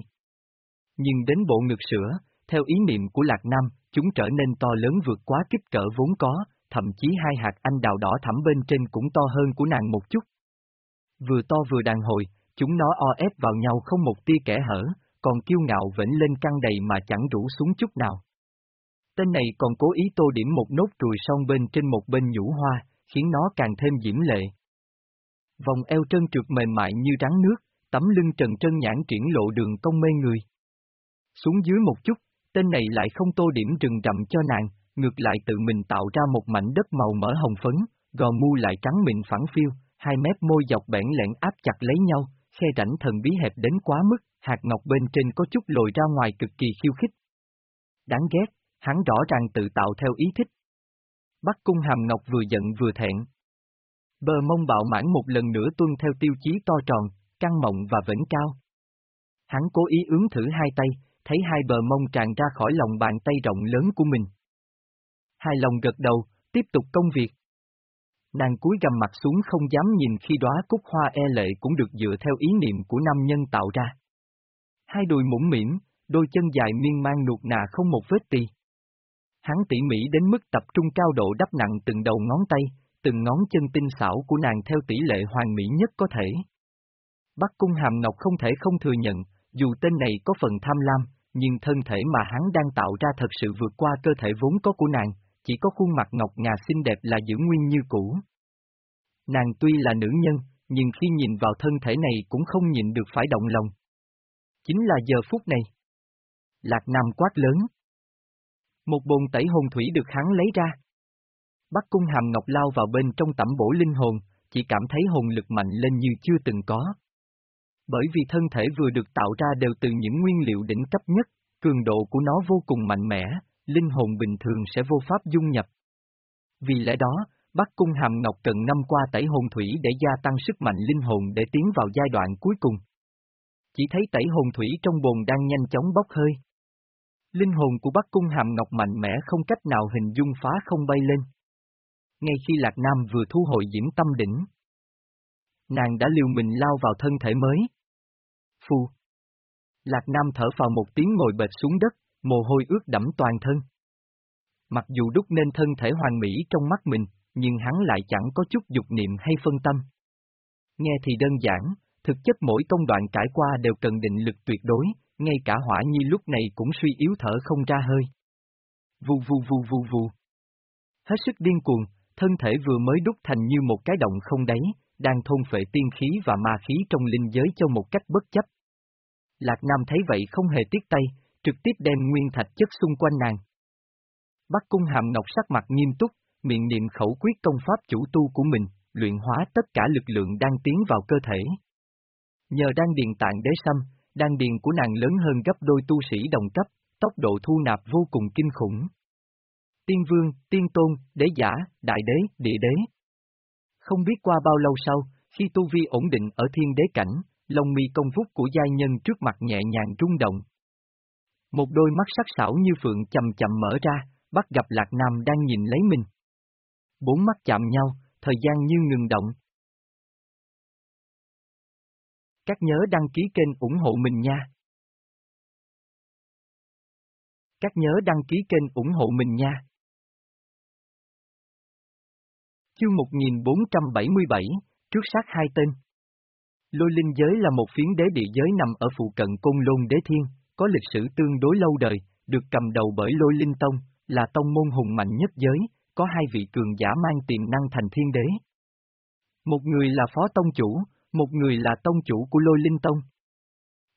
Nhưng đến bộ ngực sữa, theo ý niệm của Lạc Nam, chúng trở nên to lớn vượt quá kích cỡ vốn có, thậm chí hai hạt anh đào đỏ thẳm bên trên cũng to hơn của nàng một chút. Vừa to vừa đàn hồi, chúng nó o ép vào nhau không một tia kẻ hở, còn kiêu ngạo vĩnh lên căng đầy mà chẳng rủ xuống chút nào. Tên này còn cố ý tô điểm một nốt ruồi song bên trên một bên nhũ hoa, khiến nó càng thêm diễm lệ. Vòng eo trơn trượt mềm mại như rắn nước, tấm lưng trần trân nhãn triển lộ đường cong mê người. Xuống dưới một chút, tên này lại không tô điểm rừng rậm cho nàng, ngược lại tự mình tạo ra một mảnh đất màu mỡ hồng phấn, gò mu lại trắng mịn phẳng phiêu, hai mép môi dọc bẽn lẽn áp chặt lấy nhau, khe rãnh thần bí hẹp đến quá mức, hạt ngọc bên trên có chút lồi ra ngoài cực kỳ khiêu khích. Đáng ghét, hắn rõ ràng tự tạo theo ý thích. Bắc cung hàm ngọc vừa giận vừa thẹn. Bờ mông bạo mãn một lần nữa tuân theo tiêu chí to tròn, căng mộng và vĩnh cao. Hắn cố ý ướng thử hai tay, thấy hai bờ mông tràn ra khỏi lòng bàn tay rộng lớn của mình. Hai lòng gật đầu, tiếp tục công việc. Nàng cúi gầm mặt xuống không dám nhìn khi đóa cúc hoa e lệ cũng được dựa theo ý niệm của nam nhân tạo ra. Hai đùi mũm mỉm, đôi chân dài miên man nuột nà không một vết tì. Hắn tỉ mỉ đến mức tập trung cao độ đắp nặng từng đầu ngón tay, từng ngón chân tinh xảo của nàng theo tỷ lệ hoàn mỹ nhất có thể. Bắc Cung Hàm Ngọc không thể không thừa nhận, dù tên này có phần tham lam, nhưng thân thể mà hắn đang tạo ra thật sự vượt qua cơ thể vốn có của nàng, chỉ có khuôn mặt ngọc ngà xinh đẹp là giữ nguyên như cũ. Nàng tuy là nữ nhân, nhưng khi nhìn vào thân thể này cũng không nhìn được phải động lòng. Chính là giờ phút này. Lạc Nam quát lớn. Một bồn tẩy hồn thủy được hắn lấy ra. Bắc cung hàm ngọc lao vào bên trong tẩm bổ linh hồn, chỉ cảm thấy hồn lực mạnh lên như chưa từng có. Bởi vì thân thể vừa được tạo ra đều từ những nguyên liệu đỉnh cấp nhất, cường độ của nó vô cùng mạnh mẽ, linh hồn bình thường sẽ vô pháp dung nhập. Vì lẽ đó, Bắc Cung Hàm Ngọc cần năm qua tẩy hồn thủy để gia tăng sức mạnh linh hồn để tiến vào giai đoạn cuối cùng. Chỉ thấy tẩy hồn thủy trong bồn đang nhanh chóng bốc hơi. Linh hồn của Bắc Cung Hàm Ngọc mạnh mẽ không cách nào hình dung phá không bay lên. Ngay khi Lạc Nam vừa thu hồi diễm tâm đỉnh, nàng đã liều mình lao vào thân thể mới. Phu. Lạc Nam thở vào một tiếng ngồi bệt xuống đất, mồ hôi ướt đẫm toàn thân. Mặc dù đúc nên thân thể hoàn mỹ trong mắt mình, nhưng hắn lại chẳng có chút dục niệm hay phân tâm. Nghe thì đơn giản, thực chất mỗi công đoạn trải qua đều cần định lực tuyệt đối, ngay cả hỏa nhi lúc này cũng suy yếu thở không ra hơi. Vù vù vù vù vù. Hết sức điên cuồng, thân thể vừa mới đúc thành như một cái động không đáy, đang thôn phệ tiên khí và ma khí trong linh giới cho một cách bất chấp. Lạc Nam thấy vậy không hề tiếc tay, trực tiếp đem nguyên thạch chất xung quanh nàng. Bắc cung hàm ngọc sắc mặt nghiêm túc, miệng niệm khẩu quyết công pháp chủ tu của mình, luyện hóa tất cả lực lượng đang tiến vào cơ thể. Nhờ đang điền tạng đế xăm, đang điền của nàng lớn hơn gấp đôi tu sĩ đồng cấp, tốc độ thu nạp vô cùng kinh khủng. Tiên vương, tiên tôn, đế giả, đại đế, địa đế. Không biết qua bao lâu sau, khi tu vi ổn định ở thiên đế cảnh, lông mi công phúc của giai nhân trước mặt nhẹ nhàng rung động. Một đôi mắt sắc sảo như phượng chậm chậm mở ra, bắt gặp Lạc Nam đang nhìn lấy mình. Bốn mắt chạm nhau, thời gian như ngừng động. Các nhớ đăng ký kênh ủng hộ mình nha. Các nhớ đăng ký kênh ủng hộ mình nha. Chương 1477, trước sát hai tên. Lôi linh giới là một phiến đế địa giới nằm ở phụ cận Côn Lôn Đế Thiên, có lịch sử tương đối lâu đời, được cầm đầu bởi Lôi Linh Tông, là tông môn hùng mạnh nhất giới, có hai vị cường giả mang tiềm năng thành thiên đế. Một người là phó tông chủ, một người là tông chủ của Lôi Linh Tông.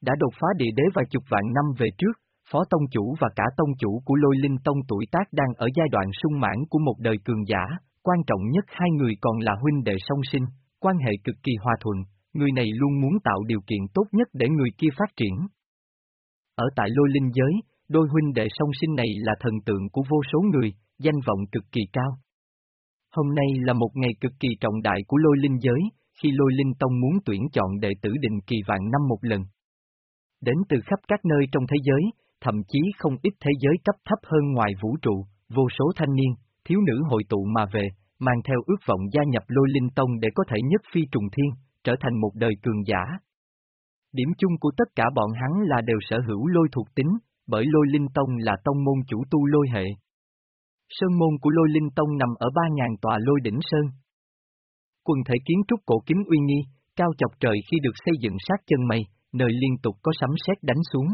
Đã đột phá địa đế vài chục vạn năm về trước, phó tông chủ và cả tông chủ của Lôi Linh Tông tuổi tác đang ở giai đoạn sung mãn của một đời cường giả, quan trọng nhất hai người còn là huynh đệ song sinh, quan hệ cực kỳ hòa thuận, người này luôn muốn tạo điều kiện tốt nhất để người kia phát triển. Ở tại lôi linh giới, đôi huynh đệ song sinh này là thần tượng của vô số người, danh vọng cực kỳ cao. Hôm nay là một ngày cực kỳ trọng đại của lôi linh giới, khi lôi linh tông muốn tuyển chọn đệ tử định kỳ vạn năm một lần. Đến từ khắp các nơi trong thế giới, thậm chí không ít thế giới cấp thấp hơn ngoài vũ trụ, vô số thanh niên, thiếu nữ hội tụ mà về, mang theo ước vọng gia nhập lôi linh tông để có thể nhất phi trùng thiên, trở thành một đời cường giả. Điểm chung của tất cả bọn hắn là đều sở hữu lôi thuộc tính, bởi lôi linh tông là tông môn chủ tu lôi hệ. Sơn môn của lôi linh tông nằm ở ba ngàn tòa lôi đỉnh sơn. Quần thể kiến trúc cổ kính uy nghi, cao chọc trời khi được xây dựng sát chân mây, nơi liên tục có sấm sét đánh xuống.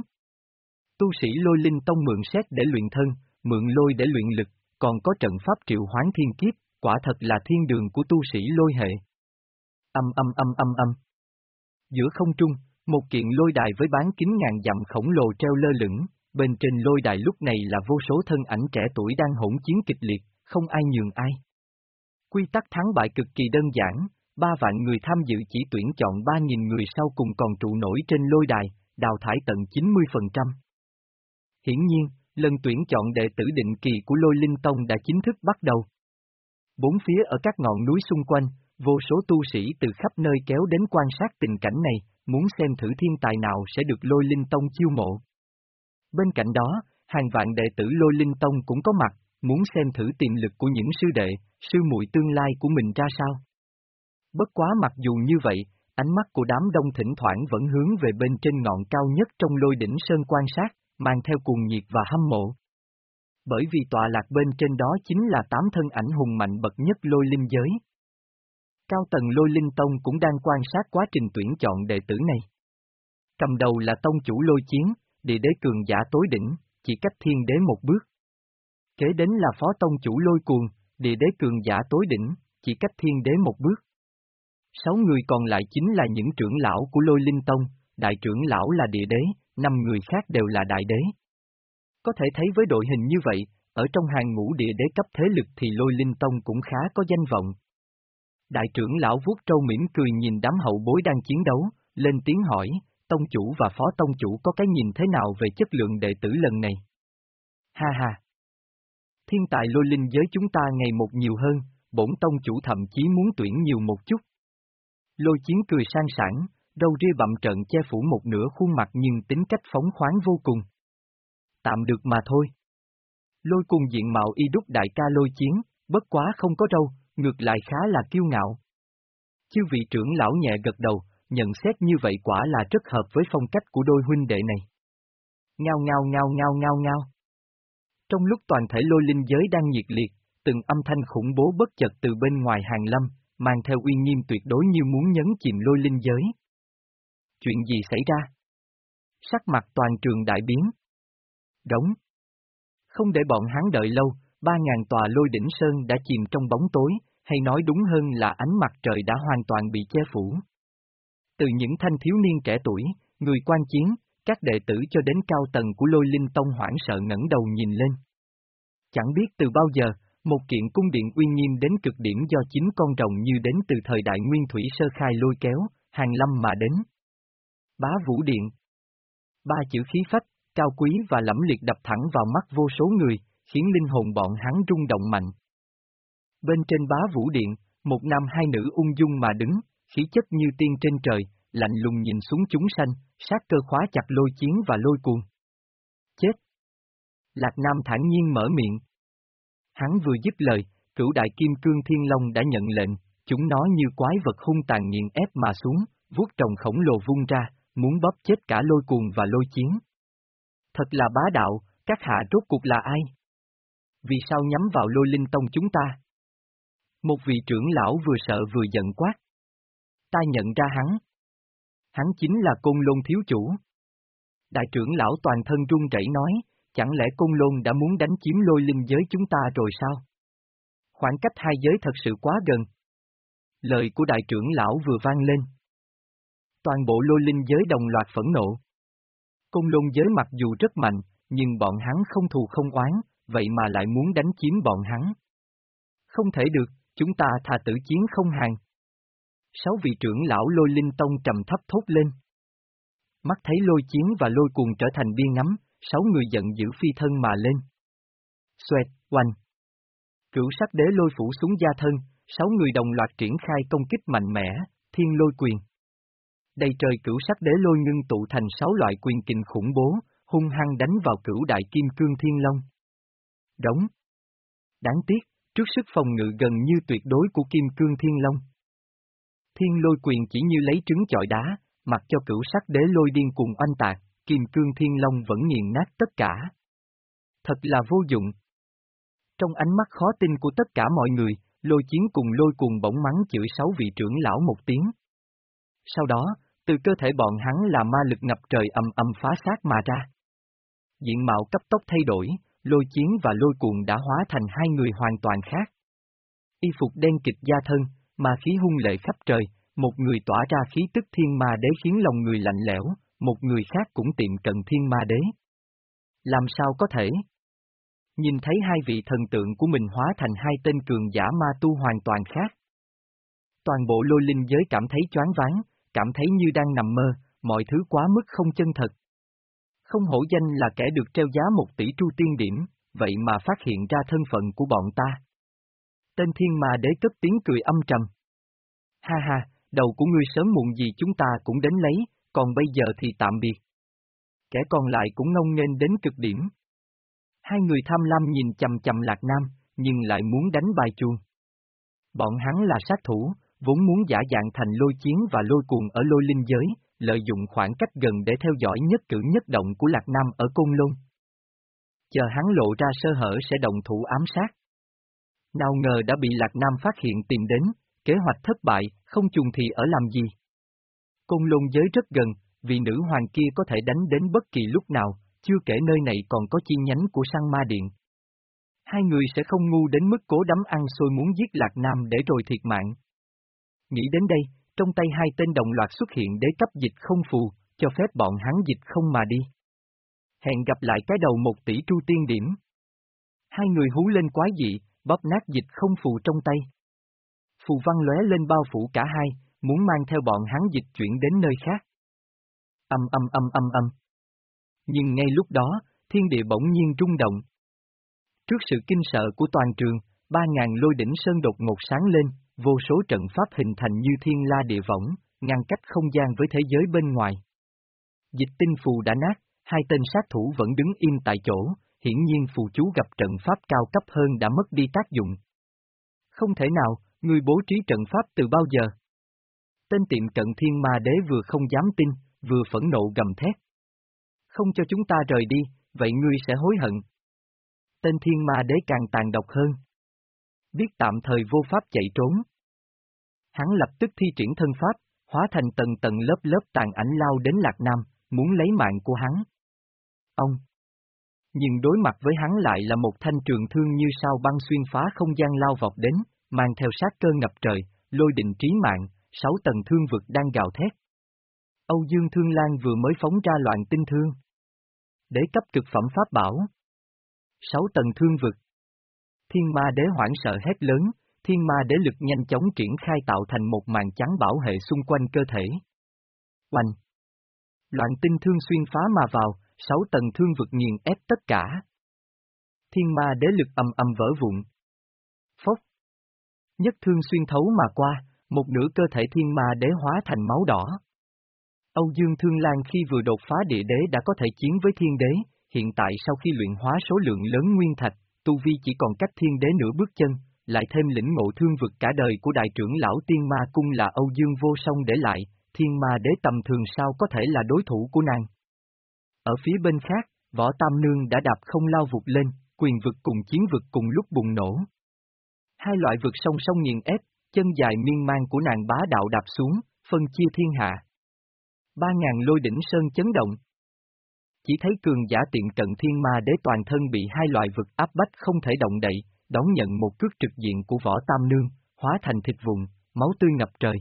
Tu sĩ lôi linh tông mượn sét để luyện thân, mượn lôi để luyện lực, còn có trận pháp triệu hoán thiên kiếp, quả thật là thiên đường của tu sĩ lôi hệ. Âm âm âm âm âm. Giữa không trung, một kiện lôi đài với bán kính ngàn dặm khổng lồ treo lơ lửng, bên trên lôi đài lúc này là vô số thân ảnh trẻ tuổi đang hỗn chiến kịch liệt, không ai nhường ai. Quy tắc thắng bại cực kỳ đơn giản, ba vạn người tham dự chỉ tuyển chọn ba nghìn người sau cùng còn trụ nổi trên lôi đài, đào thải tận 90%. Hiển nhiên, lần tuyển chọn đệ tử định kỳ của lôi linh tông đã chính thức bắt đầu. Bốn phía ở các ngọn núi xung quanh, vô số tu sĩ từ khắp nơi kéo đến quan sát tình cảnh này, muốn xem thử thiên tài nào sẽ được lôi linh tông chiêu mộ. Bên cạnh đó, hàng vạn đệ tử lôi linh tông cũng có mặt, muốn xem thử tiềm lực của những sư đệ, sư muội tương lai của mình ra sao. Bất quá mặc dù như vậy, ánh mắt của đám đông thỉnh thoảng vẫn hướng về bên trên ngọn cao nhất trong lôi đỉnh sơn quan sát, mang theo cuồng nhiệt và hâm mộ. Bởi vì tọa lạc bên trên đó chính là tám thân ảnh hùng mạnh bậc nhất lôi linh giới. Cao tầng lôi linh tông cũng đang quan sát quá trình tuyển chọn đệ tử này. Cầm đầu là tông chủ lôi chiến, địa đế cường giả tối đỉnh, chỉ cách thiên đế một bước. Kế đến là phó tông chủ lôi cuồng, địa đế cường giả tối đỉnh, chỉ cách thiên đế một bước. Sáu người còn lại chính là những trưởng lão của lôi linh tông, đại trưởng lão là địa đế, năm người khác đều là đại đế. Có thể thấy với đội hình như vậy, ở trong hàng ngũ địa đế cấp thế lực thì lôi linh tông cũng khá có danh vọng. Đại trưởng lão vuốt trâu mỉm cười nhìn đám hậu bối đang chiến đấu, lên tiếng hỏi, tông chủ và phó tông chủ có cái nhìn thế nào về chất lượng đệ tử lần này? Ha ha! Thiên tài lôi linh giới chúng ta ngày một nhiều hơn, bổn tông chủ thậm chí muốn tuyển nhiều một chút. Lôi chiến cười sang sảng, râu ria bậm trận che phủ một nửa khuôn mặt nhưng tính cách phóng khoáng vô cùng. Tạm được mà thôi. Lôi cùng diện mạo y đúc đại ca lôi chiến, bất quá không có râu, ngược lại khá là kiêu ngạo. Chư vị trưởng lão nhẹ gật đầu, nhận xét như vậy quả là rất hợp với phong cách của đôi huynh đệ này. Ngao ngao ngao ngao ngao ngao. Trong lúc toàn thể lôi linh giới đang nhiệt liệt, từng âm thanh khủng bố bất chợt từ bên ngoài hàng lâm, mang theo uy nghiêm tuyệt đối như muốn nhấn chìm lôi linh giới. Chuyện gì xảy ra? Sắc mặt toàn trường đại biến. Đóng. Không để bọn hắn đợi lâu, ba ngàn tòa lôi đỉnh sơn đã chìm trong bóng tối, hay nói đúng hơn là ánh mặt trời đã hoàn toàn bị che phủ. Từ những thanh thiếu niên trẻ tuổi, người quan chiến, các đệ tử cho đến cao tầng của lôi linh tông hoảng sợ ngẩng đầu nhìn lên. Chẳng biết từ bao giờ, một kiện cung điện uy nghiêm đến cực điểm do chính con rồng như đến từ thời đại nguyên thủy sơ khai lôi kéo, hàng lâm mà đến. Bá Vũ Điện Ba chữ khí phách, cao quý và lẫm liệt đập thẳng vào mắt vô số người, khiến linh hồn bọn hắn rung động mạnh. Bên trên bá Vũ Điện, một nam hai nữ ung dung mà đứng, khí chất như tiên trên trời, lạnh lùng nhìn xuống chúng sanh, sát cơ khóa chặt lôi chiến và lôi cuồng. Chết! Lạc Nam thản nhiên mở miệng. Hắn vừa dứt lời, cửu đại kim cương thiên long đã nhận lệnh, chúng nó như quái vật hung tàn nghiền ép mà xuống, vuốt trồng khổng lồ vung ra, muốn bóp chết cả lôi cuồng và lôi chiến. Thật là bá đạo, các hạ rốt cuộc là ai? Vì sao nhắm vào lôi linh tông chúng ta? Một vị trưởng lão vừa sợ vừa giận quát. Ta nhận ra hắn. Hắn chính là Côn Lôn thiếu chủ. Đại trưởng lão toàn thân run rẩy nói, chẳng lẽ Côn Lôn đã muốn đánh chiếm lôi linh giới chúng ta rồi sao? Khoảng cách hai giới thật sự quá gần. Lời của đại trưởng lão vừa vang lên. Toàn bộ lôi linh giới đồng loạt phẫn nộ. Côn Lôn giới mặc dù rất mạnh, nhưng bọn hắn không thù không oán, vậy mà lại muốn đánh chiếm bọn hắn. Không thể được, chúng ta thà tử chiến không hàng. Sáu vị trưởng lão lôi linh tông trầm thấp thốt lên. Mắt thấy lôi chiến và lôi cuồng trở thành biên ngắm, sáu người giận dữ phi thân mà lên. Xoẹt, oanh. Cửu sắc đế lôi phủ xuống gia thân, sáu người đồng loạt triển khai công kích mạnh mẽ, thiên lôi quyền. Đầy trời cửu sắc đế lôi ngưng tụ thành sáu loại quyền kình khủng bố, hung hăng đánh vào cửu đại kim cương thiên long. Đóng. Đáng tiếc, trước sức phòng ngự gần như tuyệt đối của kim cương thiên long. Thiên lôi quyền chỉ như lấy trứng chọi đá, mặc cho cửu sắc đế lôi điên cùng oanh tạc, kim cương thiên long vẫn nghiền nát tất cả. Thật là vô dụng. Trong ánh mắt khó tin của tất cả mọi người, lôi chiến cùng lôi cùng bỗng mắng chửi sáu vị trưởng lão một tiếng. Sau đó, từ cơ thể bọn hắn là ma lực ngập trời âm âm phá sát mà ra. Diện mạo cấp tốc thay đổi, lôi chiến và lôi cuồng đã hóa thành hai người hoàn toàn khác. Y phục đen kịch da thân, mà khí hung lệ khắp trời, một người tỏa ra khí tức thiên ma đế khiến lòng người lạnh lẽo, một người khác cũng tiệm cận thiên ma đế. Làm sao có thể? Nhìn thấy hai vị thần tượng của mình hóa thành hai tên cường giả ma tu hoàn toàn khác. Toàn bộ lôi linh giới cảm thấy choáng váng, cảm thấy như đang nằm mơ, mọi thứ quá mức không chân thật. Không hổ danh là kẻ được treo giá một tỷ tru tiên điểm, vậy mà phát hiện ra thân phận của bọn ta. Tên thiên mà đế cất tiếng cười âm trầm. Ha ha, đầu của ngươi sớm muộn gì chúng ta cũng đến lấy, còn bây giờ thì tạm biệt. Kẻ còn lại cũng ngông nghênh đến cực điểm. Hai người tham lam nhìn chầm chầm Lạc Nam, nhưng lại muốn đánh bài chuông. Bọn hắn là sát thủ, vốn muốn giả dạng thành lôi chiến và lôi cuồng ở lôi linh giới, lợi dụng khoảng cách gần để theo dõi nhất cử nhất động của Lạc Nam ở Côn Lôn. Chờ hắn lộ ra sơ hở sẽ động thủ ám sát. Nào ngờ đã bị Lạc Nam phát hiện tìm đến, kế hoạch thất bại, không trùng thì ở làm gì. Côn Lôn giới rất gần, vì nữ hoàng kia có thể đánh đến bất kỳ lúc nào, chưa kể nơi này còn có chi nhánh của sang ma điện. Hai người sẽ không ngu đến mức cố đắm ăn xôi muốn giết Lạc Nam để rồi thiệt mạng. Nghĩ đến đây, trong tay hai tên đồng loạt xuất hiện đế cấp dịch không phù, cho phép bọn hắn dịch không mà đi. Hẹn gặp lại cái đầu một tỷ tru tiên điểm. Hai người hú lên quái dị, bóp nát dịch không phù trong tay. Phù văn lóe lên bao phủ cả hai, muốn mang theo bọn hắn dịch chuyển đến nơi khác. Âm âm âm âm âm. Nhưng ngay lúc đó, thiên địa bỗng nhiên rung động. Trước sự kinh sợ của toàn trường, ba ngàn lôi đỉnh sơn đột ngột sáng lên, vô số trận pháp hình thành như thiên la địa võng, ngăn cách không gian với thế giới bên ngoài. Dịch tinh phù đã nát, hai tên sát thủ vẫn đứng im tại chỗ, hiển nhiên phù chú gặp trận pháp cao cấp hơn đã mất đi tác dụng. Không thể nào, người bố trí trận pháp từ bao giờ? Tên tiệm cận thiên ma đế vừa không dám tin, vừa phẫn nộ gầm thét. Không cho chúng ta rời đi, vậy ngươi sẽ hối hận. Tên thiên ma đế càng tàn độc hơn. Biết tạm thời vô pháp chạy trốn. Hắn lập tức thi triển thân pháp, hóa thành tầng tầng lớp lớp tàn ảnh lao đến Lạc Nam, muốn lấy mạng của hắn. Ông! Nhưng đối mặt với hắn lại là một thanh trường thương như sao băng xuyên phá không gian lao vọt đến, mang theo sát cơ ngập trời, lôi định trí mạng, sáu tầng thương vực đang gào thét. Âu Dương Thương Lan vừa mới phóng ra loạn tinh thương. Đế cấp cực phẩm pháp bảo. Sáu tầng thương vực. Thiên ma đế hoảng sợ hét lớn, thiên ma đế lực nhanh chóng triển khai tạo thành một màn trắng bảo hệ xung quanh cơ thể. Oanh! Loạn tinh thương xuyên phá mà vào, sáu tầng thương vực nghiền ép tất cả. Thiên ma đế lực âm âm vỡ vụn. Phốc! Nhất thương xuyên thấu mà qua, một nửa cơ thể thiên ma đế hóa thành máu đỏ. Âu Dương Thương Lan khi vừa đột phá địa đế đã có thể chiến với thiên đế, hiện tại sau khi luyện hóa số lượng lớn nguyên thạch, Tu Vi chỉ còn cách thiên đế nửa bước chân, lại thêm lĩnh ngộ thương vực cả đời của đại trưởng lão tiên ma cung là Âu Dương vô song để lại, thiên ma đế tầm thường sao có thể là đối thủ của nàng. Ở phía bên khác, võ tam nương đã đạp không lao vụt lên, quyền vực cùng chiến vực cùng lúc bùng nổ. Hai loại vực song song nghiền ép, chân dài miên man của nàng bá đạo đạp xuống, phân chia thiên hạ. Ba ngàn lôi đỉnh sơn chấn động. Chỉ thấy cường giả tiện cận thiên ma đế toàn thân bị hai loại vực áp bách không thể động đậy, đón nhận một cước trực diện của võ tam nương, hóa thành thịt vùng, máu tươi ngập trời.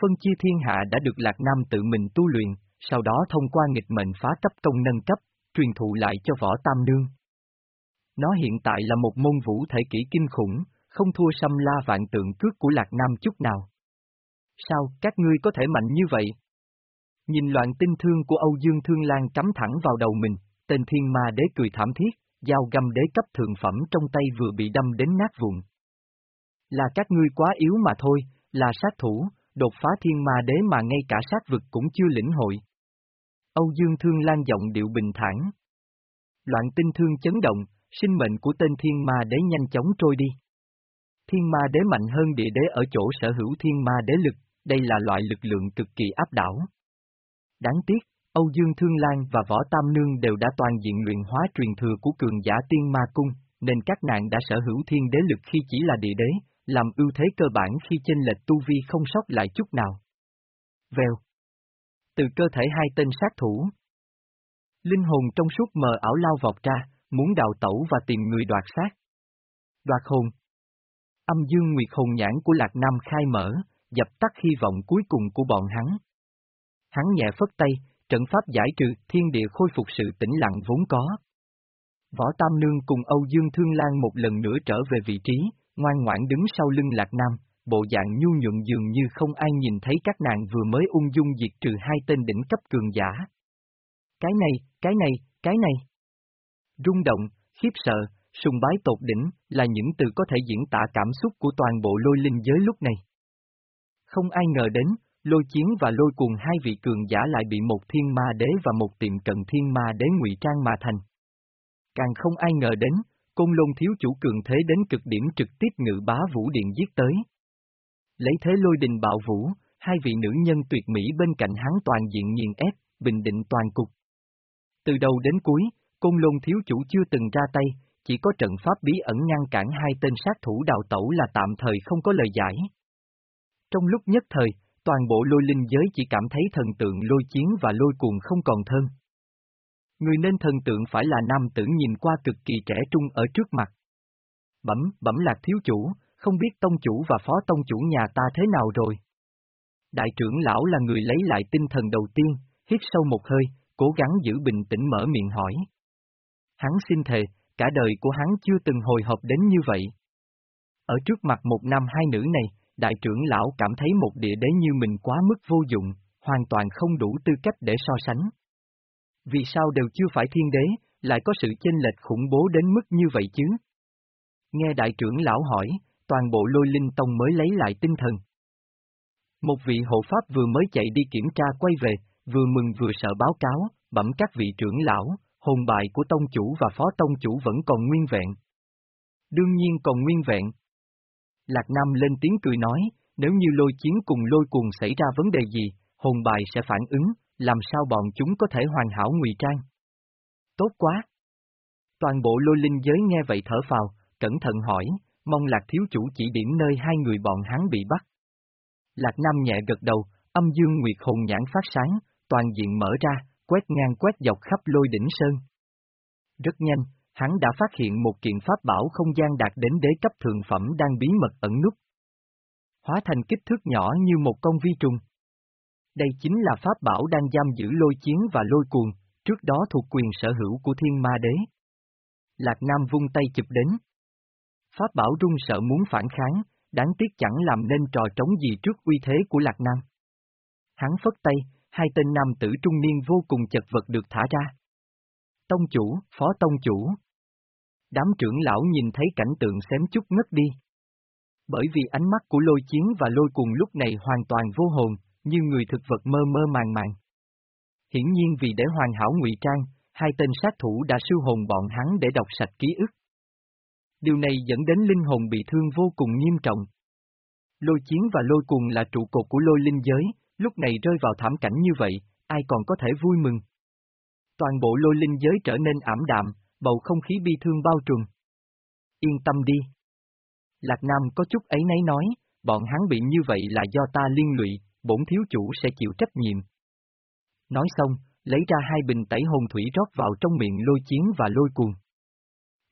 Phân chia thiên hạ đã được Lạc Nam tự mình tu luyện, sau đó thông qua nghịch mệnh phá cấp công nâng cấp, truyền thụ lại cho võ tam nương. Nó hiện tại là một môn vũ thể kỹ kinh khủng, không thua xâm la vạn tượng cước của Lạc Nam chút nào. Sao, các ngươi có thể mạnh như vậy? Nhìn loạn tinh thương của Âu Dương Thương Lan cắm thẳng vào đầu mình, tên thiên ma đế cười thảm thiết, dao găm đế cấp thượng phẩm trong tay vừa bị đâm đến nát vụn. Là các ngươi quá yếu mà thôi, là sát thủ, đột phá thiên ma đế mà ngay cả sát vực cũng chưa lĩnh hội. Âu Dương Thương Lan giọng điệu bình thản. Loạn tinh thương chấn động, sinh mệnh của tên thiên ma đế nhanh chóng trôi đi. Thiên ma đế mạnh hơn địa đế ở chỗ sở hữu thiên ma đế lực, đây là loại lực lượng cực kỳ áp đảo. Đáng tiếc, Âu Dương Thương Lan và Võ Tam Nương đều đã toàn diện luyện hóa truyền thừa của cường giả tiên ma cung, nên các nạn đã sở hữu thiên đế lực khi chỉ là địa đế, làm ưu thế cơ bản khi chênh lệch tu vi không sót lại chút nào. Vèo. Từ cơ thể hai tên sát thủ. Linh hồn trong suốt mờ ảo lao vọt ra, muốn đào tẩu và tìm người đoạt sát. Đoạt hồn. Âm dương nguyệt hồn nhãn của Lạc Nam khai mở, dập tắt hy vọng cuối cùng của bọn hắn. Hắn nhẹ phất tay, trận pháp giải trừ, thiên địa khôi phục sự tĩnh lặng vốn có. Võ Tam Nương cùng Âu Dương Thương Lan một lần nữa trở về vị trí, ngoan ngoãn đứng sau lưng Lạc Nam, bộ dạng nhu nhuận dường như không ai nhìn thấy các nàng vừa mới ung dung diệt trừ hai tên đỉnh cấp cường giả. Cái này, cái này, cái này. Rung động, khiếp sợ, sùng bái tột đỉnh, là những từ có thể diễn tả cảm xúc của toàn bộ lôi linh giới lúc này. Không ai ngờ đến, lôi chiến và lôi cuồng hai vị cường giả lại bị một thiên ma đế và một tiệm cận thiên ma đế ngụy trang mà thành. Càng không ai ngờ đến, côn lôn thiếu chủ cường thế đến cực điểm trực tiếp ngự bá vũ điện giết tới. Lấy thế lôi đình bạo vũ, hai vị nữ nhân tuyệt mỹ bên cạnh hắn toàn diện nghiền ép, bình định toàn cục. Từ đầu đến cuối, côn lôn thiếu chủ chưa từng ra tay, chỉ có trận pháp bí ẩn ngăn cản hai tên sát thủ đạo tẩu là tạm thời không có lời giải. Trong lúc nhất thời, toàn bộ lôi linh giới chỉ cảm thấy thần tượng lôi chiến và lôi cuồng không còn thân. Người nên thần tượng phải là nam tử nhìn qua cực kỳ trẻ trung ở trước mặt. Bẩm, bẩm lạc thiếu chủ, không biết tông chủ và phó tông chủ nhà ta thế nào rồi. Đại trưởng lão là người lấy lại tinh thần đầu tiên, hít sâu một hơi, cố gắng giữ bình tĩnh mở miệng hỏi. Hắn xin thề, cả đời của hắn chưa từng hồi hộp đến như vậy. Ở trước mặt một nam hai nữ này, đại trưởng lão cảm thấy một địa đế như mình quá mức vô dụng, hoàn toàn không đủ tư cách để so sánh. Vì sao đều chưa phải thiên đế, lại có sự chênh lệch khủng bố đến mức như vậy chứ? Nghe đại trưởng lão hỏi, toàn bộ lôi linh tông mới lấy lại tinh thần. Một vị hộ pháp vừa mới chạy đi kiểm tra quay về, vừa mừng vừa sợ báo cáo, bẩm các vị trưởng lão, hồn bài của tông chủ và phó tông chủ vẫn còn nguyên vẹn. Đương nhiên còn nguyên vẹn. Lạc Nam lên tiếng cười nói, nếu như lôi chiến cùng lôi cuồng xảy ra vấn đề gì, hồn bài sẽ phản ứng, làm sao bọn chúng có thể hoàn hảo ngụy trang. Tốt quá! Toàn bộ lôi linh giới nghe vậy thở phào, cẩn thận hỏi, mong Lạc thiếu chủ chỉ điểm nơi hai người bọn hắn bị bắt. Lạc Nam nhẹ gật đầu, âm dương nguyệt hồn nhãn phát sáng, toàn diện mở ra, quét ngang quét dọc khắp lôi đỉnh sơn. Rất nhanh, hắn đã phát hiện một kiện pháp bảo không gian đạt đến đế cấp thượng phẩm đang bí mật ẩn núp. Hóa thành kích thước nhỏ như một con vi trùng. Đây chính là pháp bảo đang giam giữ lôi chiến và lôi cuồng, trước đó thuộc quyền sở hữu của thiên ma đế. Lạc Nam vung tay chụp đến. Pháp bảo run sợ muốn phản kháng, đáng tiếc chẳng làm nên trò trống gì trước uy thế của Lạc Nam. Hắn phất tay, hai tên nam tử trung niên vô cùng chật vật được thả ra. Tông chủ, phó tông chủ. Đám trưởng lão nhìn thấy cảnh tượng xém chút ngất đi. Bởi vì ánh mắt của lôi chiến và lôi cùng lúc này hoàn toàn vô hồn, như người thực vật mơ mơ màng màng. Hiển nhiên vì để hoàn hảo ngụy trang, hai tên sát thủ đã siêu hồn bọn hắn để đọc sạch ký ức. Điều này dẫn đến linh hồn bị thương vô cùng nghiêm trọng. Lôi chiến và lôi cùng là trụ cột của lôi linh giới, lúc này rơi vào thảm cảnh như vậy, ai còn có thể vui mừng. Toàn bộ lôi linh giới trở nên ảm đạm, bầu không khí bi thương bao trùm. Yên tâm đi. Lạc Nam có chút ấy nấy nói, bọn hắn bị như vậy là do ta liên lụy, bổn thiếu chủ sẽ chịu trách nhiệm. Nói xong, lấy ra hai bình tẩy hồn thủy rót vào trong miệng lôi chiến và lôi cuồng.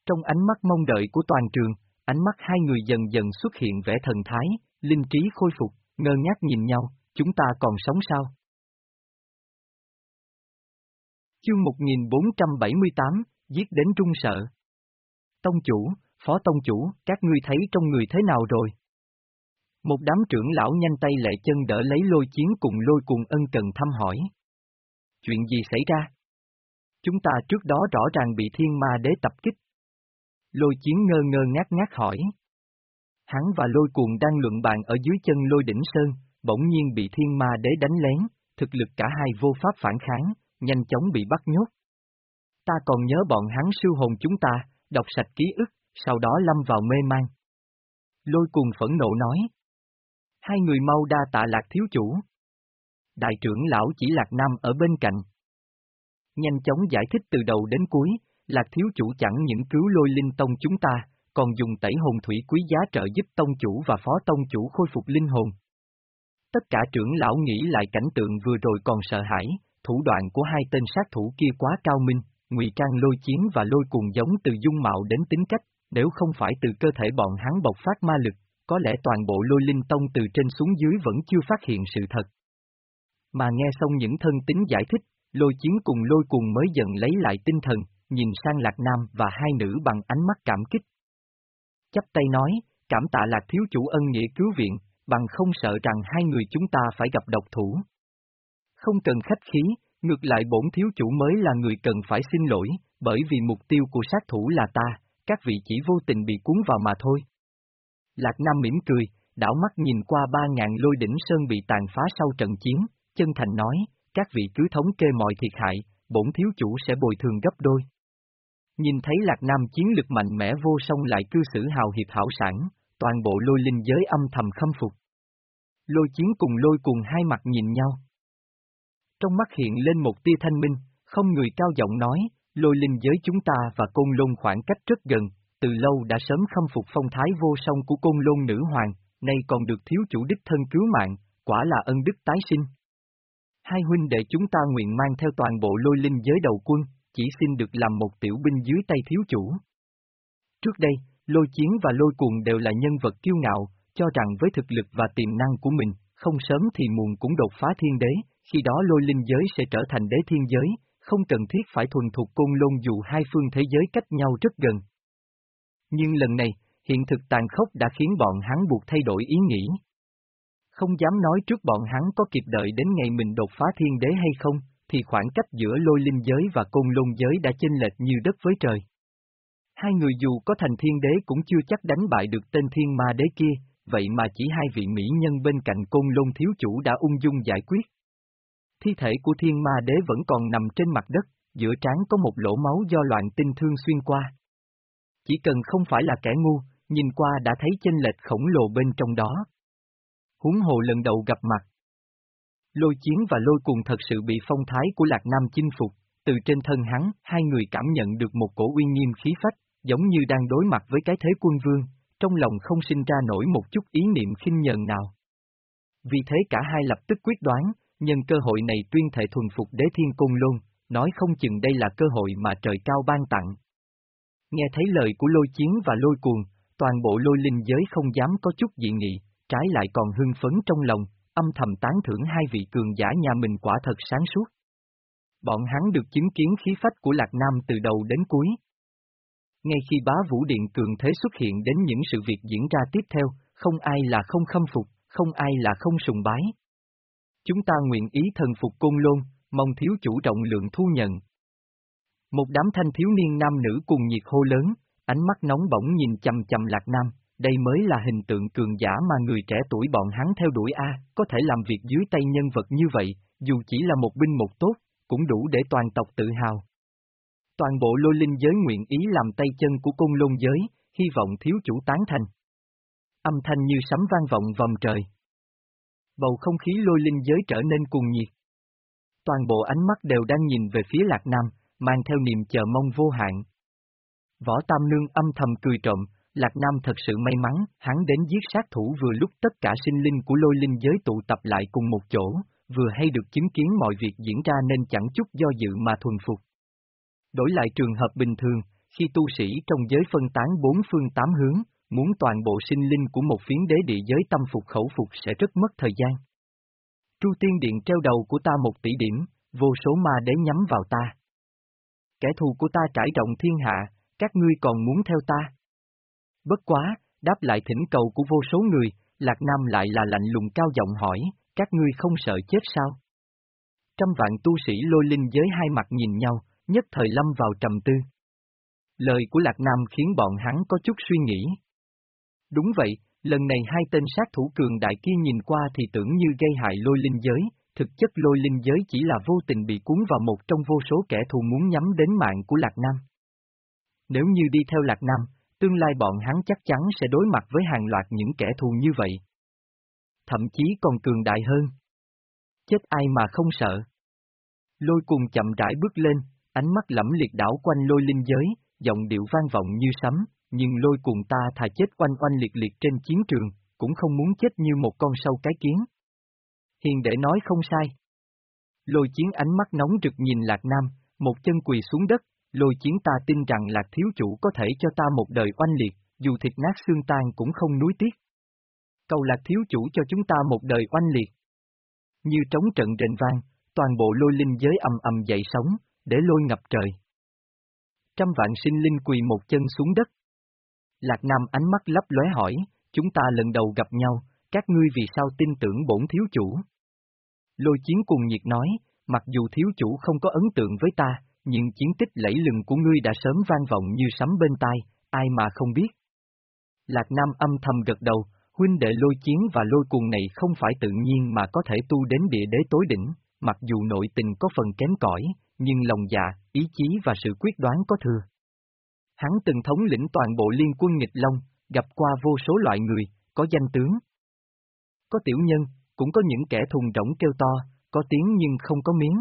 Trong ánh mắt mong đợi của toàn trường, ánh mắt hai người dần dần xuất hiện vẻ thần thái, linh trí khôi phục, ngơ ngác nhìn nhau, chúng ta còn sống sao? Chương 1478, giết đến trung sợ. Tông chủ, phó tông chủ, các ngươi thấy trong người thế nào rồi? Một đám trưởng lão nhanh tay lệ chân đỡ lấy lôi chiến cùng lôi cùng ân cần thăm hỏi. Chuyện gì xảy ra? Chúng ta trước đó rõ ràng bị thiên ma đế tập kích. Lôi chiến ngơ ngơ ngát ngát hỏi. Hắn và lôi cuồng đang luận bàn ở dưới chân lôi đỉnh sơn, bỗng nhiên bị thiên ma đế đánh lén, thực lực cả hai vô pháp phản kháng, nhanh chóng bị bắt nhốt. Ta còn nhớ bọn hắn siêu hồn chúng ta, đọc sạch ký ức, sau đó lâm vào mê man. Lôi cùng phẫn nộ nói. Hai người mau đa tạ lạc thiếu chủ. Đại trưởng lão chỉ lạc nam ở bên cạnh. Nhanh chóng giải thích từ đầu đến cuối, lạc thiếu chủ chẳng những cứu lôi linh tông chúng ta, còn dùng tẩy hồn thủy quý giá trợ giúp tông chủ và phó tông chủ khôi phục linh hồn. Tất cả trưởng lão nghĩ lại cảnh tượng vừa rồi còn sợ hãi, thủ đoạn của hai tên sát thủ kia quá cao minh, ngụy trang lôi chiến và lôi cuồng giống từ dung mạo đến tính cách, nếu không phải từ cơ thể bọn hắn bộc phát ma lực, có lẽ toàn bộ lôi linh tông từ trên xuống dưới vẫn chưa phát hiện sự thật. Mà nghe xong những thân tính giải thích, lôi chiến cùng lôi cuồng mới dần lấy lại tinh thần, nhìn sang Lạc Nam và hai nữ bằng ánh mắt cảm kích. Chắp tay nói, cảm tạ Lạc thiếu chủ ân nghĩa cứu viện, bằng không sợ rằng hai người chúng ta phải gặp độc thủ. Không cần khách khí, ngược lại bổn thiếu chủ mới là người cần phải xin lỗi, bởi vì mục tiêu của sát thủ là ta, các vị chỉ vô tình bị cuốn vào mà thôi. Lạc Nam mỉm cười, đảo mắt nhìn qua ba ngàn lôi đỉnh sơn bị tàn phá sau trận chiến, chân thành nói, các vị cứ thống kê mọi thiệt hại, bổn thiếu chủ sẽ bồi thường gấp đôi. Nhìn thấy Lạc Nam chiến lực mạnh mẽ vô song lại cư xử hào hiệp hảo sản, toàn bộ lôi linh giới âm thầm khâm phục. Lôi chiến cùng lôi cùng hai mặt nhìn nhau. Trong mắt hiện lên một tia thanh minh, không người cao giọng nói, lôi linh giới chúng ta và côn lôn khoảng cách rất gần, từ lâu đã sớm khâm phục phong thái vô song của côn lôn nữ hoàng, nay còn được thiếu chủ đích thân cứu mạng, quả là ân đức tái sinh. Hai huynh đệ chúng ta nguyện mang theo toàn bộ lôi linh giới đầu quân, chỉ xin được làm một tiểu binh dưới tay thiếu chủ. Trước đây, lôi chiến và lôi cuồng đều là nhân vật kiêu ngạo, cho rằng với thực lực và tiềm năng của mình, không sớm thì muộn cũng đột phá thiên đế, khi đó lôi linh giới sẽ trở thành đế thiên giới, không cần thiết phải thuần thuộc côn lôn dù hai phương thế giới cách nhau rất gần. Nhưng lần này, hiện thực tàn khốc đã khiến bọn hắn buộc thay đổi ý nghĩ. Không dám nói trước bọn hắn có kịp đợi đến ngày mình đột phá thiên đế hay không, thì khoảng cách giữa lôi linh giới và côn lôn giới đã chênh lệch như đất với trời. Hai người dù có thành thiên đế cũng chưa chắc đánh bại được tên thiên ma đế kia, vậy mà chỉ hai vị mỹ nhân bên cạnh côn lôn thiếu chủ đã ung dung giải quyết. Thi thể của thiên ma đế vẫn còn nằm trên mặt đất, giữa trán có một lỗ máu do loạn tinh thương xuyên qua. Chỉ cần không phải là kẻ ngu, nhìn qua đã thấy chênh lệch khổng lồ bên trong đó. Huống hồ lần đầu gặp mặt. Lôi chiến và lôi cùng thật sự bị phong thái của Lạc Nam chinh phục, từ trên thân hắn, hai người cảm nhận được một cổ uy nghiêm khí phách, giống như đang đối mặt với cái thế quân vương, trong lòng không sinh ra nổi một chút ý niệm khinh nhờn nào. Vì thế cả hai lập tức quyết đoán, nhân cơ hội này tuyên thệ thuần phục đế thiên côn lôn, nói không chừng đây là cơ hội mà trời cao ban tặng. Nghe thấy lời của lôi chiến và lôi cuồng, toàn bộ lôi linh giới không dám có chút dị nghị, trái lại còn hưng phấn trong lòng, âm thầm tán thưởng hai vị cường giả nhà mình quả thật sáng suốt. Bọn hắn được chứng kiến khí phách của Lạc Nam từ đầu đến cuối. Ngay khi bá vũ điện cường thế xuất hiện đến những sự việc diễn ra tiếp theo, không ai là không khâm phục, không ai là không sùng bái. Chúng ta nguyện ý thần phục côn lôn, mong thiếu chủ rộng lượng thu nhận. Một đám thanh thiếu niên nam nữ cùng nhiệt hô lớn, ánh mắt nóng bỏng nhìn chầm chầm Lạc Nam, đây mới là hình tượng cường giả mà người trẻ tuổi bọn hắn theo đuổi A, có thể làm việc dưới tay nhân vật như vậy, dù chỉ là một binh một tốt, cũng đủ để toàn tộc tự hào. Toàn bộ lôi linh giới nguyện ý làm tay chân của côn lôn giới, hy vọng thiếu chủ tán thành. Âm thanh như sấm vang vọng vòng trời. Bầu không khí lôi linh giới trở nên cuồng nhiệt. Toàn bộ ánh mắt đều đang nhìn về phía Lạc Nam, mang theo niềm chờ mong vô hạn. Võ Tam Nương âm thầm cười trộm, Lạc Nam thật sự may mắn, hắn đến giết sát thủ vừa lúc tất cả sinh linh của lôi linh giới tụ tập lại cùng một chỗ, vừa hay được chứng kiến mọi việc diễn ra nên chẳng chút do dự mà thuần phục. Đổi lại trường hợp bình thường, khi tu sĩ trong giới phân tán bốn phương tám hướng, muốn toàn bộ sinh linh của một phiến đế địa giới tâm phục khẩu phục sẽ rất mất thời gian. Tru tiên điện treo đầu của ta một tỷ điểm, vô số ma đế nhắm vào ta. Kẻ thù của ta trải rộng thiên hạ, các ngươi còn muốn theo ta. Bất quá, đáp lại thỉnh cầu của vô số người, Lạc Nam lại là lạnh lùng cao giọng hỏi, các ngươi không sợ chết sao? Trăm vạn tu sĩ lôi linh giới hai mặt nhìn nhau, nhất thời lâm vào trầm tư. Lời của Lạc Nam khiến bọn hắn có chút suy nghĩ. Đúng vậy, lần này hai tên sát thủ cường đại kia nhìn qua thì tưởng như gây hại lôi linh giới, thực chất lôi linh giới chỉ là vô tình bị cuốn vào một trong vô số kẻ thù muốn nhắm đến mạng của Lạc Nam. Nếu như đi theo Lạc Nam, tương lai bọn hắn chắc chắn sẽ đối mặt với hàng loạt những kẻ thù như vậy. Thậm chí còn cường đại hơn. Chết ai mà không sợ. Lôi cùng chậm rãi bước lên, ánh mắt lẫm liệt đảo quanh lôi linh giới, giọng điệu vang vọng như sấm, nhưng lôi cùng ta thà chết oanh oanh liệt liệt trên chiến trường, cũng không muốn chết như một con sâu cái kiến. Hiền để nói không sai. Lôi chiến ánh mắt nóng rực nhìn Lạc Nam, một chân quỳ xuống đất, lôi chiến ta tin rằng Lạc thiếu chủ có thể cho ta một đời oanh liệt, dù thịt nát xương tan cũng không nuối tiếc. Cầu lạc thiếu chủ cho chúng ta một đời oanh liệt. Như trống trận rền vang, toàn bộ lôi linh giới ầm ầm dậy sóng, để lôi ngập trời. Trăm vạn sinh linh quỳ một chân xuống đất. Lạc Nam ánh mắt lấp lóe hỏi, chúng ta lần đầu gặp nhau, các ngươi vì sao tin tưởng bổn thiếu chủ? Lôi chiến cùng nhiệt nói, mặc dù thiếu chủ không có ấn tượng với ta, nhưng chiến tích lẫy lừng của ngươi đã sớm vang vọng như sấm bên tai, ai mà không biết. Lạc Nam âm thầm gật đầu, huynh đệ lôi chiến và lôi cuồng này không phải tự nhiên mà có thể tu đến địa đế tối đỉnh, mặc dù nội tình có phần kém cỏi, nhưng lòng dạ, ý chí và sự quyết đoán có thừa. Hắn từng thống lĩnh toàn bộ liên quân nghịch long, gặp qua vô số loại người, có danh tướng. Có tiểu nhân, cũng có những kẻ thùng rỗng kêu to, có tiếng nhưng không có miếng.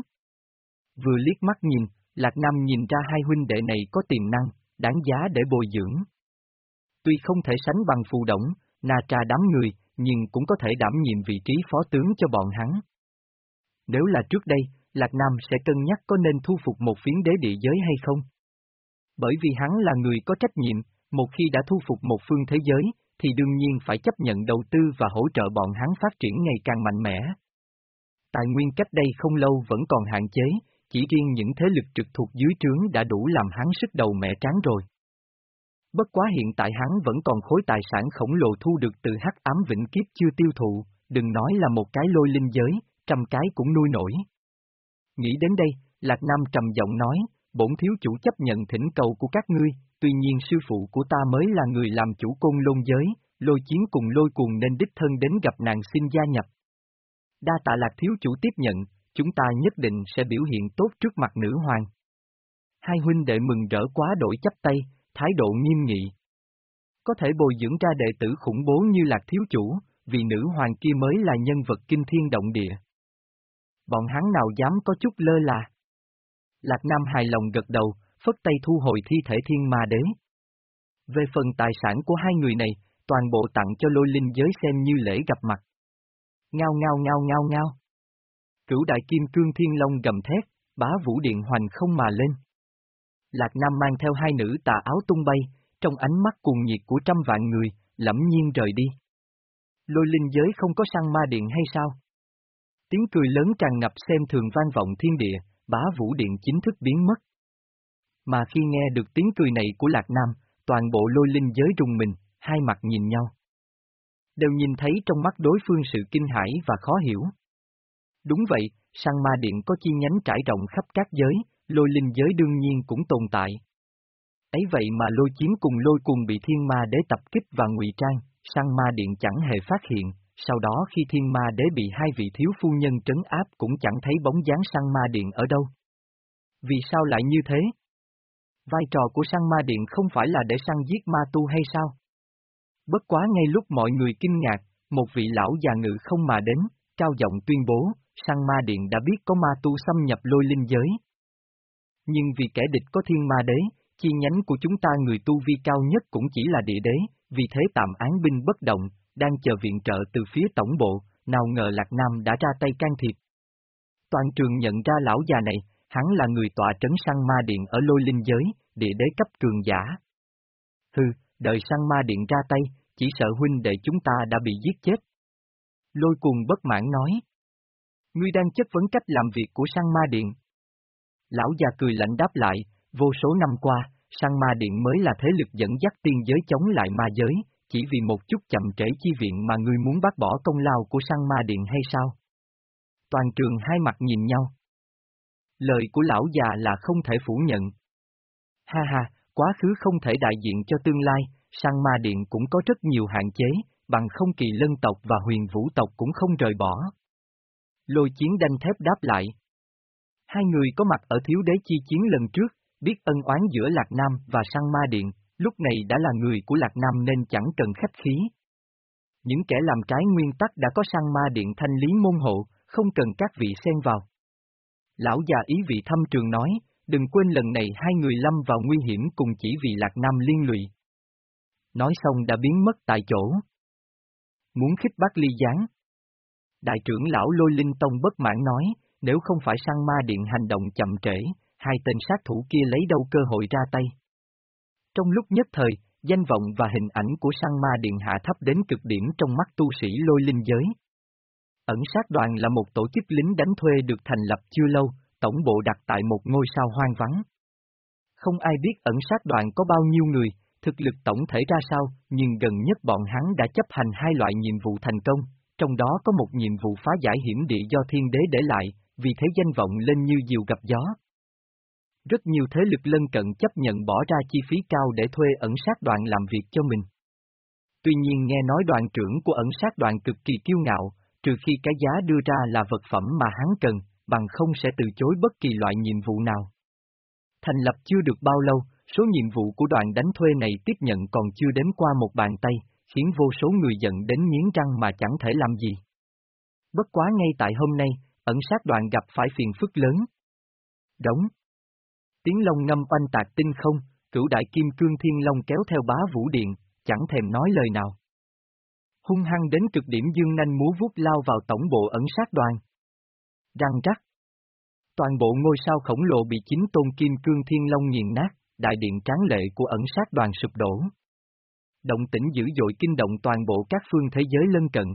Vừa liếc mắt nhìn, Lạc Nam nhìn ra hai huynh đệ này có tiềm năng, đáng giá để bồi dưỡng. Tuy không thể sánh bằng phù động, nà trà đám người, nhưng cũng có thể đảm nhiệm vị trí phó tướng cho bọn hắn. Nếu là trước đây, Lạc Nam sẽ cân nhắc có nên thu phục một phiến đế địa giới hay không? Bởi vì hắn là người có trách nhiệm, một khi đã thu phục một phương thế giới, thì đương nhiên phải chấp nhận đầu tư và hỗ trợ bọn hắn phát triển ngày càng mạnh mẽ. Tài nguyên cách đây không lâu vẫn còn hạn chế, chỉ riêng những thế lực trực thuộc dưới trướng đã đủ làm hắn sức đầu mẹ tráng rồi. Bất quá hiện tại hắn vẫn còn khối tài sản khổng lồ thu được từ hắc ám vĩnh kiếp chưa tiêu thụ, đừng nói là một cái lôi linh giới, trăm cái cũng nuôi nổi. Nghĩ đến đây, Lạc Nam trầm giọng nói, bổn thiếu chủ chấp nhận thỉnh cầu của các ngươi, tuy nhiên sư phụ của ta mới là người làm chủ côn lôn giới, lôi chiến cùng lôi cuồng nên đích thân đến gặp nàng xin gia nhập. Đa tạ Lạc thiếu chủ tiếp nhận, chúng ta nhất định sẽ biểu hiện tốt trước mặt nữ hoàng. Hai huynh đệ mừng rỡ quá đổi chấp tay, thái độ nghiêm nghị. Có thể bồi dưỡng ra đệ tử khủng bố như Lạc thiếu chủ, vì nữ hoàng kia mới là nhân vật kinh thiên động địa. Bọn hắn nào dám có chút lơ là. Lạc Nam hài lòng gật đầu, phất tay thu hồi thi thể thiên ma đế. Về phần tài sản của hai người này, toàn bộ tặng cho lôi linh giới xem như lễ gặp mặt. Ngao ngao ngao ngao ngao. Cửu đại kim cương thiên long gầm thét, bá vũ điện hoành không mà lên. Lạc Nam mang theo hai nữ tà áo tung bay, trong ánh mắt cuồng nhiệt của trăm vạn người, lẫm nhiên rời đi. Lôi linh giới không có sang ma điện hay sao? Tiếng cười lớn tràn ngập xem thường vang vọng thiên địa, bá vũ điện chính thức biến mất. Mà khi nghe được tiếng cười này của Lạc Nam, toàn bộ lôi linh giới rùng mình, hai mặt nhìn nhau. Đều nhìn thấy trong mắt đối phương sự kinh hãi và khó hiểu. Đúng vậy, sang ma điện có chi nhánh trải rộng khắp các giới, lôi linh giới đương nhiên cũng tồn tại. Ấy vậy mà lôi chiến cùng lôi cùng bị thiên ma đế tập kích và ngụy trang, sang ma điện chẳng hề phát hiện, sau đó khi thiên ma đế bị hai vị thiếu phu nhân trấn áp cũng chẳng thấy bóng dáng sang ma điện ở đâu. Vì sao lại như thế? Vai trò của sang ma điện không phải là để săn giết ma tu hay sao? Bất quá ngay lúc mọi người kinh ngạc, một vị lão già ngự không mà đến, cao giọng tuyên bố, sang ma điện đã biết có ma tu xâm nhập lôi linh giới. Nhưng vì kẻ địch có thiên ma đế, chi nhánh của chúng ta người tu vi cao nhất cũng chỉ là địa đế, vì thế tạm án binh bất động, đang chờ viện trợ từ phía tổng bộ, nào ngờ Lạc Nam đã ra tay can thiệp. Toàn trường nhận ra lão già này, hắn là người tọa trấn săn ma điện ở lôi linh giới, địa đế cấp cường giả. Hừ, đợi săn ma điện ra tay, chỉ sợ huynh đệ chúng ta đã bị giết chết. Lôi cuồng bất mãn nói. Ngươi đang chất vấn cách làm việc của săn ma điện. Lão già cười lạnh đáp lại, vô số năm qua, săn ma điện mới là thế lực dẫn dắt tiên giới chống lại ma giới, chỉ vì một chút chậm trễ chi viện mà ngươi muốn bác bỏ công lao của săn ma điện hay sao? Toàn trường hai mặt nhìn nhau. Lời của lão già là không thể phủ nhận. Ha ha, quá khứ không thể đại diện cho tương lai, săn ma điện cũng có rất nhiều hạn chế, bằng không kỳ lân tộc và huyền vũ tộc cũng không rời bỏ. Lôi chiến đanh thép đáp lại. Hai người có mặt ở thiếu đế chi chiến lần trước, biết ân oán giữa Lạc Nam và săn ma điện, lúc này đã là người của Lạc Nam nên chẳng cần khách khí. Những kẻ làm trái nguyên tắc đã có sang ma điện thanh lý môn hộ, không cần các vị xen vào. Lão già ý vị thăm trường nói, đừng quên lần này hai người lâm vào nguy hiểm cùng chỉ vì Lạc Nam liên lụy. Nói xong đã biến mất tại chỗ. Muốn khích bác ly gián. Đại trưởng lão Lôi Linh Tông bất mãn nói, nếu không phải sang ma điện hành động chậm trễ, hai tên sát thủ kia lấy đâu cơ hội ra tay. Trong lúc nhất thời, danh vọng và hình ảnh của sang ma điện hạ thấp đến cực điểm trong mắt tu sĩ lôi linh giới. Ẩn sát đoàn là một tổ chức lính đánh thuê được thành lập chưa lâu, tổng bộ đặt tại một ngôi sao hoang vắng. Không ai biết ẩn sát đoàn có bao nhiêu người, thực lực tổng thể ra sao, nhưng gần nhất bọn hắn đã chấp hành hai loại nhiệm vụ thành công, trong đó có một nhiệm vụ phá giải hiểm địa do thiên đế để lại, vì thế danh vọng lên như diều gặp gió. Rất nhiều thế lực lân cận chấp nhận bỏ ra chi phí cao để thuê ẩn sát đoàn làm việc cho mình. Tuy nhiên nghe nói đoàn trưởng của ẩn sát đoàn cực kỳ kiêu ngạo, trừ khi cái giá đưa ra là vật phẩm mà hắn cần, bằng không sẽ từ chối bất kỳ loại nhiệm vụ nào. Thành lập chưa được bao lâu, số nhiệm vụ của đoàn đánh thuê này tiếp nhận còn chưa đến qua một bàn tay, khiến vô số người giận đến nghiến răng mà chẳng thể làm gì. Bất quá ngay tại hôm nay, ẩn sát đoàn gặp phải phiền phức lớn. Đóng. Tiếng long ngâm oanh tạc tinh không, cửu đại kim cương thiên long kéo theo bá vũ điện, chẳng thèm nói lời nào. Hung hăng đến cực điểm dương nanh múa vuốt lao vào tổng bộ ẩn sát đoàn. Răng rắc. Toàn bộ ngôi sao khổng lồ bị chính tôn kim cương thiên long nghiền nát, đại điện tráng lệ của ẩn sát đoàn sụp đổ. Động tĩnh dữ dội kinh động toàn bộ các phương thế giới lân cận.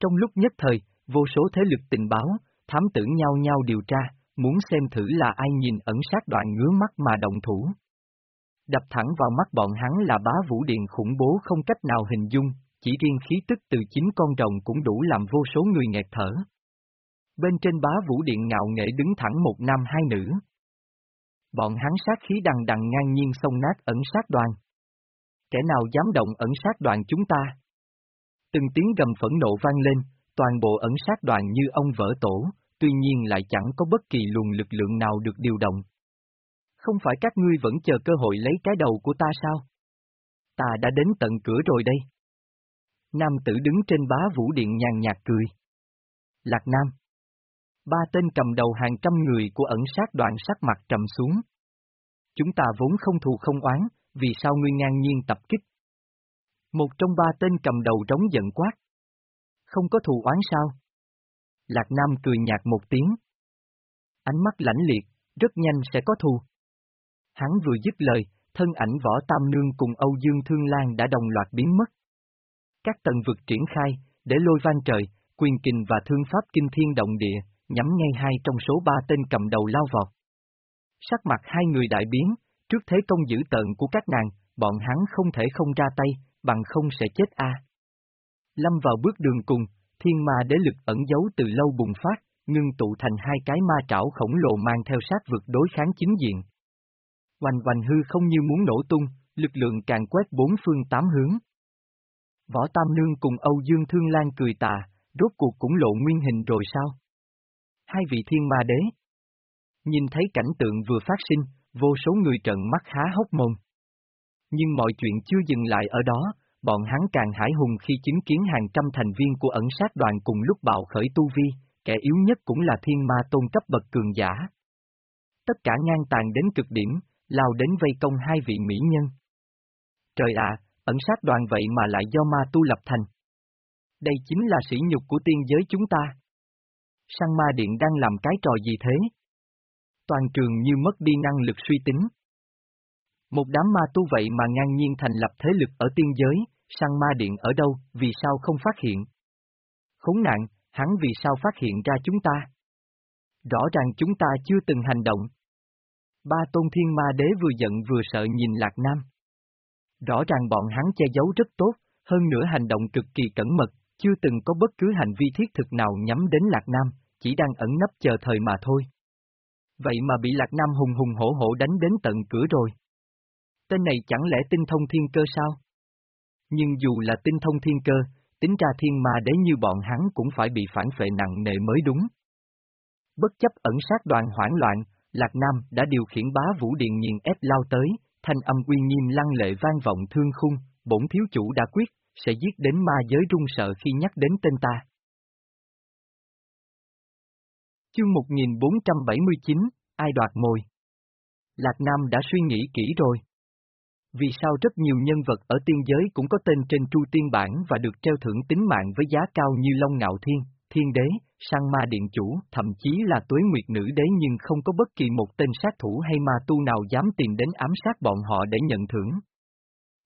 Trong lúc nhất thời, vô số thế lực tình báo, thám tử nhau nhau điều tra, muốn xem thử là ai nhìn ẩn sát đoạn ngứa mắt mà động thủ. Đập thẳng vào mắt bọn hắn là bá vũ điện khủng bố không cách nào hình dung, chỉ riêng khí tức từ chính con rồng cũng đủ làm vô số người nghẹt thở. Bên trên bá vũ điện ngạo nghệ đứng thẳng một nam hai nữ. Bọn hắn sát khí đằng đằng ngang nhiên sông nát ẩn sát đoàn. Kẻ nào dám động ẩn sát đoàn chúng ta? Từng tiếng gầm phẫn nộ vang lên, toàn bộ ẩn sát đoàn như ông vỡ tổ, tuy nhiên lại chẳng có bất kỳ luồng lực lượng nào được điều động. Không phải các ngươi vẫn chờ cơ hội lấy cái đầu của ta sao? Ta đã đến tận cửa rồi đây. Nam tử đứng trên bá vũ điện nhàn nhạt cười. Lạc Nam. Ba tên cầm đầu hàng trăm người của ẩn sát đoàn sắc mặt trầm xuống. Chúng ta vốn không thù không oán, vì sao ngươi ngang nhiên tập kích? Một trong ba tên cầm đầu trống giận quát. Không có thù oán sao? Lạc Nam cười nhạt một tiếng. Ánh mắt lãnh liệt, rất nhanh sẽ có thù. Hắn vừa dứt lời, thân ảnh võ tam nương cùng Âu Dương Thương Lan đã đồng loạt biến mất. Các tầng vực triển khai, để lôi vang trời, quyền kình và thương pháp kinh thiên động địa, nhắm ngay hai trong số ba tên cầm đầu lao vọt. Sắc mặt hai người đại biến, trước thế công dữ tợn của các nàng, bọn hắn không thể không ra tay, bằng không sẽ chết a. Lâm vào bước đường cùng, thiên ma đế lực ẩn giấu từ lâu bùng phát, ngưng tụ thành hai cái ma trảo khổng lồ mang theo sát vực đối kháng chính diện. Hoành hoành hư không như muốn nổ tung, lực lượng càng quét bốn phương tám hướng. Võ Tam Nương cùng Âu Dương Thương Lan cười tà, rốt cuộc cũng lộ nguyên hình rồi sao? Hai vị thiên ma đế. Nhìn thấy cảnh tượng vừa phát sinh, vô số người trợn mắt há hốc mồm. Nhưng mọi chuyện chưa dừng lại ở đó, bọn hắn càng hải hùng khi chứng kiến hàng trăm thành viên của ẩn sát đoàn cùng lúc bạo khởi tu vi, kẻ yếu nhất cũng là thiên ma tôn cấp bậc cường giả. Tất cả ngang tàn đến cực điểm, lao đến vây công hai vị mỹ nhân. Trời ạ, ẩn sát đoàn vậy mà lại do ma tu lập thành. Đây chính là sỉ nhục của tiên giới chúng ta. Sang ma điện đang làm cái trò gì thế? Toàn trường như mất đi năng lực suy tính. Một đám ma tu vậy mà ngang nhiên thành lập thế lực ở tiên giới, sang ma điện ở đâu, vì sao không phát hiện? Khốn nạn, hắn vì sao phát hiện ra chúng ta? Rõ ràng chúng ta chưa từng hành động. Ba tôn thiên ma đế vừa giận vừa sợ nhìn Lạc Nam. Rõ ràng bọn hắn che giấu rất tốt, hơn nữa hành động cực kỳ cẩn mật, chưa từng có bất cứ hành vi thiết thực nào nhắm đến Lạc Nam, chỉ đang ẩn nấp chờ thời mà thôi. Vậy mà bị Lạc Nam hùng hùng hổ hổ đánh đến tận cửa rồi. Tên này chẳng lẽ tinh thông thiên cơ sao? Nhưng dù là tinh thông thiên cơ, tính ra thiên ma đế như bọn hắn cũng phải bị phản phệ nặng nề mới đúng. Bất chấp ẩn sát đoàn hoảng loạn, Lạc Nam đã điều khiển bá vũ điện nghiền ép lao tới, thanh âm uy nghiêm lăng lệ vang vọng thương khung, bổn thiếu chủ đã quyết, sẽ giết đến ma giới run sợ khi nhắc đến tên ta. Chương 1479, ai đoạt mồi? Lạc Nam đã suy nghĩ kỹ rồi. Vì sao rất nhiều nhân vật ở tiên giới cũng có tên trên tru tiên bản và được treo thưởng tính mạng với giá cao như Long Ngạo Thiên, Thiên Đế, Sang Ma Điện Chủ, thậm chí là Tuế Nguyệt Nữ Đế nhưng không có bất kỳ một tên sát thủ hay ma tu nào dám tìm đến ám sát bọn họ để nhận thưởng.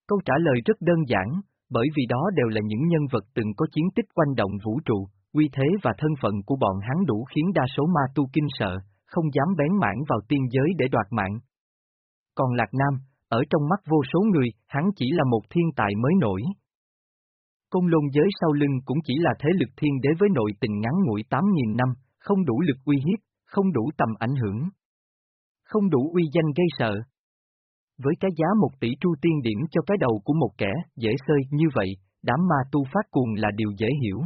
Câu trả lời rất đơn giản, bởi vì đó đều là những nhân vật từng có chiến tích quanh động vũ trụ, uy thế và thân phận của bọn hắn đủ khiến đa số ma tu kinh sợ, không dám bén mảng vào tiên giới để đoạt mạng. Còn Lạc Nam, ở trong mắt vô số người, hắn chỉ là một thiên tài mới nổi. Công lôn giới sau lưng cũng chỉ là thế lực thiên đế với nội tình ngắn ngủi 8.000 năm, không đủ lực uy hiếp, không đủ tầm ảnh hưởng. Không đủ uy danh gây sợ. Với cái giá một tỷ tru tiên điểm cho cái đầu của một kẻ dễ sơi như vậy, đám ma tu phát cuồng là điều dễ hiểu.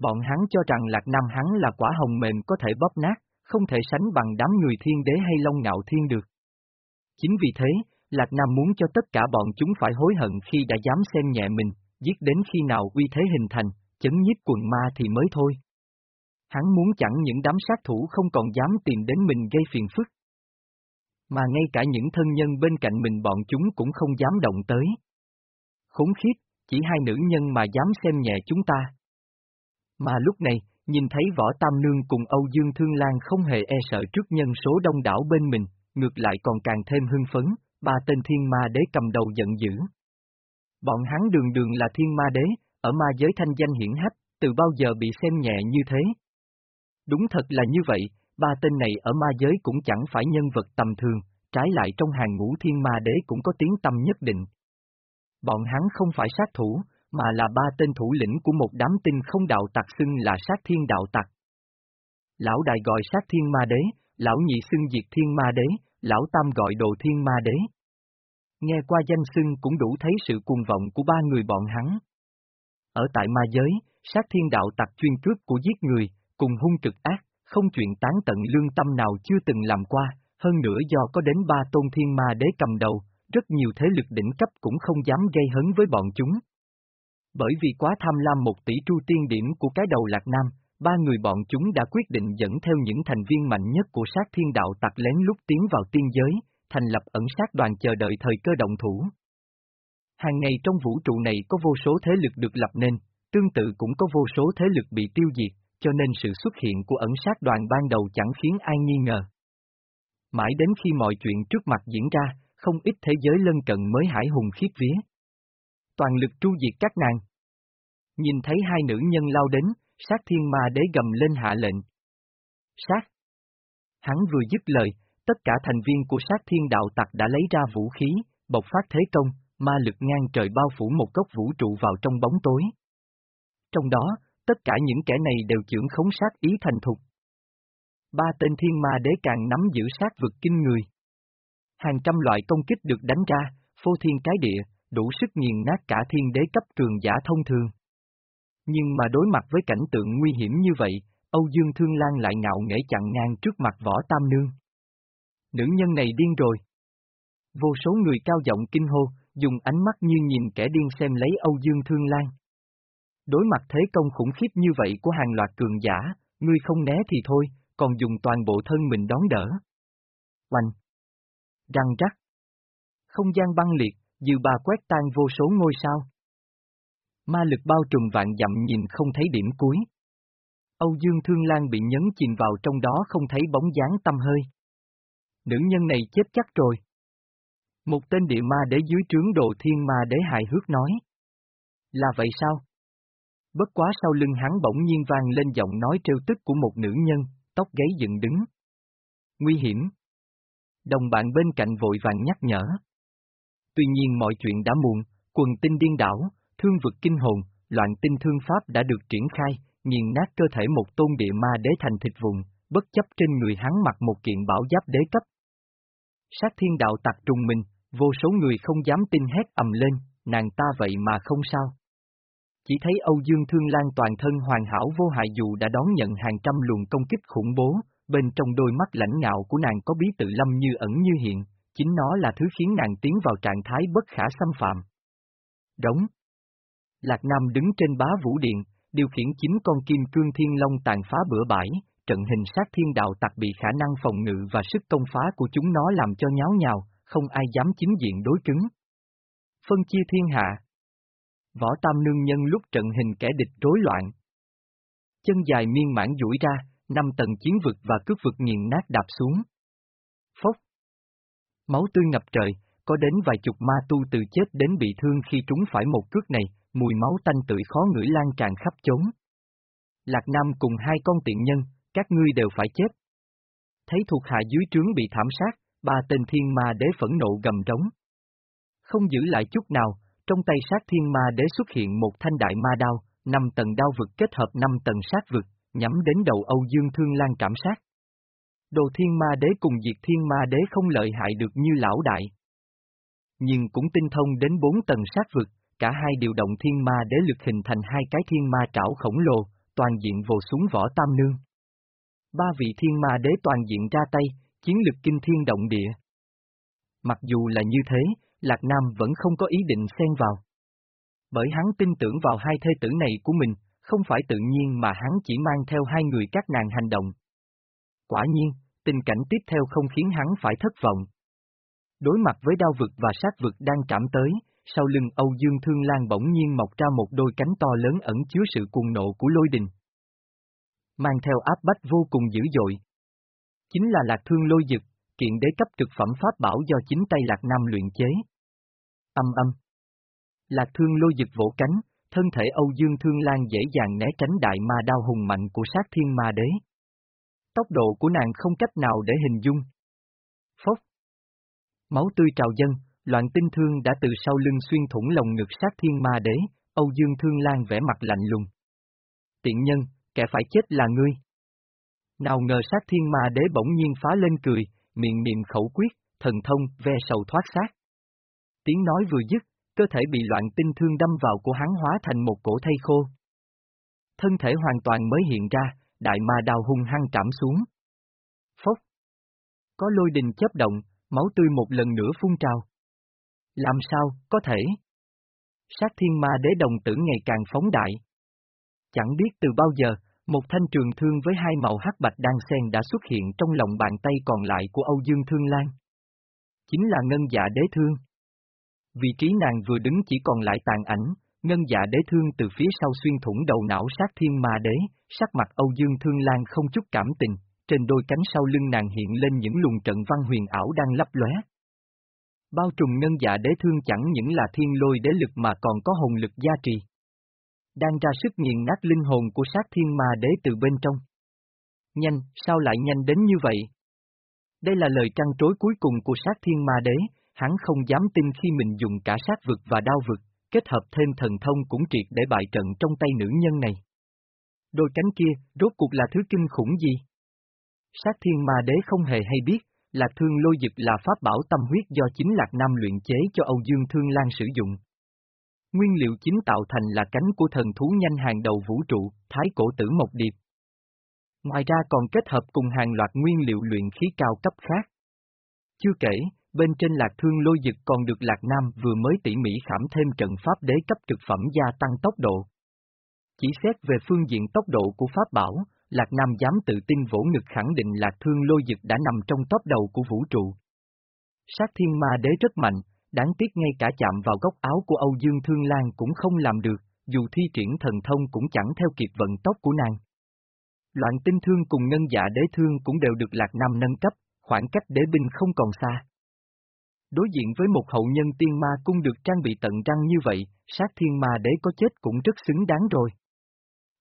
Bọn hắn cho rằng Lạc Nam hắn là quả hồng mềm có thể bóp nát, không thể sánh bằng đám người thiên đế hay long ngạo thiên được. Chính vì thế, Lạc Nam muốn cho tất cả bọn chúng phải hối hận khi đã dám xem nhẹ mình, giết đến khi nào uy thế hình thành, chấn nhiếp quần ma thì mới thôi. Hắn muốn chẳng những đám sát thủ không còn dám tìm đến mình gây phiền phức. Mà ngay cả những thân nhân bên cạnh mình bọn chúng cũng không dám động tới. Khốn khiếp, chỉ hai nữ nhân mà dám xem nhẹ chúng ta. Mà lúc này, nhìn thấy võ tam nương cùng Âu Dương Thương Lan không hề e sợ trước nhân số đông đảo bên mình, ngược lại còn càng thêm hưng phấn, ba tên thiên ma đế cầm đầu giận dữ. Bọn hắn đường đường là thiên ma đế, ở ma giới thanh danh hiển hách, từ bao giờ bị xem nhẹ như thế. Đúng thật là như vậy, ba tên này ở ma giới cũng chẳng phải nhân vật tầm thường, trái lại trong hàng ngũ thiên ma đế cũng có tiếng tầm nhất định. Bọn hắn không phải sát thủ, mà là ba tên thủ lĩnh của một đám tinh không đạo tặc xưng là sát thiên đạo tặc. Lão đại gọi sát thiên ma đế, lão nhị xưng diệt thiên ma đế, lão tam gọi đồ thiên ma đế. Nghe qua danh xưng cũng đủ thấy sự cuồng vọng của ba người bọn hắn. Ở tại ma giới, sát thiên đạo tặc chuyên cướp của giết người, cùng hung trực ác, không chuyện tán tận lương tâm nào chưa từng làm qua, hơn nữa do có đến ba tôn thiên ma đế cầm đầu, rất nhiều thế lực đỉnh cấp cũng không dám gây hấn với bọn chúng. Bởi vì quá tham lam một tỷ tru tiên điểm của cái đầu Lạc Nam, ba người bọn chúng đã quyết định dẫn theo những thành viên mạnh nhất của sát thiên đạo tặc lén lút tiến vào tiên giới, thành lập ẩn sát đoàn chờ đợi thời cơ động thủ. Hàng ngày trong vũ trụ này có vô số thế lực được lập nên, tương tự cũng có vô số thế lực bị tiêu diệt, cho nên sự xuất hiện của ẩn sát đoàn ban đầu chẳng khiến ai nghi ngờ. Mãi đến khi mọi chuyện trước mặt diễn ra, không ít thế giới lân cận mới hải hùng khiếp vía. Toàn lực tru diệt các nàng. Nhìn thấy hai nữ nhân lao đến, sát thiên ma đế gầm lên hạ lệnh. Sát! Hắn vừa dứt lời, tất cả thành viên của sát thiên đạo tặc đã lấy ra vũ khí, bộc phát thế công, ma lực ngang trời bao phủ một cốc vũ trụ vào trong bóng tối. Trong đó, tất cả những kẻ này đều trưởng khống sát ý thành thục. Ba tên thiên ma đế càng nắm giữ sát vực kinh người. Hàng trăm loại công kích được đánh ra, phô thiên cái địa, đủ sức nghiền nát cả thiên đế cấp cường giả thông thường. Nhưng mà đối mặt với cảnh tượng nguy hiểm như vậy, Âu Dương Thương Lan lại ngạo nghễ chặn ngang trước mặt võ tam nương. Nữ nhân này điên rồi. Vô số người cao giọng kinh hô, dùng ánh mắt như nhìn kẻ điên xem lấy Âu Dương Thương Lan. Đối mặt thế công khủng khiếp như vậy của hàng loạt cường giả, ngươi không né thì thôi, còn dùng toàn bộ thân mình đón đỡ. Oanh! Răng rắc! Không gian băng liệt, dư bà quét tan vô số ngôi sao. Ma lực bao trùm vạn dặm nhìn không thấy điểm cuối. Âu Dương Thương Lan bị nhấn chìm vào trong đó không thấy bóng dáng tâm hơi. Nữ nhân này chết chắc rồi. Một tên địa ma đế dưới trướng đồ thiên ma đế hài hước nói. Là vậy sao? Bất quá sau lưng hắn bỗng nhiên vang lên giọng nói trêu tức của một nữ nhân, tóc gáy dựng đứng. Nguy hiểm. Đồng bạn bên cạnh vội vàng nhắc nhở. Tuy nhiên mọi chuyện đã muộn, quần tinh điên đảo, thương vực kinh hồn, loạn tinh thương pháp đã được triển khai, nghiền nát cơ thể một tôn địa ma đế thành thịt vùng, bất chấp trên người hắn mặc một kiện bảo giáp đế cấp. Sát thiên đạo tặc trùng mình, vô số người không dám tin hét ầm lên, nàng ta vậy mà không sao. Chỉ thấy Âu Dương Thương Lan toàn thân hoàn hảo vô hại dù đã đón nhận hàng trăm luồng công kích khủng bố, bên trong đôi mắt lãnh ngạo của nàng có bí tự lâm như ẩn như hiện, chính nó là thứ khiến nàng tiến vào trạng thái bất khả xâm phạm. Đóng Lạc Nam đứng trên bá vũ điện, điều khiển chính con kim cương thiên long tàn phá bữa bãi, trận hình sát thiên đạo tặc bị khả năng phòng ngự và sức công phá của chúng nó làm cho nháo nhào, không ai dám chính diện đối cứng. Phân chia thiên hạ Võ Tam Nương nhân lúc trận hình kẻ địch rối loạn. Chân dài miên mãn duỗi ra, năm tầng chiến vực và cướp vực nghiền nát đạp xuống. Phốc! Máu tươi ngập trời, có đến vài chục ma tu từ chết đến bị thương khi trúng phải một cước này, mùi máu tanh tưởi khó ngửi lan tràn khắp chốn. Lạc Nam cùng hai con tiện nhân, các ngươi đều phải chết. Thấy thuộc hạ dưới trướng bị thảm sát, ba tên thiên ma đế phẫn nộ gầm trống. Không giữ lại chút nào, trong tay sát thiên ma đế xuất hiện một thanh đại ma đao, năm tầng đao vực kết hợp năm tầng sát vực, nhắm đến đầu Âu Dương Thương Lan cảm sát. Đồ thiên ma đế cùng diệt thiên ma đế không lợi hại được như lão đại. Nhưng cũng tinh thông đến bốn tầng sát vực, cả hai điều động thiên ma đế lực hình thành hai cái thiên ma trảo khổng lồ, toàn diện vồ xuống võ tam nương. Ba vị thiên ma đế toàn diện ra tay, chiến lực kinh thiên động địa. Mặc dù là như thế, Lạc Nam vẫn không có ý định xen vào. Bởi hắn tin tưởng vào hai thê tử này của mình, không phải tự nhiên mà hắn chỉ mang theo hai người các nàng hành động. Quả nhiên, tình cảnh tiếp theo không khiến hắn phải thất vọng. Đối mặt với đao vực và sát vực đang trảm tới, sau lưng Âu Dương Thương Lan bỗng nhiên mọc ra một đôi cánh to lớn ẩn chứa sự cuồng nộ của lôi đình. Mang theo áp bách vô cùng dữ dội. Chính là lạc thương lôi dực, kiện đế cấp trực phẩm pháp bảo do chính tay lạc nam luyện chế. Âm âm. Lạc thương lôi dực vỗ cánh, thân thể Âu Dương Thương Lan dễ dàng né tránh đại ma đao hùng mạnh của sát thiên ma đế. Tốc độ của nàng không cách nào để hình dung. Phốc. Máu tươi trào dân, loạn tinh thương đã từ sau lưng xuyên thủng lồng ngực sát thiên ma đế, Âu Dương Thương Lan vẽ mặt lạnh lùng. Tiện nhân, kẻ phải chết là ngươi. Nào ngờ sát thiên ma đế bỗng nhiên phá lên cười, miệng niệm khẩu quyết, thần thông, ve sầu thoát sát. Tiếng nói vừa dứt, cơ thể bị loạn tinh thương đâm vào của hắn hóa thành một cổ thây khô. Thân thể hoàn toàn mới hiện ra, đại ma đào hung hăng trảm xuống. Phốc. Có lôi đình chấp động, máu tươi một lần nữa phun trào. Làm sao, có thể? Sát thiên ma đế đồng tử ngày càng phóng đại. Chẳng biết từ bao giờ, một thanh trường thương với hai màu hắc bạch đan xen đã xuất hiện trong lòng bàn tay còn lại của Âu Dương Thương Lan. Chính là ngân dạ đế thương. Vị trí nàng vừa đứng chỉ còn lại tàn ảnh, ngân dạ đế thương từ phía sau xuyên thủng đầu não sát thiên ma đế, sắc mặt Âu Dương Thương Lan không chút cảm tình, trên đôi cánh sau lưng nàng hiện lên những luồng trận văn huyền ảo đang lấp lóe. Bao trùm ngân dạ đế thương chẳng những là thiên lôi đế lực mà còn có hồn lực gia trì. Đang ra sức nghiền nát linh hồn của sát thiên ma đế từ bên trong. Nhanh, sao lại nhanh đến như vậy? Đây là lời trăn trối cuối cùng của sát thiên ma đế, hắn không dám tin khi mình dùng cả sát vực và đao vực, kết hợp thêm thần thông cũng triệt để bại trận trong tay nữ nhân này. Đôi cánh kia, rốt cuộc là thứ kinh khủng gì? Sát thiên ma đế không hề hay biết, Lạc Thương Lôi Dực là pháp bảo tâm huyết do chính Lạc Nam luyện chế cho Âu Dương Thương Lan sử dụng. Nguyên liệu chính tạo thành là cánh của thần thú nhanh hàng đầu vũ trụ, thái cổ tử mộc điệp. Ngoài ra còn kết hợp cùng hàng loạt nguyên liệu luyện khí cao cấp khác. Chưa kể, bên trên Lạc Thương Lôi Dực còn được Lạc Nam vừa mới tỉ mỉ khảm thêm trận pháp đế cấp trực phẩm gia tăng tốc độ. Chỉ xét về phương diện tốc độ của pháp bảo, Lạc Nam dám tự tin vỗ ngực khẳng định Lạc Thương Lôi Dực đã nằm trong top đầu của vũ trụ. Sát thiên ma đế rất mạnh, đáng tiếc ngay cả chạm vào góc áo của Âu Dương Thương Lan cũng không làm được, dù thi triển thần thông cũng chẳng theo kịp vận tốc của nàng. Loạn tinh thương cùng ngân dạ đế thương cũng đều được Lạc Nam nâng cấp, khoảng cách đế binh không còn xa. Đối diện với một hậu nhân tiên ma cung được trang bị tận răng như vậy, sát thiên ma đế có chết cũng rất xứng đáng rồi.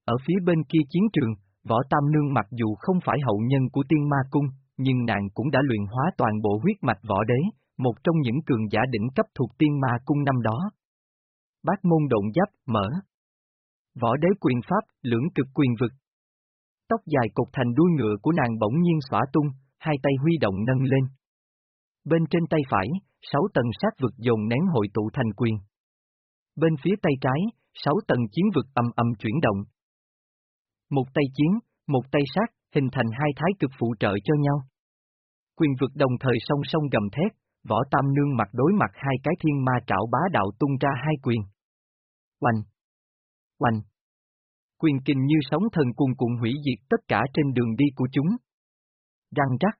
Ở phía bên kia chiến trường, Võ Tam Nương mặc dù không phải hậu nhân của tiên ma cung, nhưng nàng cũng đã luyện hóa toàn bộ huyết mạch võ đế, một trong những cường giả đỉnh cấp thuộc tiên ma cung năm đó. Bác môn động giáp, mở. Võ đế quyền pháp, lưỡng cực quyền vực. Tóc dài cột thành đuôi ngựa của nàng bỗng nhiên xỏa tung, hai tay huy động nâng lên. Bên trên tay phải, sáu tầng sát vực dồn nén hội tụ thành quyền. Bên phía tay trái, sáu tầng chiến vực âm âm chuyển động. Một tay chiến, một tay sát, hình thành hai thái cực phụ trợ cho nhau. Quyền vực đồng thời song song gầm thét, võ tam nương mặt đối mặt hai cái thiên ma trảo bá đạo tung ra hai quyền. Oanh! Oanh! Quyền kình như sóng thần cuồn cuộn hủy diệt tất cả trên đường đi của chúng. Răng rắc!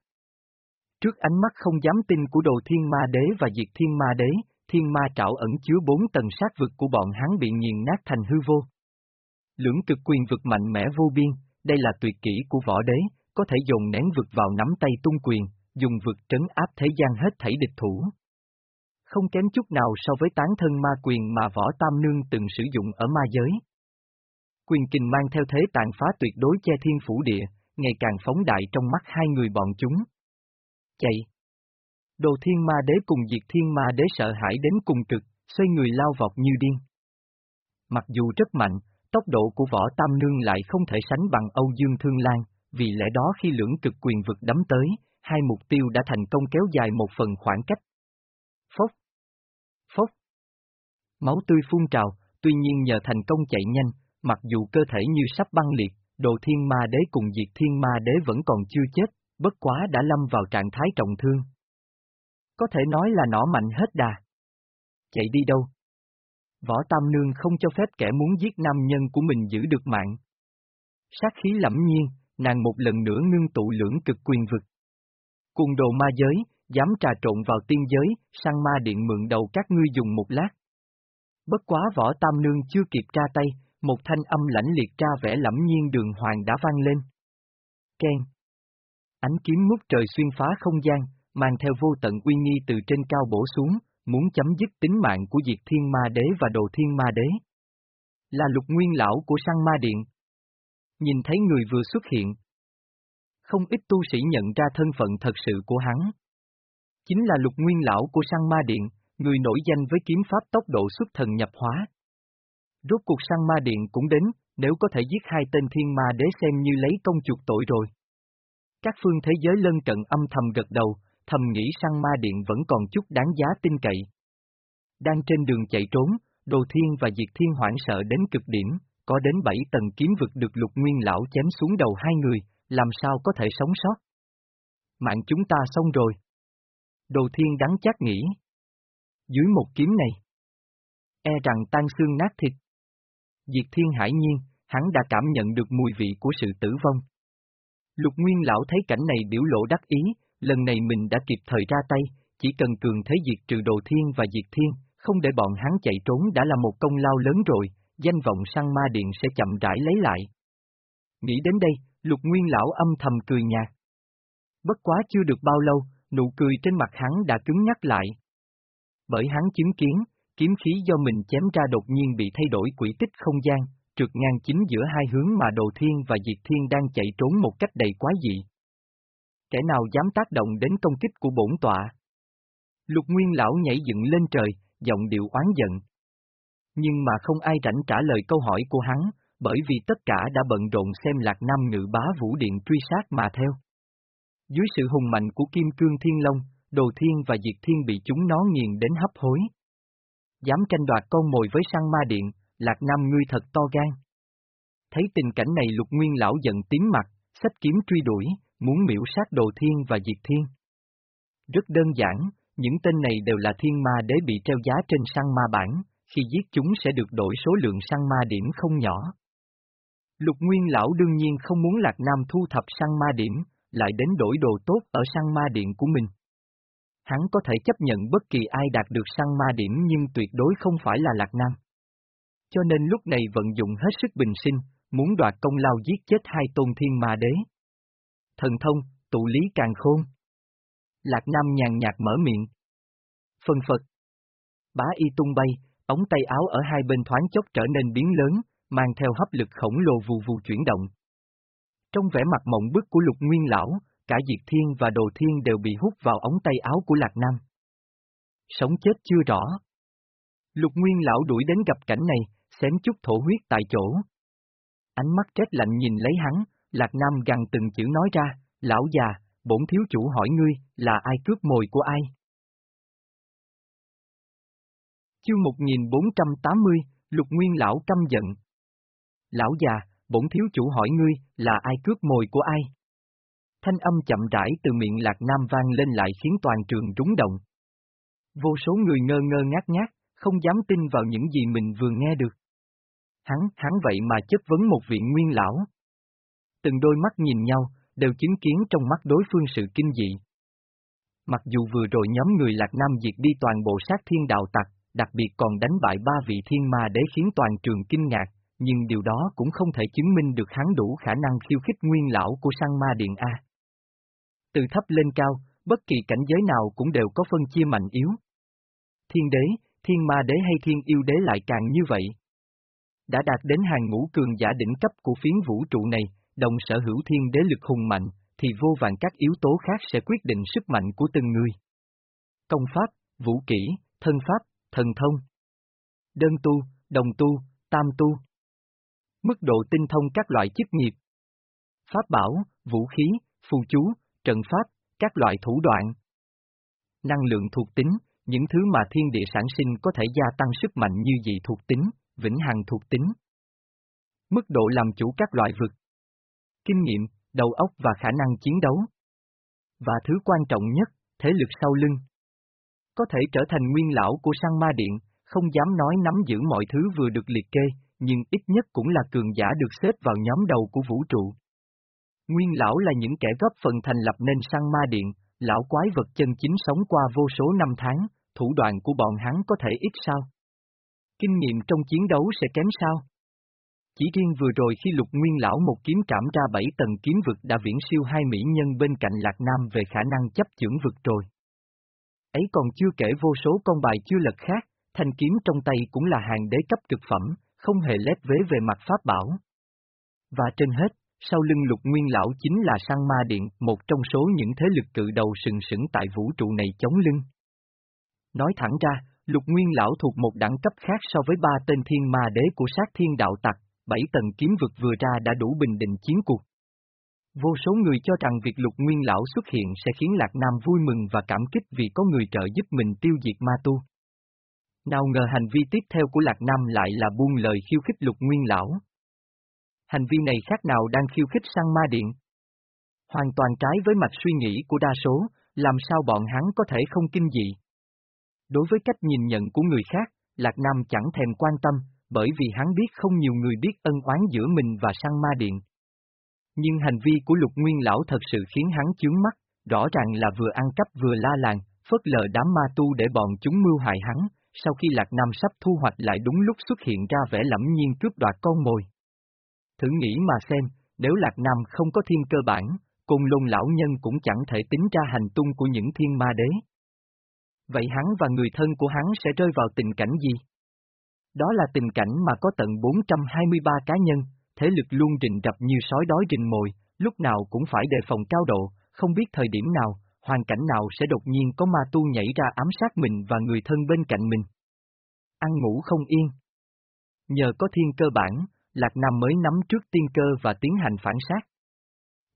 Trước ánh mắt không dám tin của đồ thiên ma đế và diệt thiên ma đế, thiên ma trảo ẩn chứa bốn tầng sát vực của bọn hắn bị nghiền nát thành hư vô. Lưỡng cực quyền vực mạnh mẽ vô biên, đây là tuyệt kỹ của võ đế, có thể dồn nén vực vào nắm tay tung quyền, dùng vực trấn áp thế gian hết thảy địch thủ. Không kém chút nào so với tán thân ma quyền mà võ tam nương từng sử dụng ở ma giới. Quyền kình mang theo thế tàn phá tuyệt đối che thiên phủ địa, ngày càng phóng đại trong mắt hai người bọn chúng. Chạy! Đồ thiên ma đế cùng diệt thiên ma đế sợ hãi đến cùng cực, xoay người lao vọt như điên. Mặc dù rất mạnh, tốc độ của võ tam nương lại không thể sánh bằng Âu Dương Thương Lan, vì lẽ đó khi lưỡng cực quyền vực đấm tới, hai mục tiêu đã thành công kéo dài một phần khoảng cách. Phốc! Phốc! Máu tươi phun trào, tuy nhiên nhờ thành công chạy nhanh, mặc dù cơ thể như sắp băng liệt, đồ thiên ma đế cùng diệt thiên ma đế vẫn còn chưa chết, bất quá đã lâm vào trạng thái trọng thương. Có thể nói là nỏ mạnh hết đà. Chạy đi đâu? Võ Tam Nương không cho phép kẻ muốn giết nam nhân của mình giữ được mạng. Sát khí lẫm nhiên, nàng một lần nữa ngưng tụ lưỡng cực quyền vực. Cùng đồ ma giới, dám trà trộn vào tiên giới, sang ma điện mượn đầu các ngươi dùng một lát. Bất quá võ tam nương chưa kịp ra tay, một thanh âm lãnh liệt tra vẽ lẫm nhiên đường hoàng đã vang lên. Ken. Ánh kiếm ngút trời xuyên phá không gian, mang theo vô tận uy nghi từ trên cao bổ xuống, muốn chấm dứt tính mạng của diệt thiên ma đế và đồ thiên ma đế. Là lục nguyên lão của săn ma điện. Nhìn thấy người vừa xuất hiện. Không ít tu sĩ nhận ra thân phận thật sự của hắn. Chính là lục nguyên lão của săn ma điện, người nổi danh với kiếm pháp tốc độ xuất thần nhập hóa. Rốt cuộc săn ma điện cũng đến, nếu có thể giết hai tên thiên ma đế xem như lấy công chuộc tội rồi. Các phương thế giới lân cận âm thầm gật đầu, thầm nghĩ sang ma điện vẫn còn chút đáng giá tin cậy. Đang trên đường chạy trốn, Đồ Thiên và Diệt Thiên hoảng sợ đến cực điểm, có đến bảy tầng kiếm vực được lục nguyên lão chém xuống đầu hai người, làm sao có thể sống sót. Mạng chúng ta xong rồi. Đồ Thiên đắng chát nghĩ. Dưới một kiếm này, e rằng tan xương nát thịt. Diệt Thiên hải nhiên, hắn đã cảm nhận được mùi vị của sự tử vong. Lục Nguyên lão thấy cảnh này biểu lộ đắc ý, lần này mình đã kịp thời ra tay, chỉ cần cường thế diệt trừ đồ thiên và diệt thiên, không để bọn hắn chạy trốn đã là một công lao lớn rồi, danh vọng sang ma điện sẽ chậm rãi lấy lại. Nghĩ đến đây, lục nguyên lão âm thầm cười nhạt. Bất quá chưa được bao lâu, nụ cười trên mặt hắn đã cứng nhắc lại. Bởi hắn chứng kiến, kiếm khí do mình chém ra đột nhiên bị thay đổi quỹ tích không gian, trượt ngang chính giữa hai hướng mà Đồ Thiên và Diệt Thiên đang chạy trốn một cách đầy quái dị kẻ nào dám tác động đến công kích của bổn tọa. Lục Nguyên Lão nhảy dựng lên trời, giọng điệu oán giận. Nhưng mà không ai rảnh trả lời câu hỏi của hắn, bởi vì tất cả đã bận rộn xem Lạc Nam ngự bá vũ điện truy sát mà theo. Dưới sự hùng mạnh của Kim Cương Thiên Long, Đồ Thiên và Diệt Thiên bị chúng nó nghiền đến hấp hối. Dám tranh đoạt con mồi với sang ma điện, Lạc Nam ngươi thật to gan. Thấy tình cảnh này lục nguyên lão giận tím mặt, sách kiếm truy đuổi, muốn miễu sát đồ thiên và diệt thiên. Rất đơn giản, những tên này đều là thiên ma đế bị treo giá trên săn ma bản, khi giết chúng sẽ được đổi số lượng săn ma điểm không nhỏ. Lục Nguyên Lão đương nhiên không muốn Lạc Nam thu thập săn ma điểm, lại đến đổi đồ tốt ở săn ma điện của mình. Hắn có thể chấp nhận bất kỳ ai đạt được săn ma điểm nhưng tuyệt đối không phải là Lạc Nam. Cho nên lúc này vận dụng hết sức bình sinh, muốn đoạt công lao giết chết hai tôn thiên ma đế thần thông, tụ lý càng khôn. Lạc Nam nhàn nhạt mở miệng. Phân Phật. Bá y tung bay, ống tay áo ở hai bên thoáng chốc trở nên biến lớn, mang theo hấp lực khổng lồ vù vù chuyển động. Trong vẻ mặt mộng bức của lục nguyên lão, cả Diệt Thiên và Đồ Thiên đều bị hút vào ống tay áo của Lạc Nam. Sống chết chưa rõ. Lục nguyên lão đuổi đến gặp cảnh này, xém chút thổ huyết tại chỗ. Ánh mắt chết lạnh nhìn lấy hắn, Lạc Nam gằn từng chữ nói ra, lão già, bổn thiếu chủ hỏi ngươi, là ai cướp mồi của ai? Chương 1480, Lục Nguyên Lão căm giận. Lão già, bổn thiếu chủ hỏi ngươi, là ai cướp mồi của ai? Thanh âm chậm rãi từ miệng Lạc Nam vang lên lại khiến toàn trường rúng động. Vô số người ngơ ngơ ngác ngác, không dám tin vào những gì mình vừa nghe được. Hắn, hắn vậy mà chất vấn một vị nguyên lão, từng đôi mắt nhìn nhau, đều chứng kiến trong mắt đối phương sự kinh dị. Mặc dù vừa rồi nhóm người Lạc Nam diệt đi toàn bộ sát thiên đạo tặc, đặc biệt còn đánh bại ba vị thiên ma để khiến toàn trường kinh ngạc, nhưng điều đó cũng không thể chứng minh được hắn đủ khả năng khiêu khích nguyên lão của sang ma điện A. Từ thấp lên cao, bất kỳ cảnh giới nào cũng đều có phân chia mạnh yếu. thiên đế, thiên ma đế hay thiên yêu đế lại càng như vậy. Đã đạt đến hàng ngũ cường giả đỉnh cấp của phiến vũ trụ này, đồng sở hữu thiên đế lực hùng mạnh, thì vô vàng các yếu tố khác sẽ quyết định sức mạnh của từng người. Công pháp, vũ kỹ, thân pháp, thần thông. Đơn tu, đồng tu, tam tu. Mức độ tinh thông các loại chức nghiệp. Pháp bảo, vũ khí, phù chú, trận pháp, các loại thủ đoạn. Năng lượng thuộc tính, những thứ mà thiên địa sản sinh có thể gia tăng sức mạnh như dị thuộc tính, vĩnh hằng thuộc tính. Mức độ làm chủ các loại vực. Kinh nghiệm, đầu óc và khả năng chiến đấu. Và thứ quan trọng nhất, thế lực sau lưng. Có thể trở thành nguyên lão của sang ma điện, không dám nói nắm giữ mọi thứ vừa được liệt kê, nhưng ít nhất cũng là cường giả được xếp vào nhóm đầu của vũ trụ. Nguyên lão là những kẻ góp phần thành lập nên sang ma điện, lão quái vật chân chính sống qua vô số năm tháng, thủ đoạn của bọn hắn có thể ít sao? Kinh nghiệm trong chiến đấu sẽ kém sao? Chỉ riêng vừa rồi khi lục nguyên lão một kiếm trảm ra bảy tầng kiếm vực đã viễn siêu hai mỹ nhân bên cạnh Lạc Nam về khả năng chấp chưởng vực rồi. Ấy còn chưa kể vô số con bài chưa lật khác, thanh kiếm trong tay cũng là hàng đế cấp cực phẩm, không hề lép vế về mặt pháp bảo. Và trên hết, sau lưng lục nguyên lão chính là sang ma điện, một trong số những thế lực cự đầu sừng sững tại vũ trụ này chống lưng. Nói thẳng ra, lục nguyên lão thuộc một đẳng cấp khác so với ba tên thiên ma đế của sát thiên đạo tặc, bảy tầng kiếm vực vừa ra đã đủ bình định chiến cuộc. Vô số người cho rằng việc lục nguyên lão xuất hiện sẽ khiến Lạc Nam vui mừng và cảm kích vì có người trợ giúp mình tiêu diệt ma tu. Nào ngờ hành vi tiếp theo của Lạc Nam lại là buông lời khiêu khích lục nguyên lão. Hành vi này khác nào đang khiêu khích sang ma điện. Hoàn toàn trái với mạch suy nghĩ của đa số, làm sao bọn hắn có thể không kinh dị. Đối với cách nhìn nhận của người khác, Lạc Nam chẳng thèm quan tâm, bởi vì hắn biết không nhiều người biết ân oán giữa mình và sang ma điện. Nhưng hành vi của lục nguyên lão thật sự khiến hắn chướng mắt, rõ ràng là vừa ăn cắp vừa la làng, phớt lờ đám ma tu để bọn chúng mưu hại hắn, sau khi Lạc Nam sắp thu hoạch lại đúng lúc xuất hiện ra vẻ lẫm nhiên cướp đoạt con mồi. Thử nghĩ mà xem, nếu Lạc Nam không có thiên cơ bản, cùng lôn lão nhân cũng chẳng thể tính ra hành tung của những thiên ma đế. Vậy hắn và người thân của hắn sẽ rơi vào tình cảnh gì? Đó là tình cảnh mà có tận 423 cá nhân, thế lực luôn rình rập như sói đói rình mồi, lúc nào cũng phải đề phòng cao độ, không biết thời điểm nào, hoàn cảnh nào sẽ đột nhiên có ma tu nhảy ra ám sát mình và người thân bên cạnh mình. Ăn ngủ không yên. Nhờ có thiên cơ bản, Lạc Nam mới nắm trước tiên cơ và tiến hành phản sát.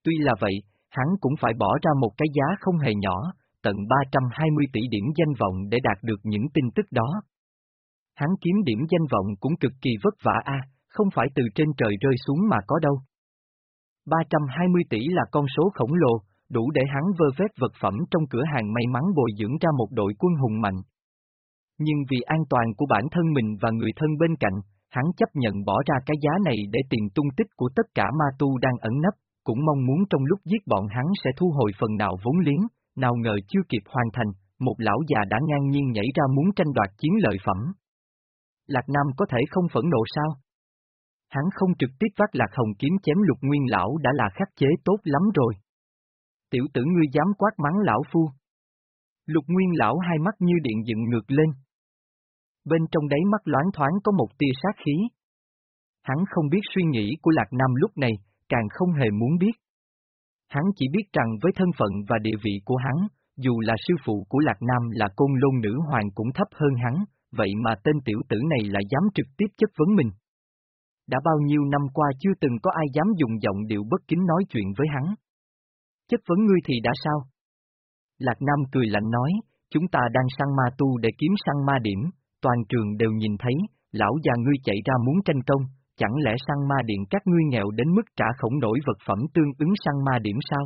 Tuy là vậy, hắn cũng phải bỏ ra một cái giá không hề nhỏ, tận 320 tỷ điểm danh vọng để đạt được những tin tức đó. Hắn kiếm điểm danh vọng cũng cực kỳ vất vả a, không phải từ trên trời rơi xuống mà có đâu. 320 tỷ là con số khổng lồ, đủ để hắn vơ vét vật phẩm trong cửa hàng may mắn bồi dưỡng ra một đội quân hùng mạnh. Nhưng vì an toàn của bản thân mình và người thân bên cạnh, hắn chấp nhận bỏ ra cái giá này để tìm tung tích của tất cả ma tu đang ẩn nấp, cũng mong muốn trong lúc giết bọn hắn sẽ thu hồi phần nào vốn liếng, nào ngờ chưa kịp hoàn thành, một lão già đã ngang nhiên nhảy ra muốn tranh đoạt chiến lợi phẩm. Lạc Nam có thể không phẫn nộ sao? Hắn không trực tiếp vác lạc hồng kiếm chém lục nguyên lão đã là khắc chế tốt lắm rồi. Tiểu tử ngươi dám quát mắng lão phu. Lục nguyên lão hai mắt như điện dựng ngược lên. Bên trong đáy mắt loáng thoáng có một tia sát khí. Hắn không biết suy nghĩ của Lạc Nam lúc này, càng không hề muốn biết. Hắn chỉ biết rằng với thân phận và địa vị của hắn, dù là sư phụ của Lạc Nam là côn lôn nữ hoàng cũng thấp hơn hắn, vậy mà tên tiểu tử này lại dám trực tiếp chất vấn mình. Đã bao nhiêu năm qua chưa từng có ai dám dùng giọng điệu bất kính nói chuyện với hắn. Chất vấn ngươi thì đã sao? Lạc Nam cười lạnh nói, chúng ta đang săn ma tu để kiếm săn ma điểm, toàn trường đều nhìn thấy, lão già ngươi chạy ra muốn tranh công, chẳng lẽ săn ma điện các ngươi nghèo đến mức trả khổng nổi vật phẩm tương ứng săn ma điểm sao?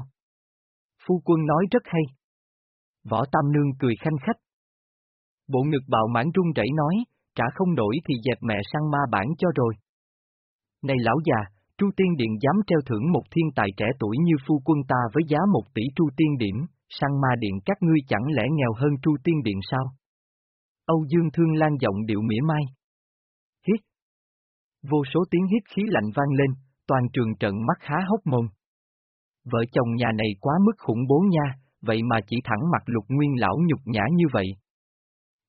Phu quân nói rất hay. Võ Tam Nương cười khanh khách. Bộ ngực bạo mãn run rẩy nói, trả không nổi thì dẹp mẹ sang ma bản cho rồi. Này lão già, Tru Tiên Điện dám treo thưởng một thiên tài trẻ tuổi như phu quân ta với giá một tỷ Tru Tiên Điểm, sang ma điện các ngươi chẳng lẽ nghèo hơn Tru Tiên Điện sao? Âu Dương Thương Lan giọng điệu mỉa mai. Hít. Vô số tiếng hít khí lạnh vang lên, toàn trường trận mắt há hốc mồm. Vợ chồng nhà này quá mức khủng bố nha, vậy mà chỉ thẳng mặt lục nguyên lão nhục nhã như vậy.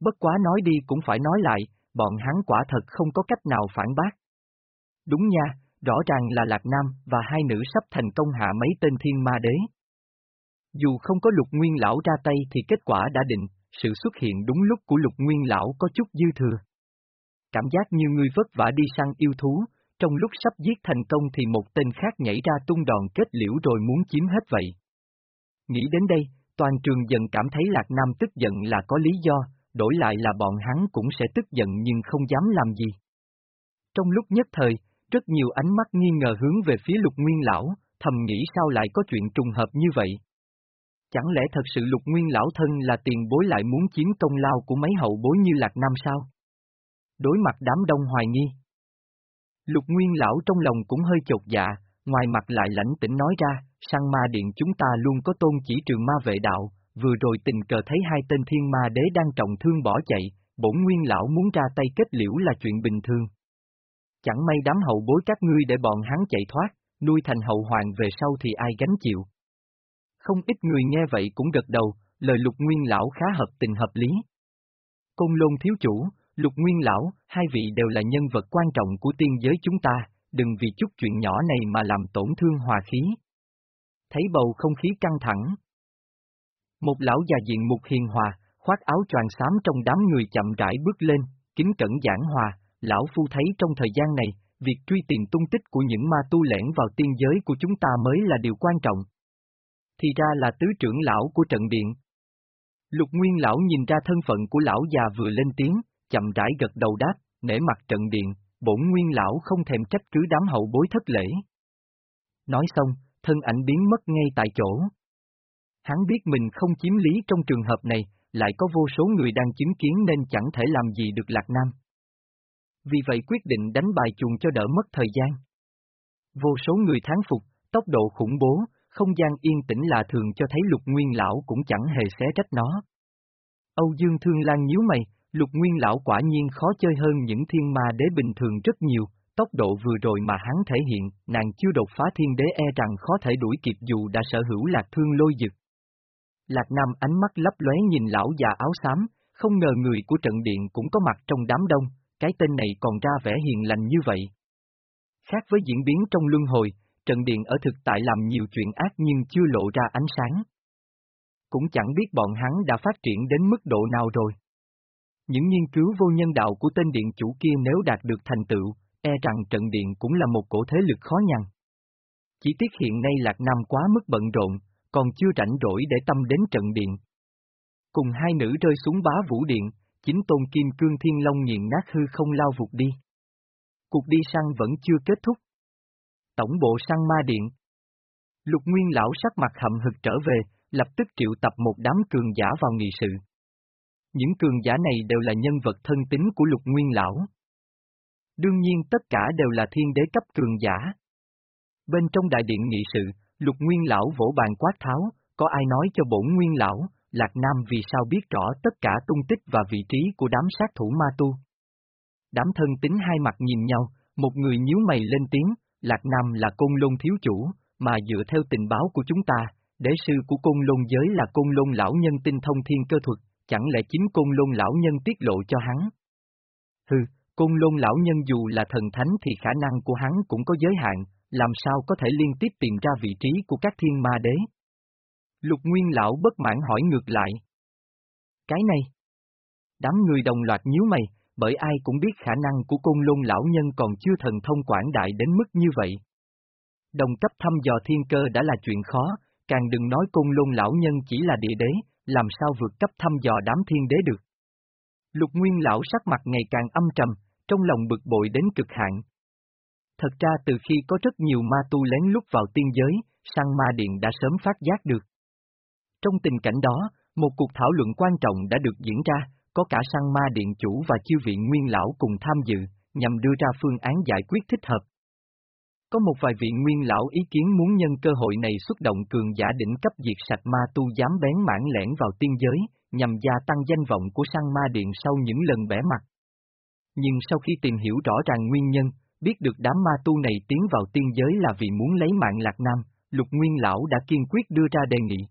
Bất quá nói đi cũng phải nói lại, bọn hắn quả thật không có cách nào phản bác. Đúng nha, rõ ràng là Lạc Nam và hai nữ sắp thành công hạ mấy tên thiên ma đế. Dù không có lục nguyên lão ra tay thì kết quả đã định, sự xuất hiện đúng lúc của lục nguyên lão có chút dư thừa. Cảm giác như người vất vả đi săn yêu thú, trong lúc sắp giết thành công thì một tên khác nhảy ra tung đòn kết liễu rồi muốn chiếm hết vậy. Nghĩ đến đây, toàn trường dần cảm thấy Lạc Nam tức giận là có lý do, đổi lại là bọn hắn cũng sẽ tức giận nhưng không dám làm gì. Trong lúc nhất thời, rất nhiều ánh mắt nghi ngờ hướng về phía lục nguyên lão, thầm nghĩ sao lại có chuyện trùng hợp như vậy. Chẳng lẽ thật sự lục nguyên lão thân là tiền bối lại muốn chiếm công lao của mấy hậu bối như Lạc Nam sao? Đối mặt đám đông hoài nghi. Lục nguyên lão trong lòng cũng hơi chột dạ, ngoài mặt lại lãnh tĩnh nói ra, sang ma điện chúng ta luôn có tôn chỉ trường ma vệ đạo, vừa rồi tình cờ thấy hai tên thiên ma đế đang trọng thương bỏ chạy, bổn nguyên lão muốn ra tay kết liễu là chuyện bình thường. Chẳng may đám hậu bối các ngươi để bọn hắn chạy thoát, nuôi thành hậu hoàng về sau thì ai gánh chịu. Không ít người nghe vậy cũng gật đầu, lời lục nguyên lão khá hợp tình hợp lý. Công lôn thiếu chủ, lục nguyên lão, hai vị đều là nhân vật quan trọng của tiên giới chúng ta, đừng vì chút chuyện nhỏ này mà làm tổn thương hòa khí. Thấy bầu không khí căng thẳng. Một lão già diện mục hiền hòa, khoác áo choàng xám trong đám người chậm rãi bước lên, kính cẩn giảng hòa, lão phu thấy trong thời gian này, việc truy tìm tung tích của những ma tu lẻn vào tiên giới của chúng ta mới là điều quan trọng. Thì ra là tứ trưởng lão của trận điện. Lục Nguyên lão nhìn ra thân phận của lão già vừa lên tiếng, chậm rãi gật đầu đáp, nể mặt trận điện, bổn Nguyên lão không thèm trách cứ đám hậu bối thất lễ. Nói xong, thân ảnh biến mất ngay tại chỗ. Hắn biết mình không chiếm lý trong trường hợp này, lại có vô số người đang chứng kiến nên chẳng thể làm gì được Lạc Nam. Vì vậy quyết định đánh bài chuồng cho đỡ mất thời gian. Vô số người tháng phục, tốc độ khủng bố, không gian yên tĩnh là thường cho thấy lục nguyên lão cũng chẳng hề xé trách nó. Âu Dương Thương Lan nhíu mày, lục nguyên lão quả nhiên khó chơi hơn những thiên ma đế bình thường rất nhiều, tốc độ vừa rồi mà hắn thể hiện, nàng chưa đột phá thiên đế e rằng khó thể đuổi kịp dù đã sở hữu lạc thương lôi dực. Lạc Nam ánh mắt lấp lóe nhìn lão già áo xám, không ngờ người của trận điện cũng có mặt trong đám đông, cái tên này còn ra vẻ hiền lành như vậy. Khác với diễn biến trong luân hồi, Trận Điện ở thực tại làm nhiều chuyện ác nhưng chưa lộ ra ánh sáng. Cũng chẳng biết bọn hắn đã phát triển đến mức độ nào rồi. Những nghiên cứu vô nhân đạo của tên điện chủ kia nếu đạt được thành tựu, e rằng Trận Điện cũng là một cổ thế lực khó nhằn. Chỉ tiếc hiện nay Lạc Nam quá mức bận rộn, còn chưa rảnh rỗi để tâm đến Trận Điện. Cùng hai nữ rơi xuống bá vũ điện, chính tôn kim cương thiên long nghiền nát hư không lao vụt đi. Cuộc đi săn vẫn chưa kết thúc. Tổng bộ săn ma điện. Lục Nguyên lão sắc mặt hậm hực trở về, lập tức triệu tập một đám cường giả vào nghị sự. Những cường giả này đều là nhân vật thân tín của Lục Nguyên lão. Đương nhiên tất cả đều là thiên đế cấp cường giả. Bên trong đại điện nghị sự, Lục Nguyên lão vỗ bàn quát tháo, có ai nói cho bổn Nguyên lão, Lạc Nam vì sao biết rõ tất cả tung tích và vị trí của đám sát thủ ma tu. Đám thân tính hai mặt nhìn nhau, một người nhíu mày lên tiếng, Lạc Nam là côn lôn thiếu chủ, mà dựa theo tình báo của chúng ta, đế sư của côn lôn giới là côn lôn lão nhân tinh thông thiên cơ thuật, chẳng lẽ chính côn lôn lão nhân tiết lộ cho hắn? Hừ, côn lôn lão nhân dù là thần thánh thì khả năng của hắn cũng có giới hạn, làm sao có thể liên tiếp tìm ra vị trí của các thiên ma đế? Lục Nguyên Lão bất mãn hỏi ngược lại. Cái này. Đám người đồng loạt nhíu mày, bởi ai cũng biết khả năng của côn lôn lão nhân còn chưa thần thông quảng đại đến mức như vậy. Đồng cấp thăm dò thiên cơ đã là chuyện khó, càng đừng nói côn lôn lão nhân chỉ là địa đế, làm sao vượt cấp thăm dò đám thiên đế được. Lục Nguyên lão sắc mặt ngày càng âm trầm, trong lòng bực bội đến cực hạn. Thật ra từ khi có rất nhiều ma tu lén lút vào tiên giới, sang ma điện đã sớm phát giác được. Trong tình cảnh đó, một cuộc thảo luận quan trọng đã được diễn ra, có cả sang ma điện chủ và chiêu viện nguyên lão cùng tham dự, nhằm đưa ra phương án giải quyết thích hợp. Có một vài vị nguyên lão ý kiến muốn nhân cơ hội này xuất động cường giả đỉnh cấp diệt sạch ma tu dám bén mãn lẻn vào tiên giới, nhằm gia tăng danh vọng của sang ma điện sau những lần bẻ mặt. Nhưng sau khi tìm hiểu rõ ràng nguyên nhân, biết được đám ma tu này tiến vào tiên giới là vì muốn lấy mạng Lạc Nam, Lục Nguyên Lão đã kiên quyết đưa ra đề nghị.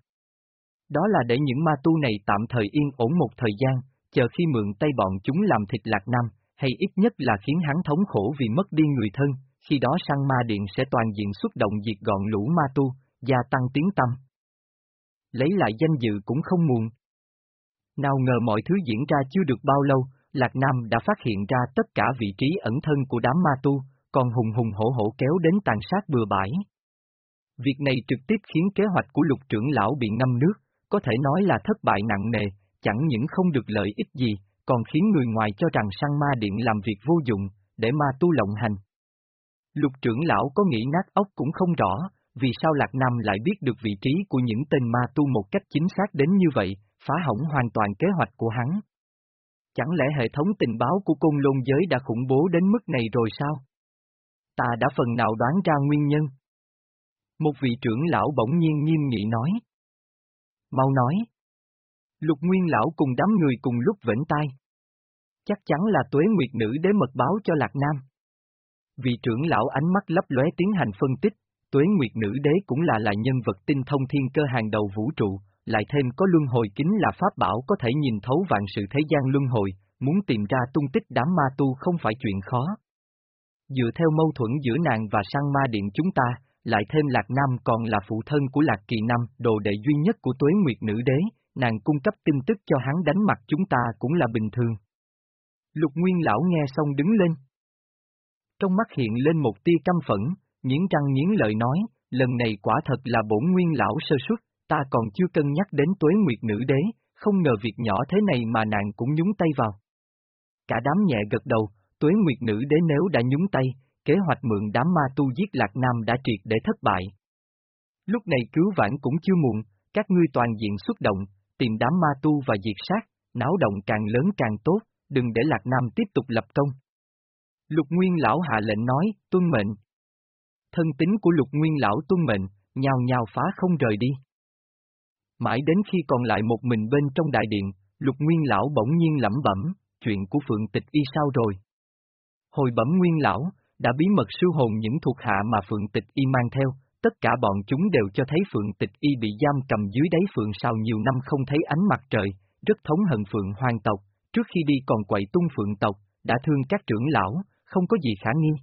Đó là để những ma tu này tạm thời yên ổn một thời gian, chờ khi mượn tay bọn chúng làm thịt Lạc Nam, hay ít nhất là khiến hắn thống khổ vì mất đi người thân, khi đó sang ma điện sẽ toàn diện xuất động diệt gọn lũ ma tu, gia tăng tiếng tâm. Lấy lại danh dự cũng không muộn. Nào ngờ mọi thứ diễn ra chưa được bao lâu, Lạc Nam đã phát hiện ra tất cả vị trí ẩn thân của đám ma tu, còn hùng hùng hổ hổ kéo đến tàn sát bừa bãi. Việc này trực tiếp khiến kế hoạch của lục trưởng lão bị ngâm nước, có thể nói là thất bại nặng nề, chẳng những không được lợi ích gì, còn khiến người ngoài cho rằng sang ma điện làm việc vô dụng, để ma tu lộng hành. Lục trưởng lão có nghĩ nát ốc cũng không rõ, vì sao Lạc Nam lại biết được vị trí của những tên ma tu một cách chính xác đến như vậy, phá hỏng hoàn toàn kế hoạch của hắn. Chẳng lẽ hệ thống tình báo của côn lôn giới đã khủng bố đến mức này rồi sao? Ta đã phần nào đoán ra nguyên nhân. Một vị trưởng lão bỗng nhiên nghiêm nghị nói. Mau nói. Lục nguyên lão cùng đám người cùng lúc vĩnh tai. Chắc chắn là tuế nguyệt nữ đế mật báo cho Lạc Nam. Vị trưởng lão ánh mắt lấp lóe tiến hành phân tích, tuế nguyệt nữ đế cũng là là nhân vật tinh thông thiên cơ hàng đầu vũ trụ, lại thêm có luân hồi kính là pháp bảo có thể nhìn thấu vạn sự thế gian luân hồi, muốn tìm ra tung tích đám ma tu không phải chuyện khó. Dựa theo mâu thuẫn giữa nàng và sang ma điện chúng ta, lại thêm Lạc Nam còn là phụ thân của Lạc Kỳ Nam, đồ đệ duy nhất của tuế nguyệt nữ đế, nàng cung cấp tin tức cho hắn đánh mặt chúng ta cũng là bình thường. Lục Nguyên Lão nghe xong đứng lên. Trong mắt hiện lên một tia căm phẫn, nghiến răng nghiến lợi nói, lần này quả thật là bổn Nguyên Lão sơ suất, ta còn chưa cân nhắc đến tuế nguyệt nữ đế, không ngờ việc nhỏ thế này mà nàng cũng nhúng tay vào. Cả đám nhẹ gật đầu, tuế nguyệt nữ đế nếu đã nhúng tay, kế hoạch mượn đám ma tu giết Lạc Nam đã triệt để thất bại. Lúc này cứu vãn cũng chưa muộn, các ngươi toàn diện xuất động, tìm đám ma tu và diệt sát, náo động càng lớn càng tốt, đừng để Lạc Nam tiếp tục lập công. Lục Nguyên Lão hạ lệnh nói, tuân mệnh. Thân tính của Lục Nguyên Lão tuân mệnh, nhào nhào phá không rời đi. Mãi đến khi còn lại một mình bên trong đại điện, Lục Nguyên Lão bỗng nhiên lẩm bẩm, chuyện của Phượng Tịch Y sao rồi? Hồi bẩm Nguyên Lão, đã bí mật sưu hồn những thuộc hạ mà Phượng Tịch Y mang theo, tất cả bọn chúng đều cho thấy Phượng Tịch Y bị giam cầm dưới đáy Phượng sao nhiều năm không thấy ánh mặt trời, rất thống hận Phượng hoàng tộc, trước khi đi còn quậy tung Phượng tộc, đã thương các trưởng lão, không có gì khả nghi.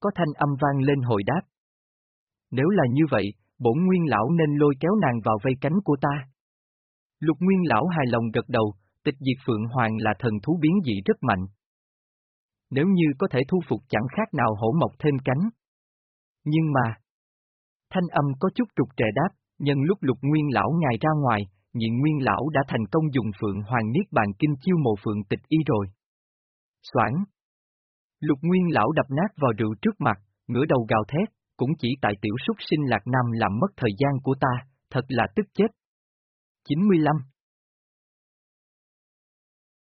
Có thanh âm vang lên hồi đáp. Nếu là như vậy, bổn nguyên lão nên lôi kéo nàng vào vây cánh của ta. Lục nguyên lão hài lòng gật đầu, tịch diệt Phượng Hoàng là thần thú biến dị rất mạnh. Nếu như có thể thu phục chẳng khác nào hổ mọc thêm cánh. Nhưng mà... Thanh âm có chút trục trệ đáp, nhân lúc lục nguyên lão ngài ra ngoài, nhịn nguyên lão đã thành công dùng Phượng Hoàng Niết Bàn Kinh chiêu mộ Phượng tịch y rồi. Soảng. Lục nguyên lão đập nát vào rượu trước mặt, ngửa đầu gào thét, cũng chỉ tại tiểu súc sinh Lạc Nam làm mất thời gian của ta, thật là tức chết. 95